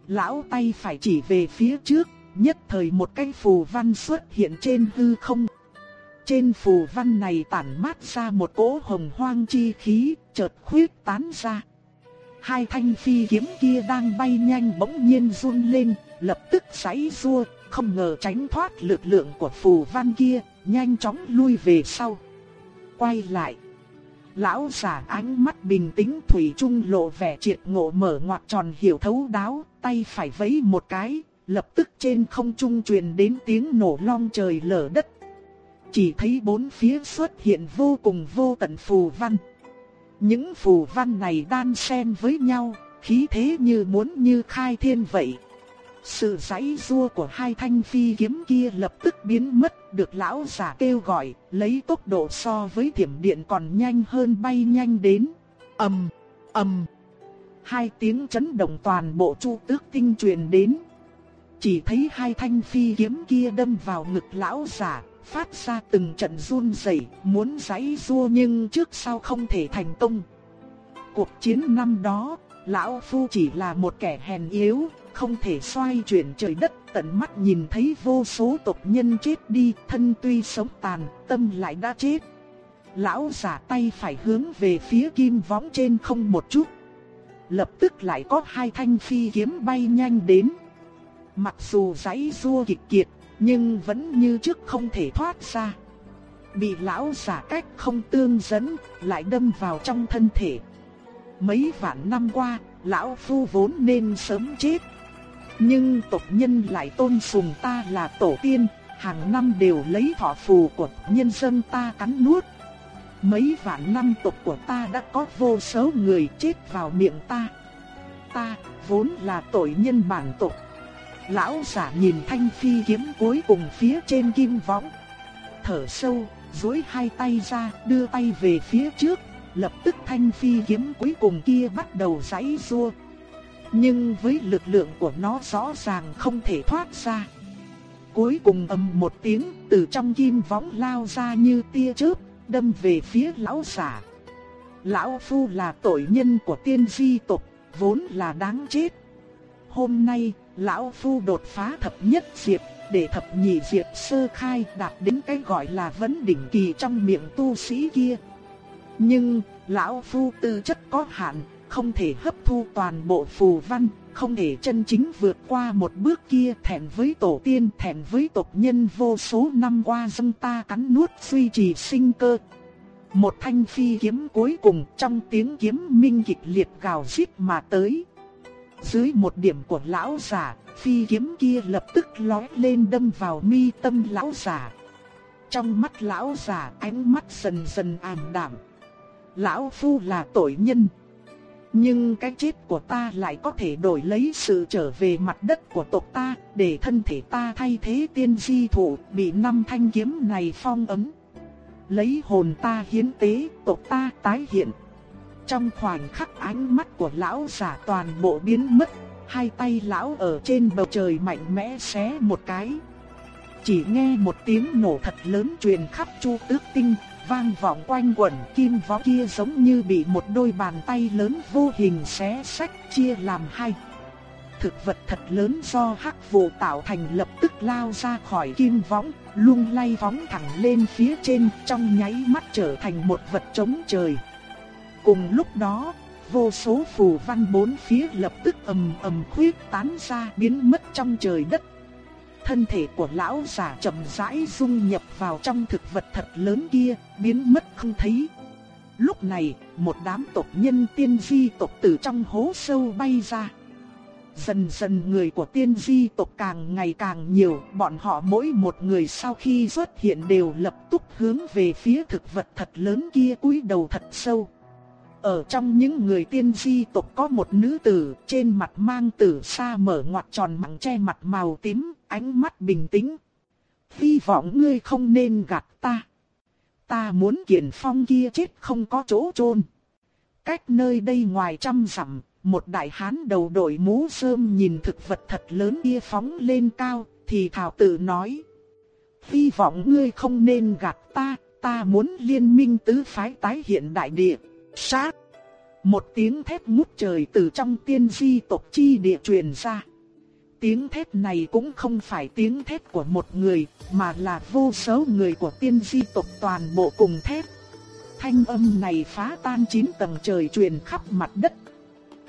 Lão tay phải chỉ về phía trước, nhất thời một cái phù văn xuất hiện trên hư không. Trên phù văn này tản mát ra một cỗ hồng hoang chi khí, chợt khuyết tán ra. Hai thanh phi kiếm kia đang bay nhanh bỗng nhiên run lên, lập tức giãy rua, không ngờ tránh thoát lực lượng của phù văn kia, nhanh chóng lui về sau. Quay lại. Lão giả ánh mắt bình tĩnh thủy chung lộ vẻ triệt ngộ mở ngoặt tròn hiểu thấu đáo, tay phải vẫy một cái, lập tức trên không trung truyền đến tiếng nổ long trời lở đất. Chỉ thấy bốn phía xuất hiện vô cùng vô tận phù văn. Những phù văn này đan xen với nhau, khí thế như muốn như khai thiên vậy. Sự giãy rua của hai thanh phi kiếm kia lập tức biến mất, được lão giả kêu gọi, lấy tốc độ so với thiểm điện còn nhanh hơn bay nhanh đến. ầm, ầm. Hai tiếng chấn động toàn bộ chu tước tinh truyền đến. Chỉ thấy hai thanh phi kiếm kia đâm vào ngực lão giả, phát ra từng trận run rẩy, muốn giãy rua nhưng trước sau không thể thành công. Cuộc chiến năm đó, lão phu chỉ là một kẻ hèn yếu, không thể xoay chuyển trời đất, tận mắt nhìn thấy vô số tộc nhân chết đi, thân tuy sống tàn, tâm lại đã chết. Lão giả tay phải hướng về phía kim võng trên không một chút. Lập tức lại có hai thanh phi kiếm bay nhanh đến. Mặc dù giấy rua kịch kiệt, nhưng vẫn như trước không thể thoát ra. Bị lão giả cách không tương dẫn, lại đâm vào trong thân thể. Mấy vạn năm qua, lão phu vốn nên sớm chết. Nhưng tộc nhân lại tôn sùng ta là tổ tiên, hàng năm đều lấy thọ phù của nhân dân ta cắn nuốt. Mấy vạn năm tộc của ta đã có vô số người chết vào miệng ta. Ta vốn là tội nhân bản tộc Lão giả nhìn thanh phi kiếm cuối cùng phía trên kim võng. Thở sâu, duỗi hai tay ra, đưa tay về phía trước, lập tức thanh phi kiếm cuối cùng kia bắt đầu giãy giụa. Nhưng với lực lượng của nó rõ ràng không thể thoát ra. Cuối cùng ầm một tiếng, từ trong kim võng lao ra như tia chớp, đâm về phía lão giả. Lão phu là tội nhân của tiên di tộc, vốn là đáng chết. Hôm nay, lão phu đột phá thập nhất diệp, để thập nhị diệp sơ khai đạt đến cái gọi là vấn đỉnh kỳ trong miệng tu sĩ kia. Nhưng, lão phu tư chất có hạn, không thể hấp thu toàn bộ phù văn, không thể chân chính vượt qua một bước kia thẹn với tổ tiên, thẹn với tộc nhân vô số năm qua dân ta cắn nuốt duy trì sinh cơ. Một thanh phi kiếm cuối cùng trong tiếng kiếm minh kịch liệt gào rít mà tới. Dưới một điểm của lão giả, phi kiếm kia lập tức lói lên đâm vào mi tâm lão giả. Trong mắt lão giả ánh mắt dần dần ảm đạm. Lão phu là tội nhân. Nhưng cái chết của ta lại có thể đổi lấy sự trở về mặt đất của tộc ta, để thân thể ta thay thế tiên di thủ bị năm thanh kiếm này phong ấn. Lấy hồn ta hiến tế, tộc ta tái hiện. Trong khoảnh khắc ánh mắt của lão giả toàn bộ biến mất, hai tay lão ở trên bầu trời mạnh mẽ xé một cái. Chỉ nghe một tiếng nổ thật lớn truyền khắp chu tước tinh, vang vọng quanh quẩn kim võ kia giống như bị một đôi bàn tay lớn vô hình xé sách chia làm hai. Thực vật thật lớn do hắc vụ tạo thành lập tức lao ra khỏi kim võng, lung lay phóng thẳng lên phía trên trong nháy mắt trở thành một vật chống trời. Cùng lúc đó, vô số phù văn bốn phía lập tức ầm ầm khuyết tán ra biến mất trong trời đất. Thân thể của lão giả chậm rãi dung nhập vào trong thực vật thật lớn kia, biến mất không thấy. Lúc này, một đám tộc nhân tiên di tộc từ trong hố sâu bay ra. Dần dần người của tiên di tộc càng ngày càng nhiều, bọn họ mỗi một người sau khi xuất hiện đều lập tức hướng về phía thực vật thật lớn kia cúi đầu thật sâu. Ở trong những người tiên di tộc có một nữ tử, trên mặt mang tử sa mở ngoặt tròn mặng che mặt màu tím, ánh mắt bình tĩnh. Hy vọng ngươi không nên gạt ta. Ta muốn kiện phong kia chết không có chỗ chôn. Cách nơi đây ngoài trăm dặm, một đại hán đầu đội mũ sơm nhìn thực vật thật lớn kia phóng lên cao, thì thảo tự nói. Hy vọng ngươi không nên gạt ta, ta muốn liên minh tứ phái tái hiện đại địa. Sát! Một tiếng thét ngút trời từ trong tiên di tộc chi địa truyền ra. Tiếng thét này cũng không phải tiếng thét của một người, mà là vô số người của tiên di tộc toàn bộ cùng thét. Thanh âm này phá tan chín tầng trời truyền khắp mặt đất.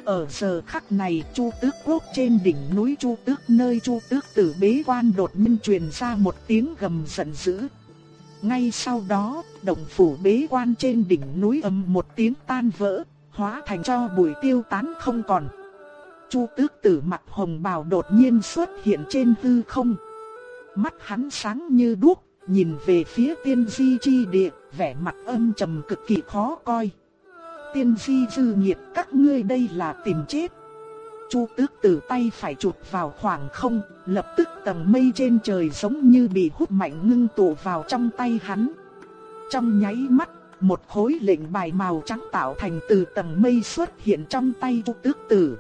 Ở giờ khắc này, Chu Tước Quốc trên đỉnh núi Chu Tước nơi Chu Tước Tử bế quan đột nhiên truyền ra một tiếng gầm giận dữ. Ngay sau đó, động phủ bế quan trên đỉnh núi âm một tiếng tan vỡ, hóa thành cho bụi tiêu tán không còn. Chu tước tử mặt hồng bào đột nhiên xuất hiện trên hư không. Mắt hắn sáng như đuốc, nhìn về phía tiên di chi địa, vẻ mặt âm trầm cực kỳ khó coi. Tiên di dư nhiệt các ngươi đây là tìm chết. Chu tước tử tay phải chụp vào khoảng không, lập tức tầng mây trên trời giống như bị hút mạnh ngưng tụ vào trong tay hắn. Trong nháy mắt, một khối lệnh bài màu trắng tạo thành từ tầng mây xuất hiện trong tay Chu tước tử.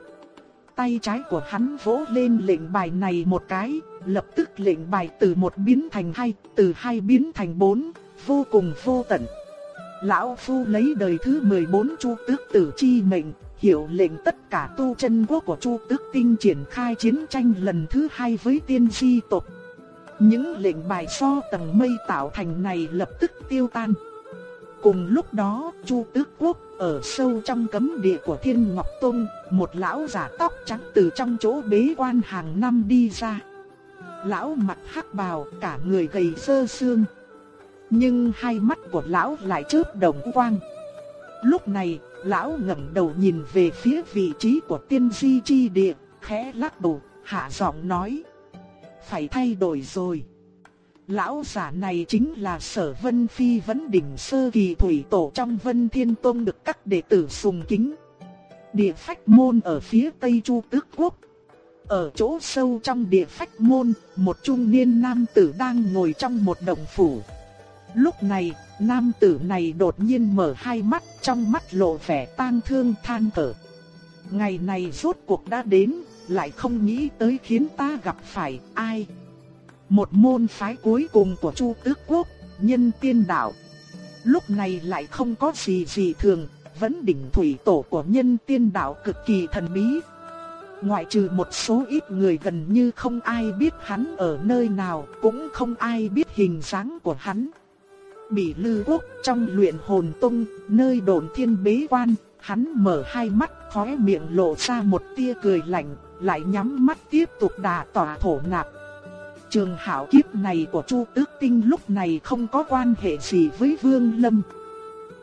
Tay trái của hắn vỗ lên lệnh bài này một cái, lập tức lệnh bài từ một biến thành hai, từ hai biến thành bốn, vô cùng vô tận. Lão Phu lấy đời thứ 14 Chu Tước Tử Chi mệnh, hiểu lệnh tất cả tu chân quốc của Chu Tước Tinh triển khai chiến tranh lần thứ hai với tiên di tộc. Những lệnh bài so tầng mây tạo thành này lập tức tiêu tan. Cùng lúc đó, Chu Tước Quốc ở sâu trong cấm địa của Thiên Ngọc Tôn, một lão giả tóc trắng từ trong chỗ bế quan hàng năm đi ra. Lão mặt hắc bào, cả người gầy sơ xương. Nhưng hai mắt của lão lại chớp đồng quang. Lúc này, lão ngẩng đầu nhìn về phía vị trí của tiên di chi địa, khẽ lắc đầu, hạ giọng nói. Phải thay đổi rồi. Lão giả này chính là sở vân phi vấn đỉnh sơ kỳ thủy tổ trong vân thiên tông được các đệ tử sùng kính. Địa phách môn ở phía tây chu tước quốc. Ở chỗ sâu trong địa phách môn, một trung niên nam tử đang ngồi trong một động phủ. Lúc này, nam tử này đột nhiên mở hai mắt, trong mắt lộ vẻ tang thương than thở. Ngày này rốt cuộc đã đến, lại không nghĩ tới khiến ta gặp phải ai. Một môn phái cuối cùng của Chu Tước Quốc, nhân tiên đạo. Lúc này lại không có gì gì thường, vẫn đỉnh thủy tổ của nhân tiên đạo cực kỳ thần bí. Ngoại trừ một số ít người gần như không ai biết hắn ở nơi nào, cũng không ai biết hình dáng của hắn. Bị lư quốc trong luyện hồn tông, nơi đồn thiên bế quan, hắn mở hai mắt khóe miệng lộ ra một tia cười lạnh, lại nhắm mắt tiếp tục đà tỏa thổ nạp. Trường hảo kiếp này của Chu Tước Tinh lúc này không có quan hệ gì với Vương Lâm.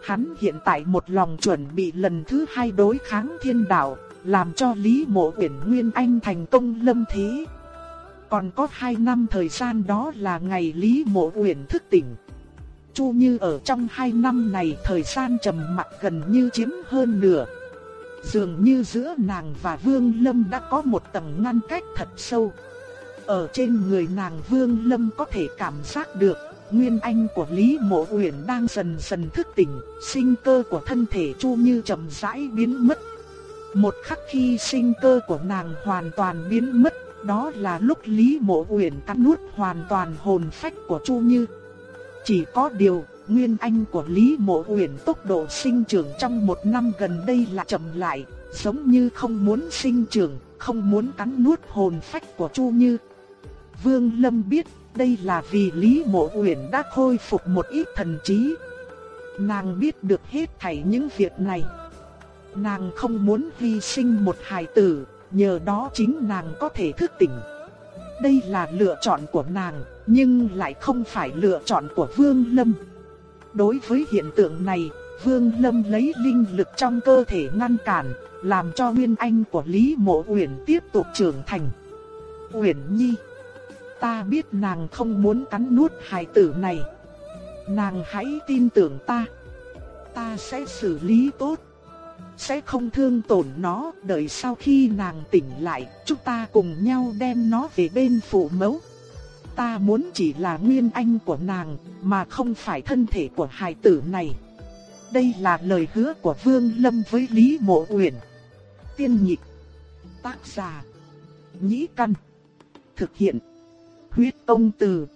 Hắn hiện tại một lòng chuẩn bị lần thứ hai đối kháng thiên đạo, làm cho Lý Mộ Uyển Nguyên Anh thành công lâm thí Còn có hai năm thời gian đó là ngày Lý Mộ Uyển thức tỉnh. Chu Như ở trong hai năm này thời gian trầm mặc gần như chiếm hơn nửa. Dường như giữa nàng và Vương Lâm đã có một tầng ngăn cách thật sâu. Ở trên người nàng Vương Lâm có thể cảm giác được, nguyên anh của Lý Mộ Uyển đang dần dần thức tỉnh, sinh cơ của thân thể Chu Như chậm rãi biến mất. Một khắc khi sinh cơ của nàng hoàn toàn biến mất, đó là lúc Lý Mộ Uyển cắn nuốt hoàn toàn hồn phách của Chu Như. Chỉ có điều, nguyên anh của Lý Mộ Uyển tốc độ sinh trưởng trong một năm gần đây là chậm lại, giống như không muốn sinh trưởng, không muốn cắn nuốt hồn phách của Chu Như. Vương Lâm biết, đây là vì Lý Mộ Uyển đã khôi phục một ít thần trí. Nàng biết được hết thảy những việc này. Nàng không muốn hy sinh một hài tử, nhờ đó chính nàng có thể thức tỉnh. Đây là lựa chọn của nàng, nhưng lại không phải lựa chọn của Vương Lâm. Đối với hiện tượng này, Vương Lâm lấy linh lực trong cơ thể ngăn cản, làm cho nguyên anh của Lý Mộ Uyển tiếp tục trưởng thành. Uyển Nhi, ta biết nàng không muốn cắn nuốt hài tử này. Nàng hãy tin tưởng ta. Ta sẽ xử lý tốt. Sẽ không thương tổn nó, đợi sau khi nàng tỉnh lại, chúng ta cùng nhau đem nó về bên phụ mẫu. Ta muốn chỉ là nguyên anh của nàng, mà không phải thân thể của hài tử này. Đây là lời hứa của Vương Lâm với Lý Mộ Uyển. Tiên nhịp, tác giả, nhĩ căn, thực hiện, huyết công từ.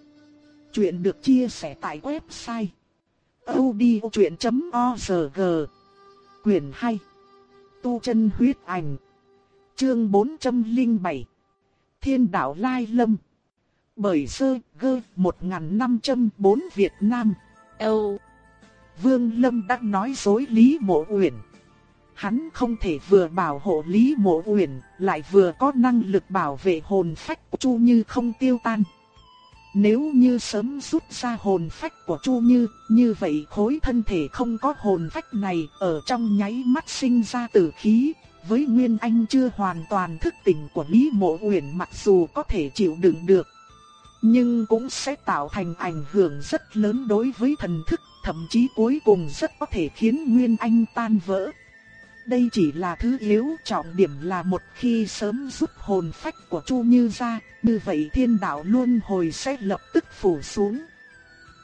Chuyện được chia sẻ tại website odchuyện.org Quyền hay Tu chân huyết ảnh. Chương 407 Thiên đạo Lai Lâm. Bởi sơ gơ 1504 Việt Nam. Âu Vương Lâm đã nói dối Lý Mộ Uyển. Hắn không thể vừa bảo hộ Lý Mộ Uyển Lại vừa có năng lực bảo vệ hồn phách Chu Như không tiêu tan nếu như sớm rút ra hồn phách của Chu Như, như vậy khối thân thể không có hồn phách này ở trong nháy mắt sinh ra tử khí, với Nguyên Anh chưa hoàn toàn thức tỉnh của Lý Mộ Uyển mặc dù có thể chịu đựng được, nhưng cũng sẽ tạo thành ảnh hưởng rất lớn đối với thần thức, thậm chí cuối cùng rất có thể khiến Nguyên Anh tan vỡ. Đây chỉ là thứ yếu, trọng điểm là một khi sớm rút hồn phách của Chu Như ra, như vậy thiên đạo luôn hồi sẽ lập tức phủ xuống.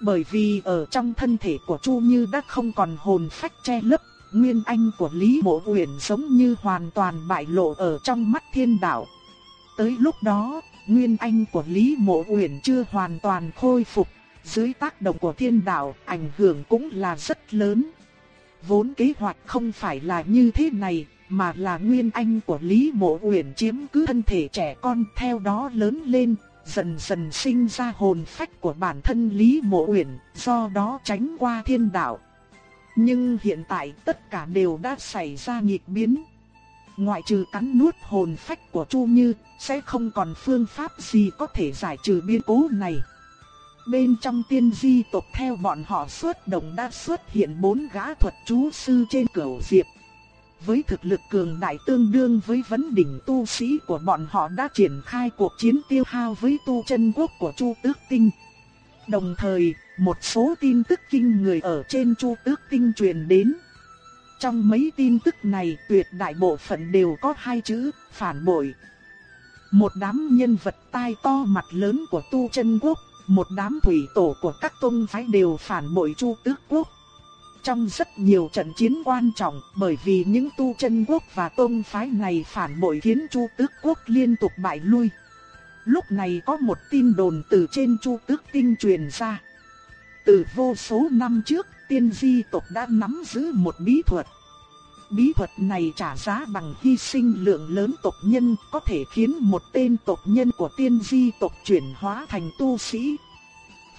Bởi vì ở trong thân thể của Chu Như đã không còn hồn phách che lấp, nguyên anh của Lý Mộ Uyển giống như hoàn toàn bại lộ ở trong mắt thiên đạo. Tới lúc đó, nguyên anh của Lý Mộ Uyển chưa hoàn toàn khôi phục, dưới tác động của thiên đạo, ảnh hưởng cũng là rất lớn. Vốn kế hoạch không phải là như thế này, mà là nguyên anh của Lý Mộ Uyển chiếm cứ thân thể trẻ con theo đó lớn lên, dần dần sinh ra hồn phách của bản thân Lý Mộ Uyển, do đó tránh qua thiên đạo. Nhưng hiện tại tất cả đều đã xảy ra nghịch biến. Ngoại trừ cắn nuốt hồn phách của Chu Như, sẽ không còn phương pháp gì có thể giải trừ biến cố này. Bên trong tiên di tộc theo bọn họ xuất động đã xuất hiện bốn gã thuật chú sư trên cửu diệp. Với thực lực cường đại tương đương với vấn đỉnh tu sĩ của bọn họ đã triển khai cuộc chiến tiêu hao với tu chân quốc của Chu Tước Tinh. Đồng thời, một số tin tức kinh người ở trên Chu Tước Tinh truyền đến. Trong mấy tin tức này tuyệt đại bộ phận đều có hai chữ, phản bội. Một đám nhân vật tai to mặt lớn của tu chân quốc một đám thủy tổ của các tôn phái đều phản bội Chu Tước Quốc. Trong rất nhiều trận chiến quan trọng, bởi vì những tu chân quốc và tôn phái này phản bội khiến Chu Tước Quốc liên tục bại lui. Lúc này có một tin đồn từ trên Chu Tước Tinh truyền ra. Từ vô số năm trước, tiên di tộc đã nắm giữ một bí thuật. Bí thuật này trả giá bằng hy sinh lượng lớn tộc nhân có thể khiến một tên tộc nhân của tiên di tộc chuyển hóa thành tu sĩ.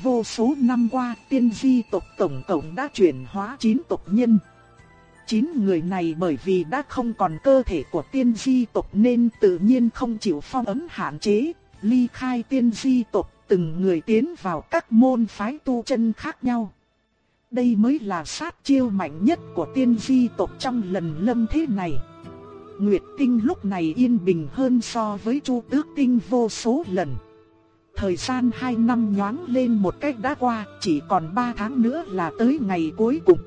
Vô số năm qua tiên di tộc tổng cộng đã chuyển hóa 9 tộc nhân. 9 người này bởi vì đã không còn cơ thể của tiên di tộc nên tự nhiên không chịu phong ấn hạn chế, ly khai tiên di tộc từng người tiến vào các môn phái tu chân khác nhau. Đây mới là sát chiêu mạnh nhất của tiên di tộc trong lần lâm thế này. Nguyệt tinh lúc này yên bình hơn so với chu tước tinh vô số lần. Thời gian 2 năm nhoáng lên một cách đã qua, chỉ còn 3 tháng nữa là tới ngày cuối cùng.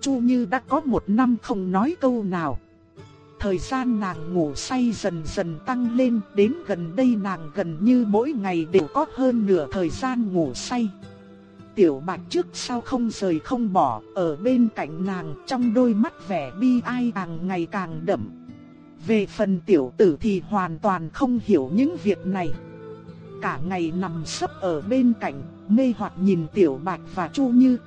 Chu Như đã có một năm không nói câu nào. thời gian nàng ngủ say dần dần tăng lên, đến gần đây nàng gần như mỗi ngày đều có hơn nửa thời gian ngủ say. Tiểu Bạch trước sau không rời không bỏ, ở bên cạnh nàng trong đôi mắt vẻ bi ai càng ngày càng đậm. Về phần tiểu tử thì hoàn toàn không hiểu những việc này. Cả ngày nằm sấp ở bên cạnh, mê hoặc nhìn tiểu Bạch và Chu Như,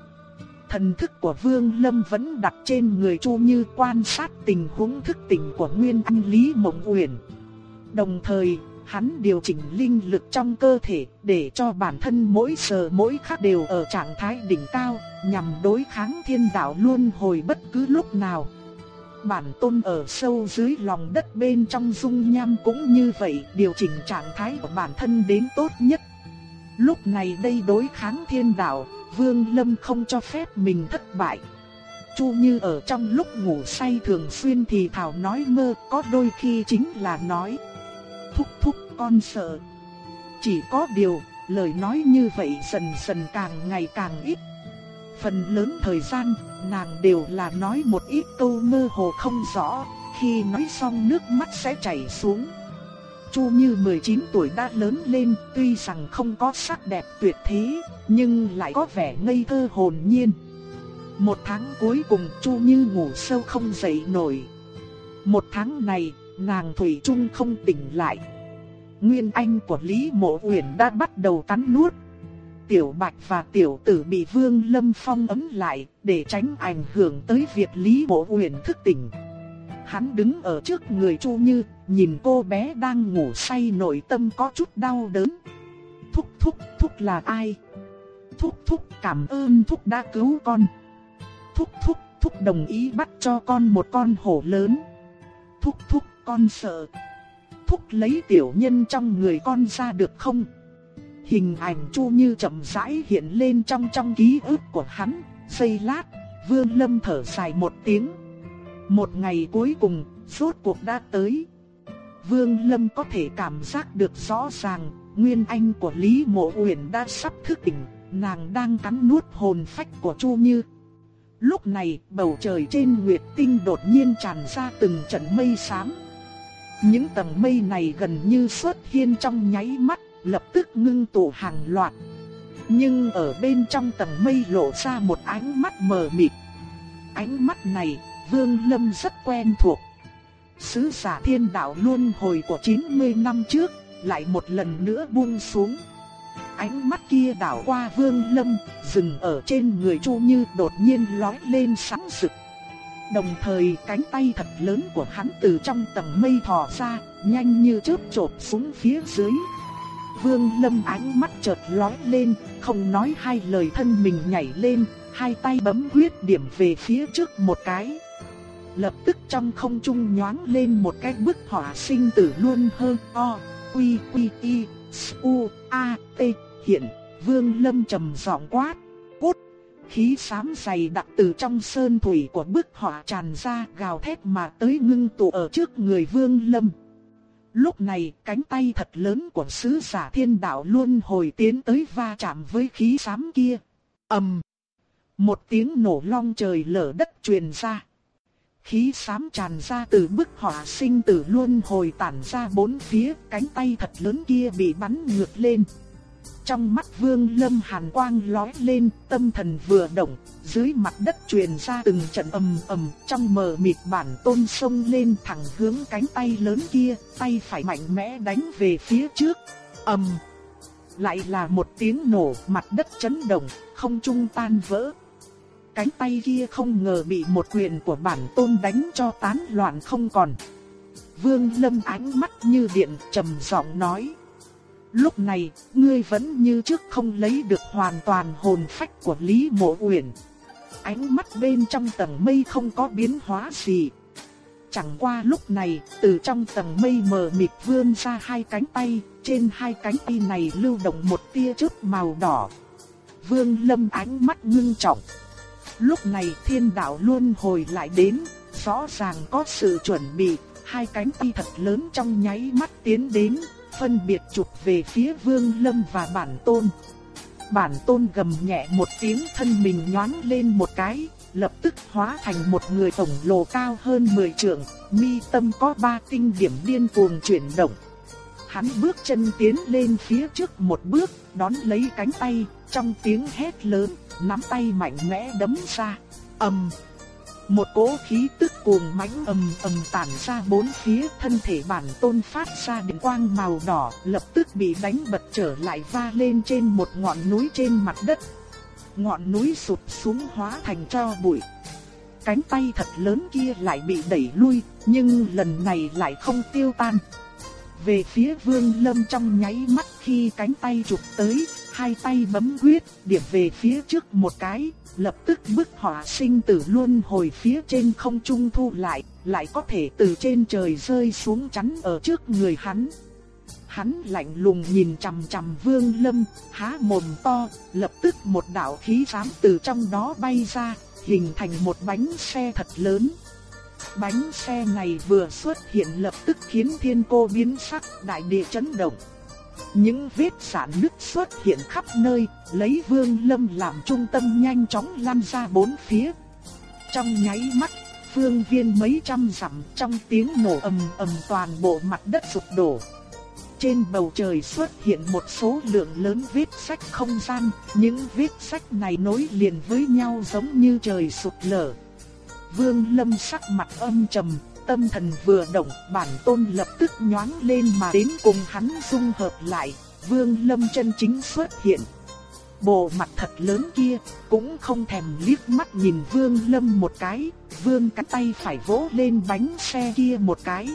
Thần thức của Vương Lâm vẫn đặt trên người Chu Như quan sát tình huống thức tỉnh của Nguyên Anh Lý Mộng Uyển. Đồng thời, hắn điều chỉnh linh lực trong cơ thể để cho bản thân mỗi giờ mỗi khắc đều ở trạng thái đỉnh cao, nhằm đối kháng thiên đạo luôn hồi bất cứ lúc nào. Bản tôn ở sâu dưới lòng đất bên trong dung nham cũng như vậy, điều chỉnh trạng thái của bản thân đến tốt nhất. Lúc này đây đối kháng thiên đạo, Vương Lâm không cho phép mình thất bại. Chu Như ở trong lúc ngủ say thường xuyên thì thảo nói mơ, có đôi khi chính là nói. Thúc thúc con sợ. Chỉ có điều, lời nói như vậy dần dần càng ngày càng ít. Phần lớn thời gian, nàng đều là nói một ít câu mơ hồ không rõ, khi nói xong nước mắt sẽ chảy xuống. Chu Như 19 tuổi đã lớn lên, tuy rằng không có sắc đẹp tuyệt thế, nhưng lại có vẻ ngây thơ hồn nhiên. Một tháng cuối cùng Chu Như ngủ sâu không dậy nổi. Một tháng này, nàng Thủy Trung không tỉnh lại. Nguyên Anh của Lý Mộ Uyển đã bắt đầu cắn nuốt. Tiểu Bạch và Tiểu Tử bị Vương Lâm Phong ấm lại để tránh ảnh hưởng tới việc Lý Mộ Uyển thức tỉnh. Hắn đứng ở trước người Chu Như, nhìn cô bé đang ngủ say nội tâm có chút đau đớn. Thúc thúc thúc là ai? Thúc thúc cảm ơn thúc đã cứu con. Thúc thúc thúc đồng ý bắt cho con một con hổ lớn. Thúc thúc con sợ. Thúc lấy tiểu nhân trong người con ra được không? Hình ảnh Chu Như chậm rãi hiện lên trong trong ký ức của hắn, giây lát, Vương Lâm thở dài một tiếng. Một ngày cuối cùng, suốt cuộc đã tới. Vương Lâm có thể cảm giác được rõ ràng, nguyên anh của Lý Mộ Uyển đã sắp thức tỉnh, nàng đang cắn nuốt hồn phách của Chu Như. Lúc này, bầu trời trên Nguyệt Tinh đột nhiên tràn ra từng trận mây xám. Những tầng mây này gần như xuất hiện trong nháy mắt, lập tức ngưng tụ hàng loạt. Nhưng ở bên trong tầng mây lộ ra một ánh mắt mờ mịt. Ánh mắt này Vương Lâm rất quen thuộc. Sứ giả thiên đạo luôn hồi của 90 năm trước, lại một lần nữa buông xuống. Ánh mắt kia đảo qua Vương Lâm, dừng ở trên người Chu Như đột nhiên lói lên sáng rực. Đồng thời cánh tay thật lớn của hắn từ trong tầng mây thò ra, nhanh như chớp chộp xuống phía dưới. Vương Lâm ánh mắt chợt lóe lên, không nói hai lời thân mình nhảy lên, hai tay bấm huyết điểm về phía trước một cái. Lập tức trong không trung nhoáng lên một cái bức họa sinh tử luôn hơn o quy quy y u a t hiện. Vương lâm trầm giọng quát khí xám dày đặc từ trong sơn thủy của bức họa tràn ra gào thét mà tới ngưng tụ ở trước người vương lâm. Lúc này cánh tay thật lớn của sứ giả thiên đạo luôn hồi tiến tới va chạm với khí xám kia. Ầm! Một tiếng nổ long trời lở đất truyền ra. Khí xám tràn ra từ bức họa sinh tử luôn hồi tản ra bốn phía, cánh tay thật lớn kia bị bắn ngược lên. Trong mắt vương lâm hàn quang lói lên, tâm thần vừa động, dưới mặt đất truyền ra từng trận ầm ầm, trong mờ mịt bản tôn sông lên thẳng hướng cánh tay lớn kia, tay phải mạnh mẽ đánh về phía trước. ầm, lại là một tiếng nổ, mặt đất chấn động, không trung tan vỡ, cánh tay kia không ngờ bị một quyền của bản tôn đánh cho tán loạn không còn. Vương Lâm ánh mắt như điện trầm giọng nói. Lúc này, ngươi vẫn như trước không lấy được hoàn toàn hồn phách của Lý Mộ Uyển. Ánh mắt bên trong tầng mây không có biến hóa gì. Chẳng qua lúc này, từ trong tầng mây mờ mịt vươn ra hai cánh tay, trên hai cánh tay này lưu động một tia chớp màu đỏ. Vương Lâm ánh mắt ngưng trọng. Lúc này thiên đạo luôn hồi lại đến, rõ ràng có sự chuẩn bị, hai cánh tay thật lớn trong nháy mắt tiến đến, phân biệt chụp về phía vương lâm và bản tôn. Bản tôn gầm nhẹ một tiếng thân mình nhoáng lên một cái, lập tức hóa thành một người tổng lồ cao hơn 10 trượng, mi tâm có ba tinh điểm điên cuồng chuyển động. Hắn bước chân tiến lên phía trước một bước, đón lấy cánh tay, trong tiếng hét lớn, nắm tay mạnh mẽ đấm ra. ầm, một cỗ khí tức cuồng mãnh ầm ầm tản ra bốn phía, thân thể bản tôn phát ra điện quang màu đỏ, lập tức bị đánh bật trở lại va lên trên một ngọn núi trên mặt đất. Ngọn núi sụp xuống hóa thành tro bụi. Cánh tay thật lớn kia lại bị đẩy lui, nhưng lần này lại không tiêu tan. Về phía Vương Lâm trong nháy mắt khi cánh tay chụp tới, hai tay bấm quyết, điểm về phía trước một cái, lập tức bức hỏa sinh tử luôn hồi phía trên không trung thu lại, lại có thể từ trên trời rơi xuống chắn ở trước người hắn. Hắn lạnh lùng nhìn chằm chằm Vương Lâm, há mồm to, lập tức một đạo khí xám từ trong đó bay ra, hình thành một bánh xe thật lớn. Bánh xe này vừa xuất hiện lập tức khiến thiên cô biến sắc, đại địa chấn động. Những vết sản nứt xuất hiện khắp nơi, lấy Vương Lâm làm trung tâm nhanh chóng lan ra bốn phía. Trong nháy mắt, phương viên mấy trăm dặm trong tiếng nổ ầm ầm toàn bộ mặt đất sụp đổ. Trên bầu trời xuất hiện một số lượng lớn vết sách không gian, những vết sách này nối liền với nhau giống như trời sụp lở. Vương Lâm sắc mặt âm trầm, tâm thần vừa động, bản tôn lập tức nhoáng lên mà đến cùng hắn dung hợp lại, Vương Lâm chân chính xuất hiện. Bộ mặt thật lớn kia, cũng không thèm liếc mắt nhìn Vương Lâm một cái, Vương cắt tay phải vỗ lên bánh xe kia một cái.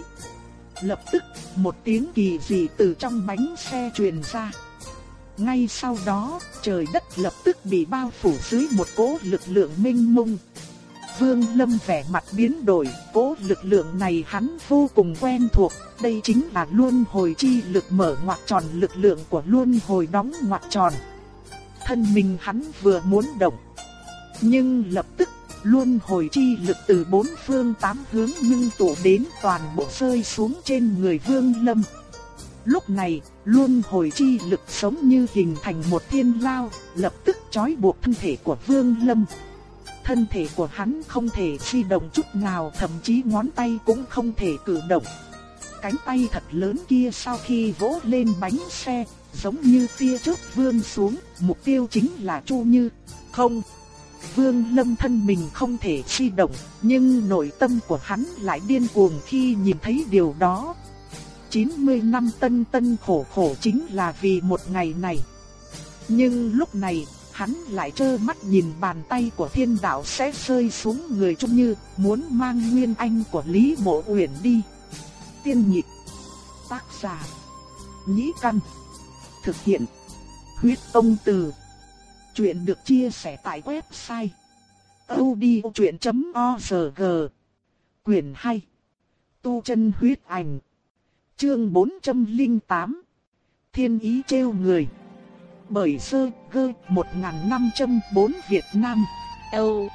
Lập tức, một tiếng kỳ dị từ trong bánh xe truyền ra. Ngay sau đó, trời đất lập tức bị bao phủ dưới một cỗ lực lượng minh mông. Vương Lâm vẻ mặt biến đổi, cố lực lượng này hắn vô cùng quen thuộc, đây chính là luân hồi chi lực mở ngoặc tròn lực lượng của luân hồi đóng ngoặc tròn. Thân mình hắn vừa muốn động, nhưng lập tức luân hồi chi lực từ bốn phương tám hướng ngưng tụ đến toàn bộ rơi xuống trên người Vương Lâm. Lúc này, luân hồi chi lực sống như hình thành một thiên lao, lập tức trói buộc thân thể của Vương Lâm thân thể của hắn không thể di động chút nào, thậm chí ngón tay cũng không thể cử động. Cánh tay thật lớn kia sau khi vỗ lên bánh xe, giống như tia chớp vươn xuống, mục tiêu chính là Chu Như. Không, Vương Lâm thân mình không thể di động, nhưng nội tâm của hắn lại điên cuồng khi nhìn thấy điều đó. 90 năm tân tân khổ khổ chính là vì một ngày này. Nhưng lúc này, hắn lại trơ mắt nhìn bàn tay của thiên đạo sẽ rơi xuống người Trung Như, muốn mang nguyên anh của Lý Mộ Uyển đi. Tiên nhị tác giả, nhĩ căn, thực hiện, huyết ông từ. Chuyện được chia sẻ tại website odchuyện.org, quyển 2, tu chân huyết ảnh, chương 408, thiên ý trêu người bởi sơ gơ 1504 Việt Nam. Âu.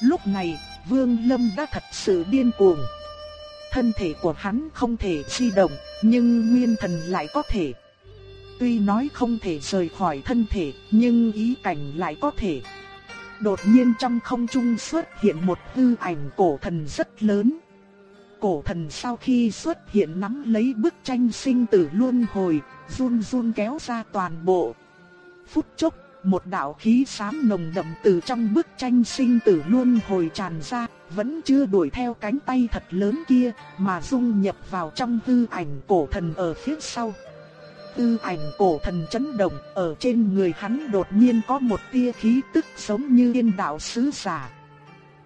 Lúc này, Vương Lâm đã thật sự điên cuồng. Thân thể của hắn không thể di động, nhưng nguyên thần lại có thể. Tuy nói không thể rời khỏi thân thể, nhưng ý cảnh lại có thể. Đột nhiên trong không trung xuất hiện một hư ảnh cổ thần rất lớn. Cổ thần sau khi xuất hiện nắm lấy bức tranh sinh tử luân hồi, run run kéo ra toàn bộ, phút chốc, một đạo khí xám nồng đậm từ trong bức tranh sinh tử luôn hồi tràn ra, vẫn chưa đuổi theo cánh tay thật lớn kia, mà dung nhập vào trong tư ảnh cổ thần ở phía sau. Tư ảnh cổ thần chấn động, ở trên người hắn đột nhiên có một tia khí tức giống như tiên đạo sứ giả.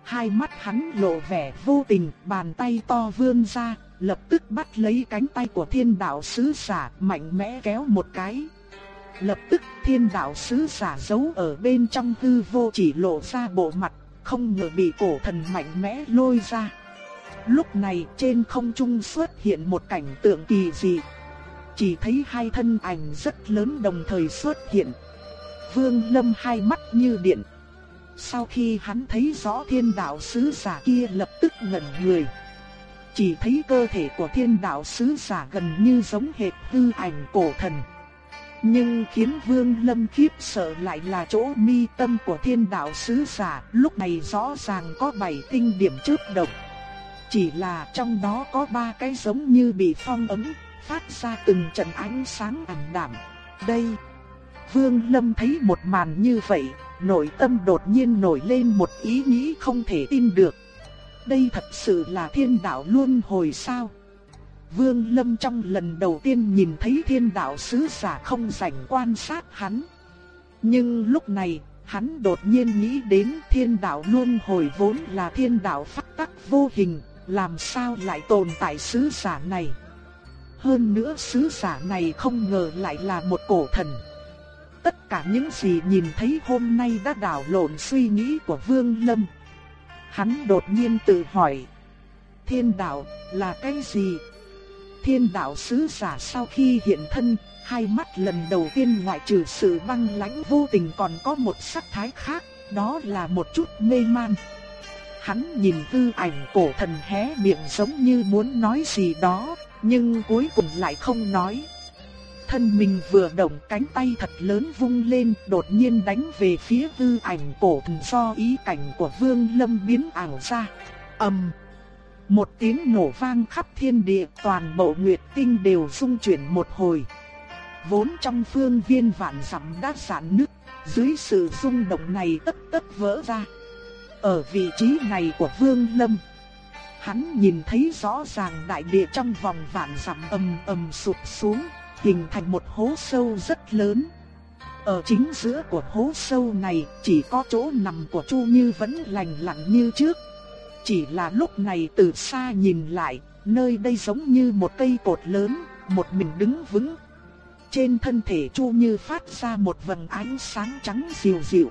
Hai mắt hắn lộ vẻ vô tình, bàn tay to vươn ra, lập tức bắt lấy cánh tay của thiên đạo sứ giả, mạnh mẽ kéo một cái. Lập tức thiên đạo sứ giả giấu ở bên trong hư vô chỉ lộ ra bộ mặt, không ngờ bị cổ thần mạnh mẽ lôi ra. Lúc này trên không trung xuất hiện một cảnh tượng kỳ dị. Chỉ thấy hai thân ảnh rất lớn đồng thời xuất hiện. Vương Lâm hai mắt như điện. Sau khi hắn thấy rõ thiên đạo sứ giả kia lập tức ngẩn người. Chỉ thấy cơ thể của thiên đạo sứ giả gần như giống hệt hư ảnh cổ thần nhưng khiến Vương Lâm khiếp sợ lại là chỗ mi tâm của thiên đạo sứ giả, lúc này rõ ràng có bảy tinh điểm chớp động. Chỉ là trong đó có ba cái giống như bị phong ấn, phát ra từng trận ánh sáng ảm đạm. Đây, Vương Lâm thấy một màn như vậy, nội tâm đột nhiên nổi lên một ý nghĩ không thể tin được. Đây thật sự là thiên đạo luân hồi sao? Vương Lâm trong lần đầu tiên nhìn thấy thiên đạo sứ giả không rảnh quan sát hắn. Nhưng lúc này, hắn đột nhiên nghĩ đến thiên đạo luôn hồi vốn là thiên đạo phát tắc vô hình, làm sao lại tồn tại sứ giả này. Hơn nữa sứ giả này không ngờ lại là một cổ thần. Tất cả những gì nhìn thấy hôm nay đã đảo lộn suy nghĩ của Vương Lâm. Hắn đột nhiên tự hỏi, thiên đạo là cái gì? Thiên đạo sứ giả sau khi hiện thân, hai mắt lần đầu tiên ngoại trừ sự băng lãnh vô tình còn có một sắc thái khác, đó là một chút mê man. Hắn nhìn tư ảnh cổ thần hé miệng giống như muốn nói gì đó, nhưng cuối cùng lại không nói. Thân mình vừa động cánh tay thật lớn vung lên, đột nhiên đánh về phía tư ảnh cổ thần do ý cảnh của Vương Lâm biến ảo ra. ầm, một tiếng nổ vang khắp thiên địa, toàn bộ nguyệt tinh đều rung chuyển một hồi. Vốn trong phương viên vạn dặm đã sản nứt, dưới sự rung động này tất tất vỡ ra. Ở vị trí này của Vương Lâm, hắn nhìn thấy rõ ràng đại địa trong vòng vạn dặm ầm ầm sụp xuống, hình thành một hố sâu rất lớn. Ở chính giữa của hố sâu này chỉ có chỗ nằm của Chu Như vẫn lành lặn như trước. Chỉ là lúc này từ xa nhìn lại, nơi đây giống như một cây cột lớn, một mình đứng vững. Trên thân thể Chu Như phát ra một vầng ánh sáng trắng dịu dịu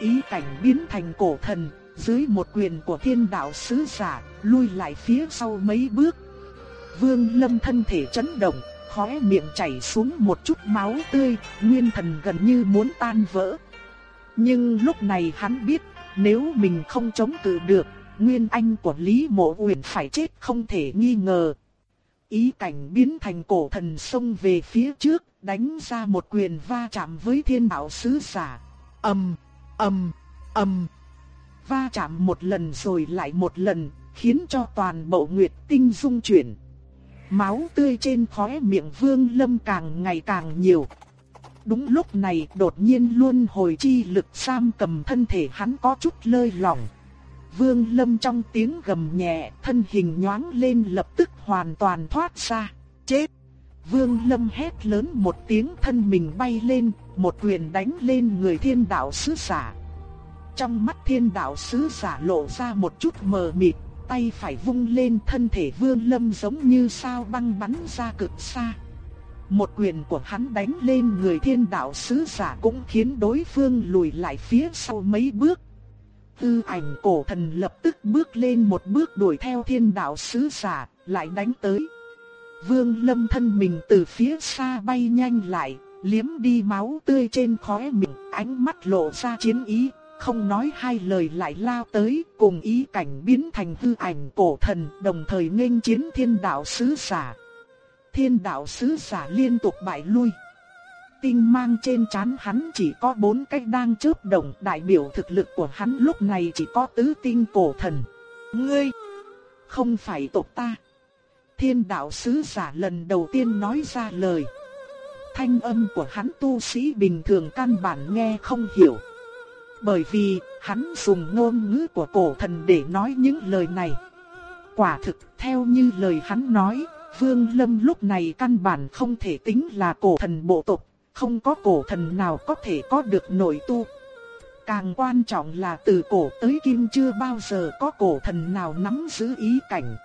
ý cảnh biến thành cổ thần, dưới một quyền của thiên đạo sứ giả, lui lại phía sau mấy bước. Vương Lâm thân thể chấn động, khóe miệng chảy xuống một chút máu tươi, nguyên thần gần như muốn tan vỡ. Nhưng lúc này hắn biết, nếu mình không chống cự được, nguyên anh của Lý Mộ Uyển phải chết không thể nghi ngờ. Ý cảnh biến thành cổ thần xông về phía trước, đánh ra một quyền va chạm với thiên đạo sứ giả. Âm, âm, âm. Va chạm một lần rồi lại một lần, khiến cho toàn bộ nguyệt tinh dung chuyển. Máu tươi trên khóe miệng Vương Lâm càng ngày càng nhiều. Đúng lúc này đột nhiên luôn hồi chi lực sam cầm thân thể hắn có chút lơi lỏng. Vương Lâm trong tiếng gầm nhẹ, thân hình nhoáng lên lập tức hoàn toàn thoát ra. Chết! Vương Lâm hét lớn một tiếng thân mình bay lên, một quyền đánh lên người thiên đạo sứ giả. Trong mắt thiên đạo sứ giả lộ ra một chút mờ mịt, tay phải vung lên thân thể Vương Lâm giống như sao băng bắn ra cực xa. Một quyền của hắn đánh lên người thiên đạo sứ giả cũng khiến đối phương lùi lại phía sau mấy bước. Tư ảnh cổ thần lập tức bước lên một bước đuổi theo thiên đạo sứ giả, lại đánh tới. Vương Lâm thân mình từ phía xa bay nhanh lại, liếm đi máu tươi trên khóe miệng, ánh mắt lộ ra chiến ý, không nói hai lời lại lao tới, cùng ý cảnh biến thành hư ảnh cổ thần, đồng thời nghênh chiến thiên đạo sứ giả. Thiên đạo sứ giả liên tục bại lui. Tinh mang trên trán hắn chỉ có bốn cách đang chớp động, đại biểu thực lực của hắn lúc này chỉ có tứ tinh cổ thần. Ngươi, không phải tộc ta. Thiên đạo sứ giả lần đầu tiên nói ra lời. Thanh âm của hắn tu sĩ bình thường căn bản nghe không hiểu. Bởi vì hắn dùng ngôn ngữ của cổ thần để nói những lời này. Quả thực theo như lời hắn nói, Vương Lâm lúc này căn bản không thể tính là cổ thần bộ tộc, không có cổ thần nào có thể có được nội tu. Càng quan trọng là từ cổ tới kim chưa bao giờ có cổ thần nào nắm giữ ý cảnh.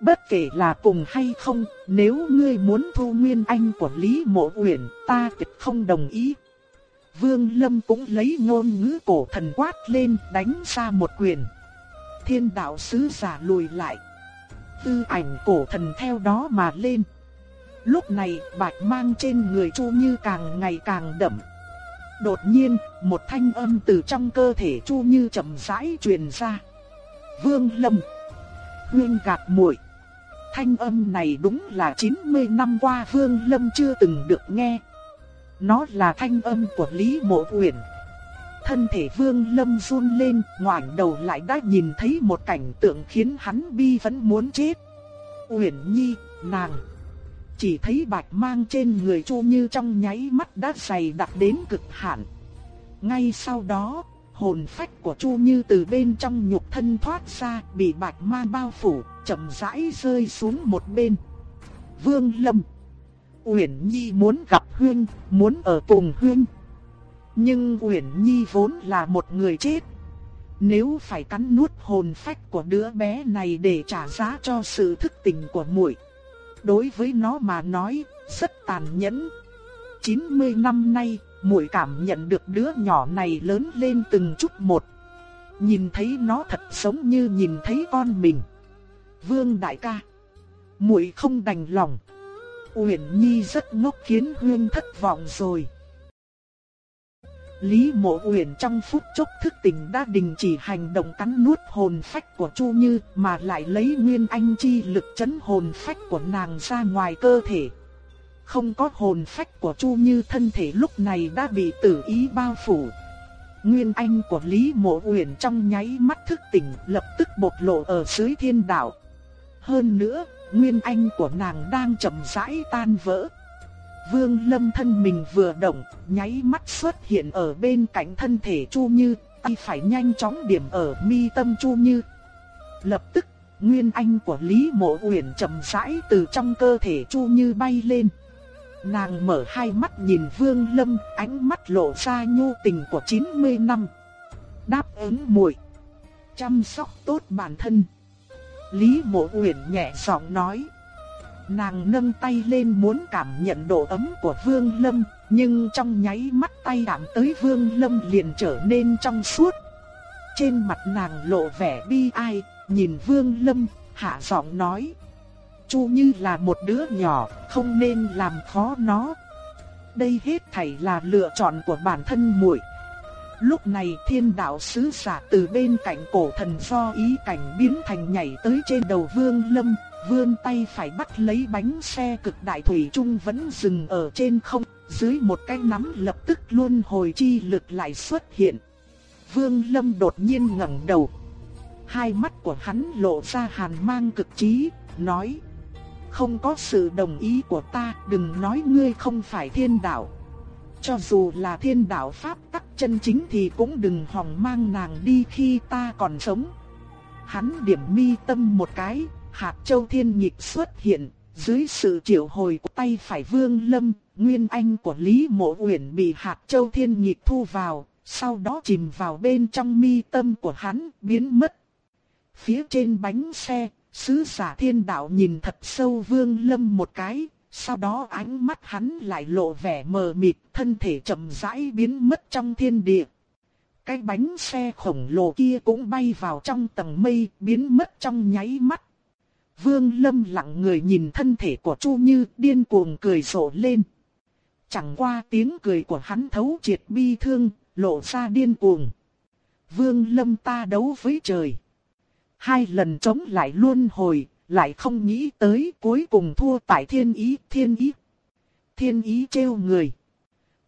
Bất kể là cùng hay không, nếu ngươi muốn thu nguyên anh của Lý Mộ Uyển, ta tuyệt không đồng ý. Vương Lâm cũng lấy ngôn ngữ cổ thần quát lên đánh ra một quyền. Thiên đạo sứ giả lùi lại. Tư ảnh cổ thần theo đó mà lên. Lúc này bạch mang trên người Chu Như càng ngày càng đậm. Đột nhiên, một thanh âm từ trong cơ thể Chu Như chậm rãi truyền ra. Vương Lâm, Nguyên gạt muội. Thanh âm này đúng là 90 năm qua Vương Lâm chưa từng được nghe. nó là thanh âm của Lý Mộ Uyển. Thân thể Vương Lâm run lên, ngoảnh đầu lại đã nhìn thấy một cảnh tượng khiến hắn bi vẫn muốn chết. Uyển Nhi, nàng chỉ thấy bạch mang trên người Chu Như trong nháy mắt đã dày đặc đến cực hạn. Ngay sau đó, hồn phách của Chu Như từ bên trong nhục thân thoát ra, bị bạch mang bao phủ, chậm rãi rơi xuống một bên. Vương Lâm Uyển Nhi muốn gặp Huyên, muốn ở cùng Huyên. Nhưng Uyển Nhi vốn là một người chết. Nếu phải cắn nuốt hồn phách của đứa bé này để trả giá cho sự thức tỉnh của muội, đối với nó mà nói, rất tàn nhẫn. 90 năm nay, muội cảm nhận được đứa nhỏ này lớn lên từng chút một. Nhìn thấy nó thật giống như nhìn thấy con mình. Vương đại ca, muội không đành lòng. Uyển Nhi rất ngốc khiến Huyên thất vọng rồi. Lý Mộ Uyển trong phút chốc thức tỉnh đã đình chỉ hành động cắn nuốt hồn phách của Chu Như, mà lại lấy nguyên anh chi lực chấn hồn phách của nàng ra ngoài cơ thể. Không có hồn phách của Chu Như thân thể lúc này đã bị tử ý bao phủ. Nguyên anh của Lý Mộ Uyển trong nháy mắt thức tỉnh, lập tức bộc lộ ở dưới thiên đạo. Hơn nữa, nguyên anh của nàng đang chậm rãi tan vỡ. Vương Lâm thân mình vừa động, nháy mắt xuất hiện ở bên cạnh thân thể Chu Như, tay phải nhanh chóng điểm ở mi tâm Chu Như. Lập tức, nguyên anh của Lý Mộ Uyển chậm rãi từ trong cơ thể Chu Như bay lên. Nàng mở hai mắt nhìn Vương Lâm, ánh mắt lộ ra nhu tình của 90 năm. Đáp ứng muội, chăm sóc tốt bản thân. Lý Mộ Uyển nhẹ giọng nói. Nàng nâng tay lên muốn cảm nhận độ ấm của Vương Lâm, nhưng trong nháy mắt tay đạm tới Vương Lâm liền trở nên trong suốt. Trên mặt nàng lộ vẻ bi ai, nhìn Vương Lâm, hạ giọng nói. Chu Như là một đứa nhỏ, không nên làm khó nó. Đây hết thảy là lựa chọn của bản thân muội. Lúc này thiên đạo sứ giả từ bên cạnh cổ thần do ý cảnh biến thành nhảy tới trên đầu Vương Lâm, vươn tay phải bắt lấy bánh xe cực đại thủy trung vẫn dừng ở trên không, dưới một cái nắm lập tức luôn hồi chi lực lại xuất hiện. Vương Lâm đột nhiên ngẩng đầu. Hai mắt của hắn lộ ra hàn mang cực trí, nói: "Không có sự đồng ý của ta, đừng nói ngươi không phải thiên đạo." Cho dù là thiên đạo pháp tắc chân chính thì cũng đừng hòng mang nàng đi khi ta còn sống. Hắn điểm mi tâm một cái, hạt châu thiên nhịp xuất hiện, dưới sự triệu hồi của tay phải vương lâm, nguyên anh của Lý Mộ Uyển bị hạt châu thiên nhịp thu vào, sau đó chìm vào bên trong mi tâm của hắn, biến mất. Phía trên bánh xe, sứ giả thiên đạo nhìn thật sâu vương lâm một cái, sau đó ánh mắt hắn lại lộ vẻ mờ mịt, thân thể chậm rãi biến mất trong thiên địa. Cái bánh xe khổng lồ kia cũng bay vào trong tầng mây, biến mất trong nháy mắt. Vương Lâm lặng người nhìn thân thể của Chu Như, điên cuồng cười rộ lên. Chẳng qua tiếng cười của hắn thấu triệt bi thương, lộ ra điên cuồng. Vương Lâm ta đấu với trời. Hai lần chống lại luôn hồi, lại không nghĩ tới cuối cùng thua tại thiên ý, thiên ý. Thiên ý trêu người.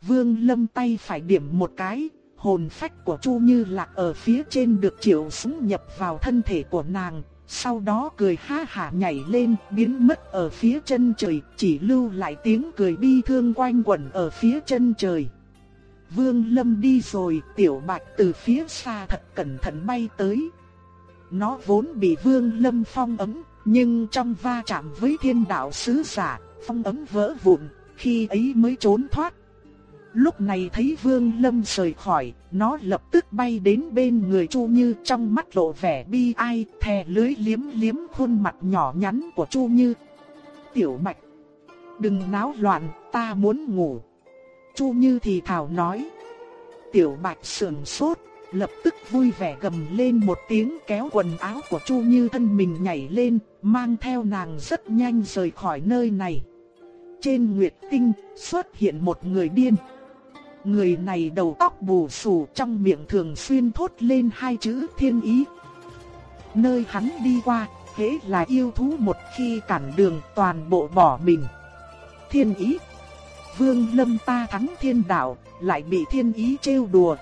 Vương lâm tay phải điểm một cái, hồn phách của Chu Như Lạc ở phía trên được triệu xuống nhập vào thân thể của nàng, sau đó cười ha hả nhảy lên, biến mất ở phía chân trời, chỉ lưu lại tiếng cười bi thương quanh quẩn ở phía chân trời. Vương Lâm đi rồi, Tiểu Bạch từ phía xa thật cẩn thận bay tới. Nó vốn bị Vương Lâm phong ấm, nhưng trong va chạm với thiên đạo sứ giả, phong ấm vỡ vụn, khi ấy mới trốn thoát. Lúc này thấy Vương Lâm rời khỏi, nó lập tức bay đến bên người Chu Như trong mắt lộ vẻ bi ai, thè lưới liếm liếm khuôn mặt nhỏ nhắn của Chu Như. Tiểu Bạch, đừng náo loạn, ta muốn ngủ. Chu Như thì thảo nói. Tiểu Bạch sườn sốt, lập tức vui vẻ gầm lên một tiếng kéo quần áo của Chu Như thân mình nhảy lên, mang theo nàng rất nhanh rời khỏi nơi này. Trên Nguyệt Tinh xuất hiện một người điên. Người này đầu tóc bù xù trong miệng thường xuyên thốt lên hai chữ thiên ý. Nơi hắn đi qua, hễ là yêu thú một khi cản đường toàn bộ bỏ mình. Thiên ý. Vương Lâm ta thắng thiên đạo, lại bị thiên ý trêu đùa.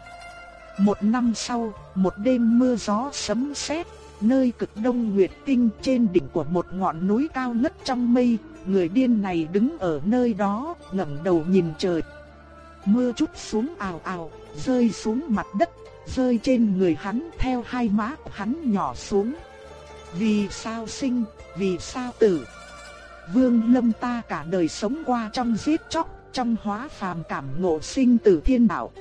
Một năm sau, một đêm mưa gió sấm sét, nơi cực đông nguyệt tinh trên đỉnh của một ngọn núi cao ngất trong mây, người điên này đứng ở nơi đó, ngẩng đầu nhìn trời. Mưa chút xuống ào ào, rơi xuống mặt đất, rơi trên người hắn theo hai má hắn nhỏ xuống. Vì sao sinh, vì sao tử? Vương Lâm ta cả đời sống qua trong giết chóc, trong hóa phàm cảm ngộ sinh tử thiên đạo.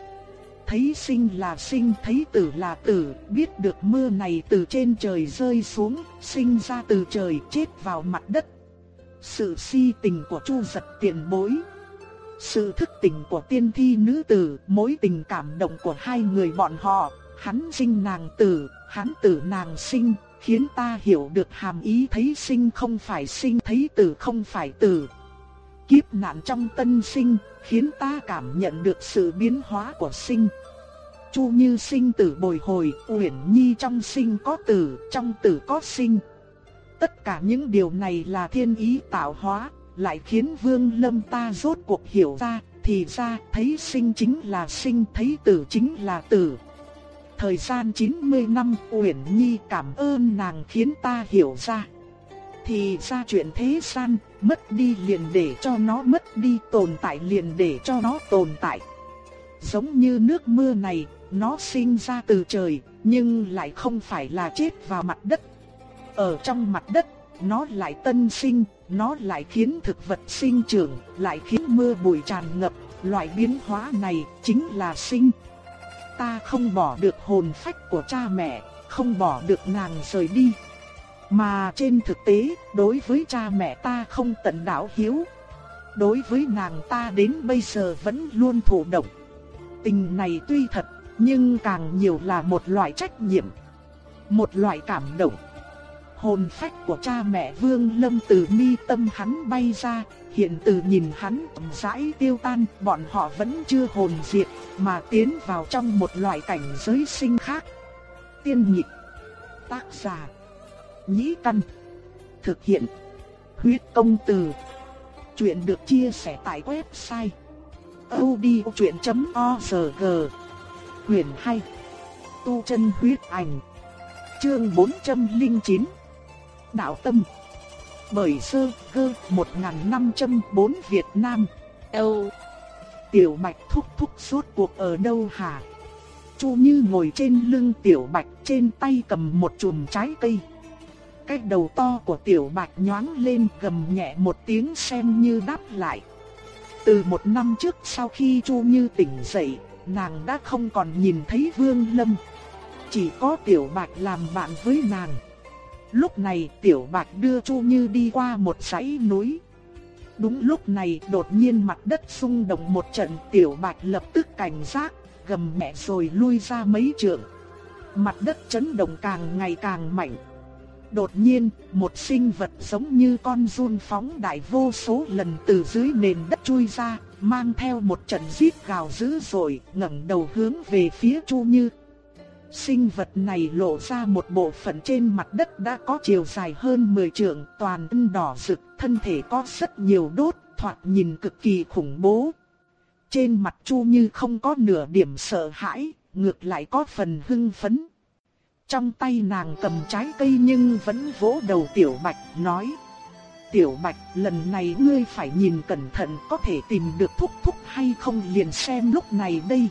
Thấy sinh là sinh, thấy tử là tử, biết được mưa này từ trên trời rơi xuống, sinh ra từ trời chết vào mặt đất. Sự si tình của Chu giật tiền bối. Sự thức tỉnh của tiên thi nữ tử, mối tình cảm động của hai người bọn họ, hắn sinh nàng tử, hắn tử nàng sinh, khiến ta hiểu được hàm ý thấy sinh không phải sinh thấy tử không phải tử. Kiếp nạn trong tân sinh, khiến ta cảm nhận được sự biến hóa của sinh. Chu Như sinh tử bồi hồi, Uyển Nhi trong sinh có tử, trong tử có sinh. Tất cả những điều này là thiên ý tạo hóa, lại khiến Vương Lâm ta rốt cuộc hiểu ra, thì ra thấy sinh chính là sinh, thấy tử chính là tử. Thời gian 90 năm Uyển Nhi cảm ơn nàng khiến ta hiểu ra. Thì ra chuyện thế gian, mất đi liền để cho nó mất đi, tồn tại liền để cho nó tồn tại. Giống như nước mưa này, nó sinh ra từ trời, nhưng lại không phải là chết vào mặt đất. Ở trong mặt đất, nó lại tân sinh, nó lại khiến thực vật sinh trưởng, lại khiến mưa bụi tràn ngập, loại biến hóa này chính là sinh. Ta không bỏ được hồn phách của cha mẹ, không bỏ được nàng rời đi. Mà trên thực tế, đối với cha mẹ ta không tận đạo hiếu. Đối với nàng ta đến bây giờ vẫn luôn thụ động. Tình này tuy thật, nhưng càng nhiều là một loại trách nhiệm. Một loại cảm động. Hồn phách của cha mẹ Vương Lâm từ mi tâm hắn bay ra, hiện từ nhìn hắn rãi tiêu tan, bọn họ vẫn chưa hồn diệt, mà tiến vào trong một loại cảnh giới sinh khác. Tiên nhị tác giả Nhĩ Căn. Thực hiện. Huyết công từ. Chuyện được chia sẻ tại website. odchuyện.org Quyền 2. Tu chân huyết ảnh. Chương 409. Đạo tâm. Bởi sơ cơ 1504 Việt Nam. Âu. Tiểu Bạch thúc thúc suốt cuộc ở đâu hả? Chu Như ngồi trên lưng Tiểu Bạch trên tay cầm một chùm trái cây. Cái đầu to của tiểu bạch nhoáng lên gầm nhẹ một tiếng xem như đáp lại. Từ một năm trước sau khi Chu Như tỉnh dậy, nàng đã không còn nhìn thấy Vương Lâm. Chỉ có tiểu bạch làm bạn với nàng. Lúc này tiểu bạch đưa Chu Như đi qua một dãy núi. Đúng lúc này đột nhiên mặt đất xung động một trận tiểu bạch lập tức cảnh giác, gầm mẹ rồi lui ra mấy trượng. Mặt đất chấn động càng ngày càng mạnh. Đột nhiên, một sinh vật giống như con run phóng đại vô số lần từ dưới nền đất chui ra, mang theo một trận rít gào dữ dội, ngẩng đầu hướng về phía Chu Như. Sinh vật này lộ ra một bộ phận trên mặt đất đã có chiều dài hơn 10 trượng, toàn thân đỏ rực, thân thể có rất nhiều đốt, thoạt nhìn cực kỳ khủng bố. Trên mặt Chu Như không có nửa điểm sợ hãi, ngược lại có phần hưng phấn. Trong tay nàng cầm trái cây nhưng vẫn vỗ đầu Tiểu Bạch nói. Tiểu Bạch lần này ngươi phải nhìn cẩn thận có thể tìm được thúc thúc hay không liền xem lúc này đây.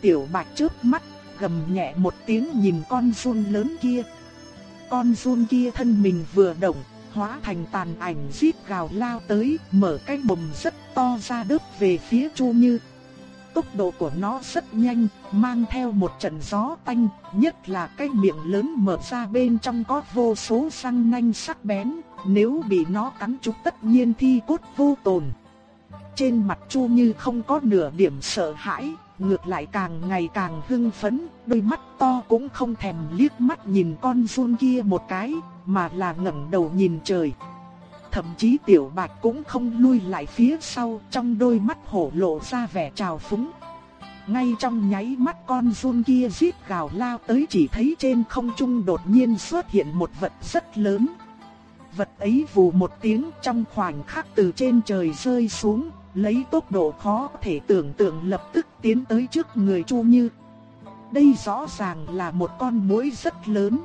Tiểu Bạch chớp mắt gầm nhẹ một tiếng nhìn con run lớn kia. Con run kia thân mình vừa động, hóa thành tàn ảnh rít gào lao tới, mở cái mồm rất to ra đớp về phía Chu Như tốc độ của nó rất nhanh, mang theo một trận gió tanh, nhất là cái miệng lớn mở ra bên trong có vô số răng nanh sắc bén, nếu bị nó cắn trúng tất nhiên thi cốt vô tồn. Trên mặt Chu Như không có nửa điểm sợ hãi, ngược lại càng ngày càng hưng phấn, đôi mắt to cũng không thèm liếc mắt nhìn con run kia một cái, mà là ngẩng đầu nhìn trời. Thậm chí tiểu bạch cũng không lui lại phía sau trong đôi mắt hổ lộ ra vẻ trào phúng. Ngay trong nháy mắt con run kia rít gào lao tới chỉ thấy trên không trung đột nhiên xuất hiện một vật rất lớn. Vật ấy vù một tiếng trong khoảnh khắc từ trên trời rơi xuống, lấy tốc độ khó thể tưởng tượng lập tức tiến tới trước người Chu Như. Đây rõ ràng là một con muỗi rất lớn.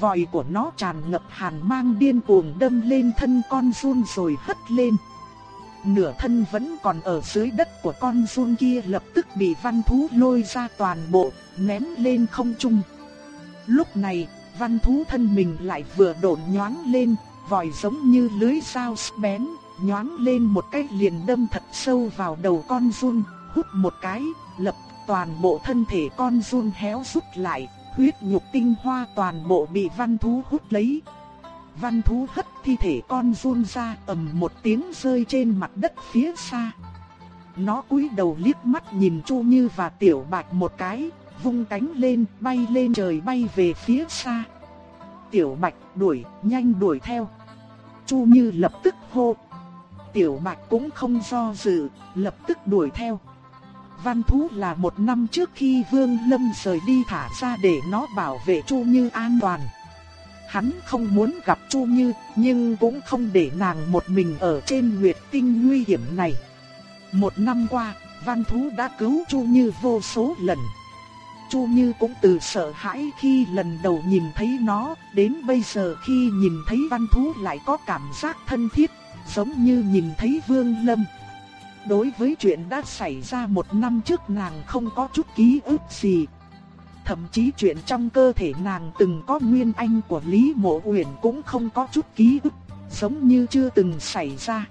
Vòi của nó tràn ngập hàn mang điên cuồng đâm lên thân con run rồi hất lên. Nửa thân vẫn còn ở dưới đất của con run kia lập tức bị văn thú lôi ra toàn bộ, ném lên không trung. Lúc này, văn thú thân mình lại vừa độn nhoáng lên, vòi giống như lưới sao bén, nhoáng lên một cái liền đâm thật sâu vào đầu con run, hút một cái, lập toàn bộ thân thể con run héo rút lại, huyết nhục tinh hoa toàn bộ bị văn thú hút lấy. Văn thú hất thi thể con run ra ầm một tiếng rơi trên mặt đất phía xa. Nó cúi đầu liếc mắt nhìn Chu Như và Tiểu Bạch một cái, vung cánh lên, bay lên trời bay về phía xa. Tiểu Bạch đuổi, nhanh đuổi theo. Chu Như lập tức hô. Tiểu Bạch cũng không do dự, lập tức đuổi theo. Văn thú là một năm trước khi Vương Lâm rời đi thả ra để nó bảo vệ Chu Như an toàn. Hắn không muốn gặp Chu Như, nhưng cũng không để nàng một mình ở trên nguyệt tinh nguy hiểm này. Một năm qua, Văn thú đã cứu Chu Như vô số lần. Chu Như cũng từ sợ hãi khi lần đầu nhìn thấy nó, đến bây giờ khi nhìn thấy văn thú lại có cảm giác thân thiết, giống như nhìn thấy Vương Lâm. Đối với chuyện đã xảy ra một năm trước nàng không có chút ký ức gì. Thậm chí chuyện trong cơ thể nàng từng có nguyên anh của Lý Mộ Uyển cũng không có chút ký ức, giống như chưa từng xảy ra.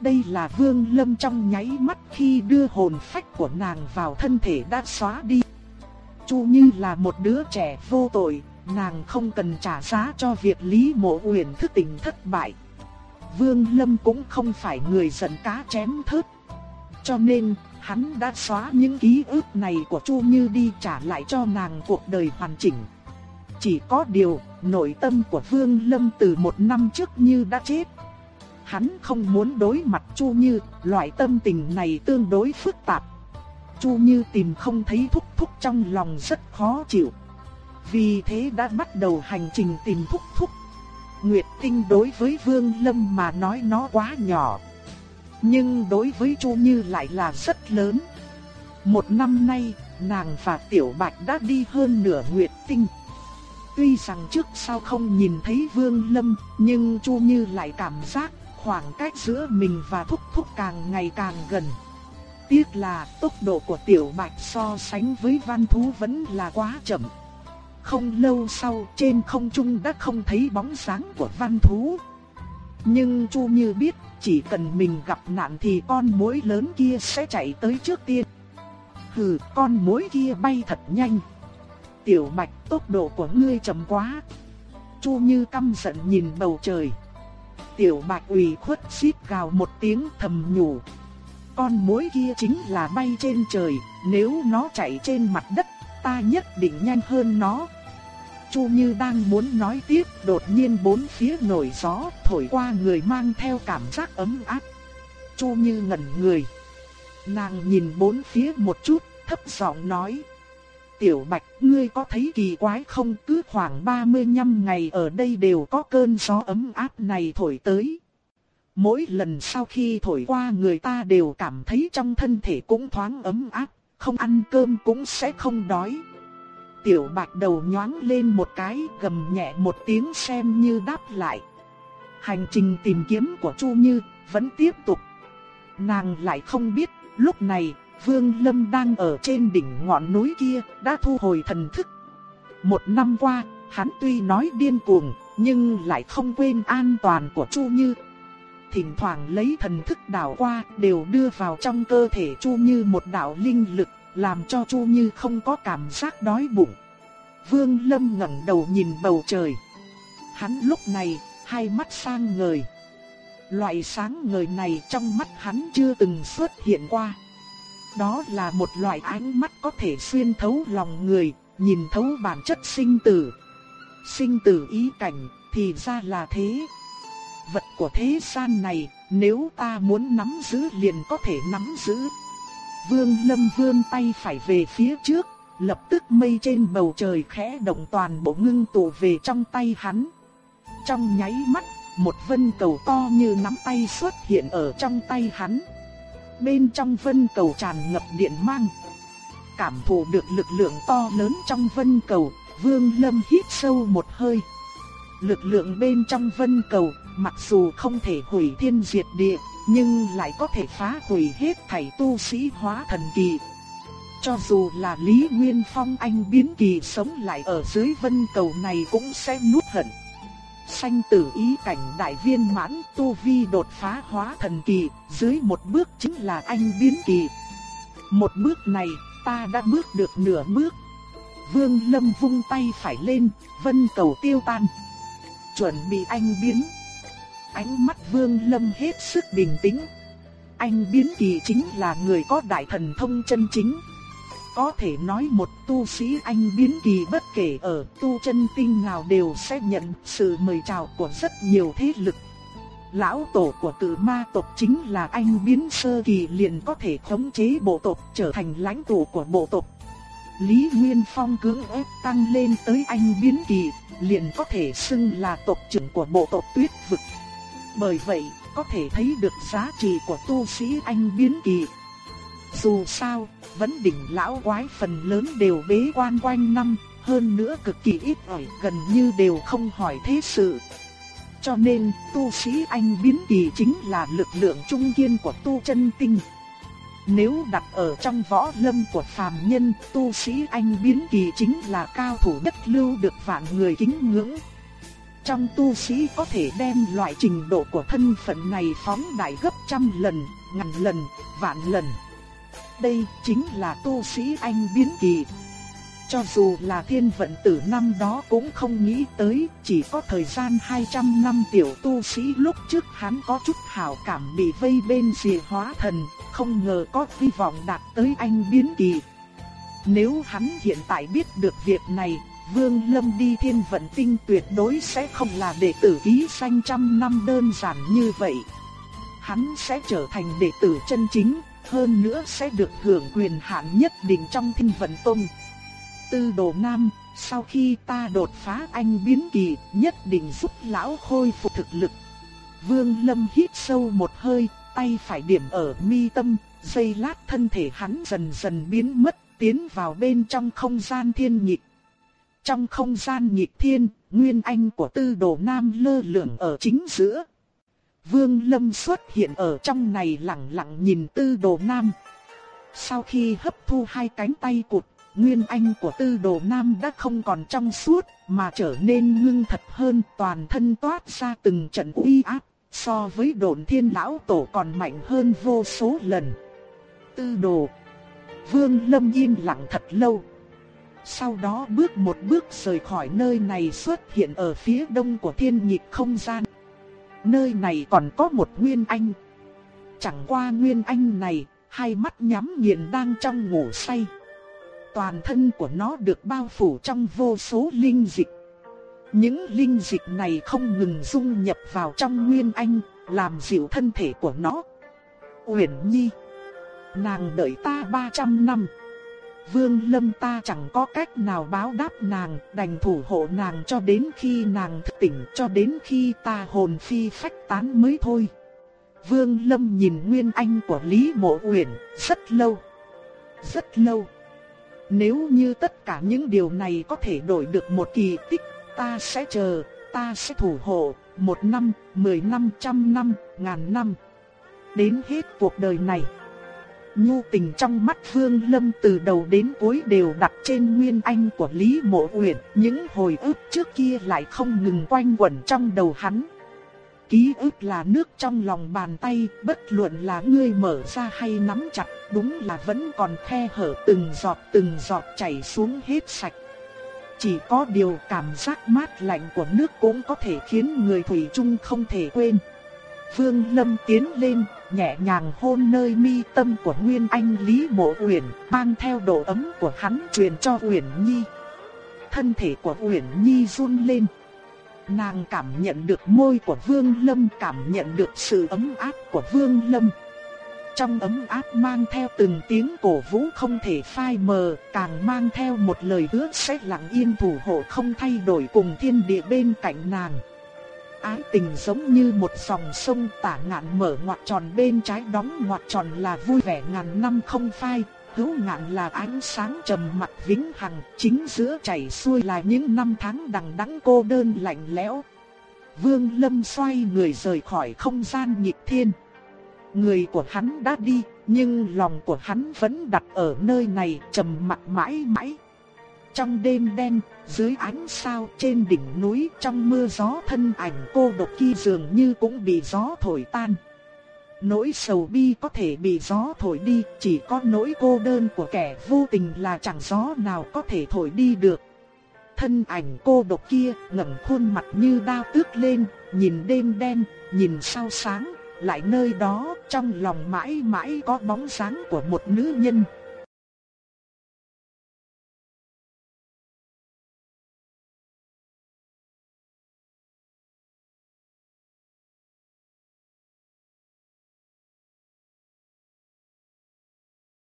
Đây là Vương Lâm trong nháy mắt khi đưa hồn phách của nàng vào thân thể đã xóa đi. Chu Như là một đứa trẻ vô tội, nàng không cần trả giá cho việc Lý Mộ Uyển thức tỉnh thất bại. Vương Lâm cũng không phải người giận cá chém thớt. Cho nên, hắn đã xóa những ký ức này của Chu Như đi trả lại cho nàng cuộc đời hoàn chỉnh. Chỉ có điều, nội tâm của Vương Lâm từ một năm trước như đã chết. Hắn không muốn đối mặt Chu Như, loại tâm tình này tương đối phức tạp. Chu Như tìm không thấy thúc thúc trong lòng rất khó chịu. Vì thế đã bắt đầu hành trình tìm thúc thúc. Nguyệt Tinh đối với Vương Lâm mà nói nó quá nhỏ. Nhưng đối với Chu Như lại là rất lớn. Một năm nay, nàng và Tiểu Bạch đã đi hơn nửa Nguyệt Tinh. Tuy rằng trước sau không nhìn thấy Vương Lâm, nhưng Chu Như lại cảm giác khoảng cách giữa mình và Thúc Thúc càng ngày càng gần. Tiếc là tốc độ của Tiểu Bạch so sánh với văn thú vẫn là quá chậm. Không lâu sau trên không trung đã không thấy bóng dáng của văn thú. Nhưng Chu Như biết chỉ cần mình gặp nạn thì con mối lớn kia sẽ chạy tới trước tiên. Hừ, con mối kia bay thật nhanh. Tiểu Bạch tốc độ của ngươi chậm quá. Chu Như căm giận nhìn bầu trời. Tiểu Bạch ủy khuất xít gào một tiếng thầm nhủ, con mối kia chính là bay trên trời, nếu nó chạy trên mặt đất, ta nhất định nhanh hơn nó. Chu Như đang muốn nói tiếp, đột nhiên bốn phía nổi gió, thổi qua người mang theo cảm giác ấm áp. Chu Như ngẩn người. Nàng nhìn bốn phía một chút, thấp giọng nói. Tiểu Bạch, ngươi có thấy kỳ quái không? Cứ khoảng 35 ngày ở đây đều có cơn gió ấm áp này thổi tới. Mỗi lần sau khi thổi qua người ta đều cảm thấy trong thân thể cũng thoáng ấm áp, không ăn cơm cũng sẽ không đói. Tiểu bạch đầu nhoáng lên một cái gầm nhẹ một tiếng xem như đáp lại. Hành trình tìm kiếm của Chu Như vẫn tiếp tục. Nàng lại không biết, lúc này, Vương Lâm đang ở trên đỉnh ngọn núi kia, đã thu hồi thần thức. Một năm qua, hắn tuy nói điên cuồng, nhưng lại không quên an toàn của Chu Như, thỉnh thoảng lấy thần thức đảo qua, đều đưa vào trong cơ thể Chu Như một đạo linh lực, làm cho Chu Như không có cảm giác đói bụng. Vương Lâm ngẩng đầu nhìn bầu trời. Hắn lúc này, hai mắt sang ngời. Loại sáng ngời này trong mắt hắn chưa từng xuất hiện qua. Đó là một loại ánh mắt có thể xuyên thấu lòng người, nhìn thấu bản chất sinh tử. Sinh tử ý cảnh, thì ra là thế vật của thế gian này, nếu ta muốn nắm giữ liền có thể nắm giữ. Vương Lâm vươn tay phải về phía trước, lập tức mây trên bầu trời khẽ động toàn bộ ngưng tụ về trong tay hắn. Trong nháy mắt, một vân cầu to như nắm tay xuất hiện ở trong tay hắn. bên trong vân cầu tràn ngập điện mang. Cảm thụ được lực lượng to lớn trong vân cầu, Vương Lâm hít sâu một hơi. Lực lượng bên trong vân cầu, mặc dù không thể hủy thiên diệt địa, nhưng lại có thể phá hủy hết thảy tu sĩ hóa thần kỳ. Cho dù là Lý Nguyên Phong anh biến kỳ sống lại ở dưới vân cầu này cũng sẽ nuốt hận. Sanh tử ý cảnh đại viên mãn tu vi đột phá hóa thần kỳ, dưới một bước chính là anh biến kỳ. Một bước này, ta đã bước được nửa bước. Vương Lâm vung tay phải lên, vân cầu tiêu tan. Chuẩn bị anh biến. Ánh mắt Vương Lâm hết sức bình tĩnh. Anh biến kỳ chính là người có đại thần thông chân chính. Có thể nói một tu sĩ anh biến kỳ bất kể ở tu chân tinh nào đều sẽ nhận sự mời chào của rất nhiều thế lực. Lão tổ của tự ma tộc chính là anh biến sơ kỳ liền có thể khống chế bộ tộc trở thành lãnh tụ của bộ tộc. Lý Nguyên Phong cưỡng ép tăng lên tới anh biến kỳ, liền có thể xưng là tộc trưởng của bộ tộc tuyết vực. Bởi vậy, có thể thấy được giá trị của tu sĩ anh biến kỳ. Dù sao, vẫn đỉnh lão quái phần lớn đều bế quan quanh năm, hơn nữa cực kỳ ít ỏi gần như đều không hỏi thế sự. Cho nên, tu sĩ anh biến kỳ chính là lực lượng trung kiên của tu chân tinh. Nếu đặt ở trong võ lâm của phàm nhân, tu sĩ anh biến kỳ chính là cao thủ nhất lưu được vạn người kính ngưỡng. Trong tu sĩ có thể đem loại trình độ của thân phận này phóng đại gấp trăm lần, ngàn lần, vạn lần. Đây chính là tu sĩ anh biến kỳ. Cho dù là thiên vận tử năm đó cũng không nghĩ tới, chỉ có thời gian 200 năm tiểu tu sĩ lúc trước hắn có chút hảo cảm bị vây bên dìa hóa thần, không ngờ có hy vọng đạt tới anh biến kỳ. Nếu hắn hiện tại biết được việc này, Vương Lâm đi thiên vận tinh tuyệt đối sẽ không là đệ tử ký sanh trăm năm đơn giản như vậy. Hắn sẽ trở thành đệ tử chân chính, hơn nữa sẽ được hưởng quyền hạn nhất định trong thiên vận tông. Tư đồ nam, sau khi ta đột phá anh biến kỳ, nhất định giúp lão khôi phục thực lực. Vương Lâm hít sâu một hơi, tay phải điểm ở mi tâm, giây lát thân thể hắn dần dần biến mất, tiến vào bên trong không gian thiên nhịp. Trong không gian nhịp thiên, nguyên anh của tư đồ nam lơ lửng ở chính giữa. Vương Lâm xuất hiện ở trong này lặng lặng nhìn tư đồ nam. Sau khi hấp thu hai cánh tay cụt, nguyên anh của tư đồ nam đã không còn trong suốt, mà trở nên ngưng thật hơn toàn thân toát ra từng trận uy áp, so với đồn thiên lão tổ còn mạnh hơn vô số lần. Tư đồ Vương Lâm yên lặng thật lâu. Sau đó bước một bước rời khỏi nơi này xuất hiện ở phía đông của thiên nhịp không gian. Nơi này còn có một Nguyên Anh. Chẳng qua Nguyên Anh này, hai mắt nhắm nghiền đang trong ngủ say. Toàn thân của nó được bao phủ trong vô số linh dịch. Những linh dịch này không ngừng dung nhập vào trong Nguyên Anh, làm dịu thân thể của nó. Uyển Nhi, nàng đợi ta 300 năm. Vương Lâm ta chẳng có cách nào báo đáp nàng, đành thủ hộ nàng cho đến khi nàng thức tỉnh, cho đến khi ta hồn phi phách tán mới thôi. Vương Lâm nhìn Nguyên Anh của Lý Mộ Uyển rất lâu, rất lâu. Nếu như tất cả những điều này có thể đổi được một kỳ tích, ta sẽ chờ, ta sẽ thủ hộ, một năm, mười năm, trăm năm, ngàn năm. Đến hết cuộc đời này. Nhu tình trong mắt Vương Lâm từ đầu đến cuối đều đặt trên nguyên anh của Lý Mộ Uyển, những hồi ức trước kia lại không ngừng quanh quẩn trong đầu hắn. Ký ức là nước trong lòng bàn tay, bất luận là ngươi mở ra hay nắm chặt, đúng là vẫn còn khe hở từng giọt từng giọt chảy xuống hết sạch. Chỉ có điều cảm giác mát lạnh của nước cũng có thể khiến người thủy chung không thể quên. Vương Lâm tiến lên, nhẹ nhàng hôn nơi mi tâm của Nguyên Anh Lý Mộ Uyển, mang theo độ ấm của hắn truyền cho Uyển Nhi. Thân thể của Uyển Nhi run lên. Nàng cảm nhận được môi của Vương Lâm, cảm nhận được sự ấm áp của Vương Lâm. Trong ấm áp mang theo từng tiếng cổ vũ không thể phai mờ, càng mang theo một lời hứa sẽ lặng yên thủ hộ không thay đổi cùng thiên địa bên cạnh nàng ái tình giống như một dòng sông tả ngạn mở ngoặt tròn bên trái đóng ngoặt tròn là vui vẻ ngàn năm không phai, hữu ngạn là ánh sáng trầm mặt vĩnh hằng, chính giữa chảy xuôi là những năm tháng đằng đẵng cô đơn lạnh lẽo. Vương Lâm xoay người rời khỏi không gian nhịp thiên. Người của hắn đã đi, nhưng lòng của hắn vẫn đặt ở nơi này trầm mặc mãi mãi. Trong đêm đen, dưới ánh sao trên đỉnh núi trong mưa gió thân ảnh cô độc kia dường như cũng bị gió thổi tan. Nỗi sầu bi có thể bị gió thổi đi, chỉ có nỗi cô đơn của kẻ vô tình là chẳng gió nào có thể thổi đi được. Thân ảnh cô độc kia ngẩng khuôn mặt như đao tước lên, nhìn đêm đen, nhìn sao sáng, lại nơi đó trong lòng mãi mãi có bóng dáng của một nữ nhân.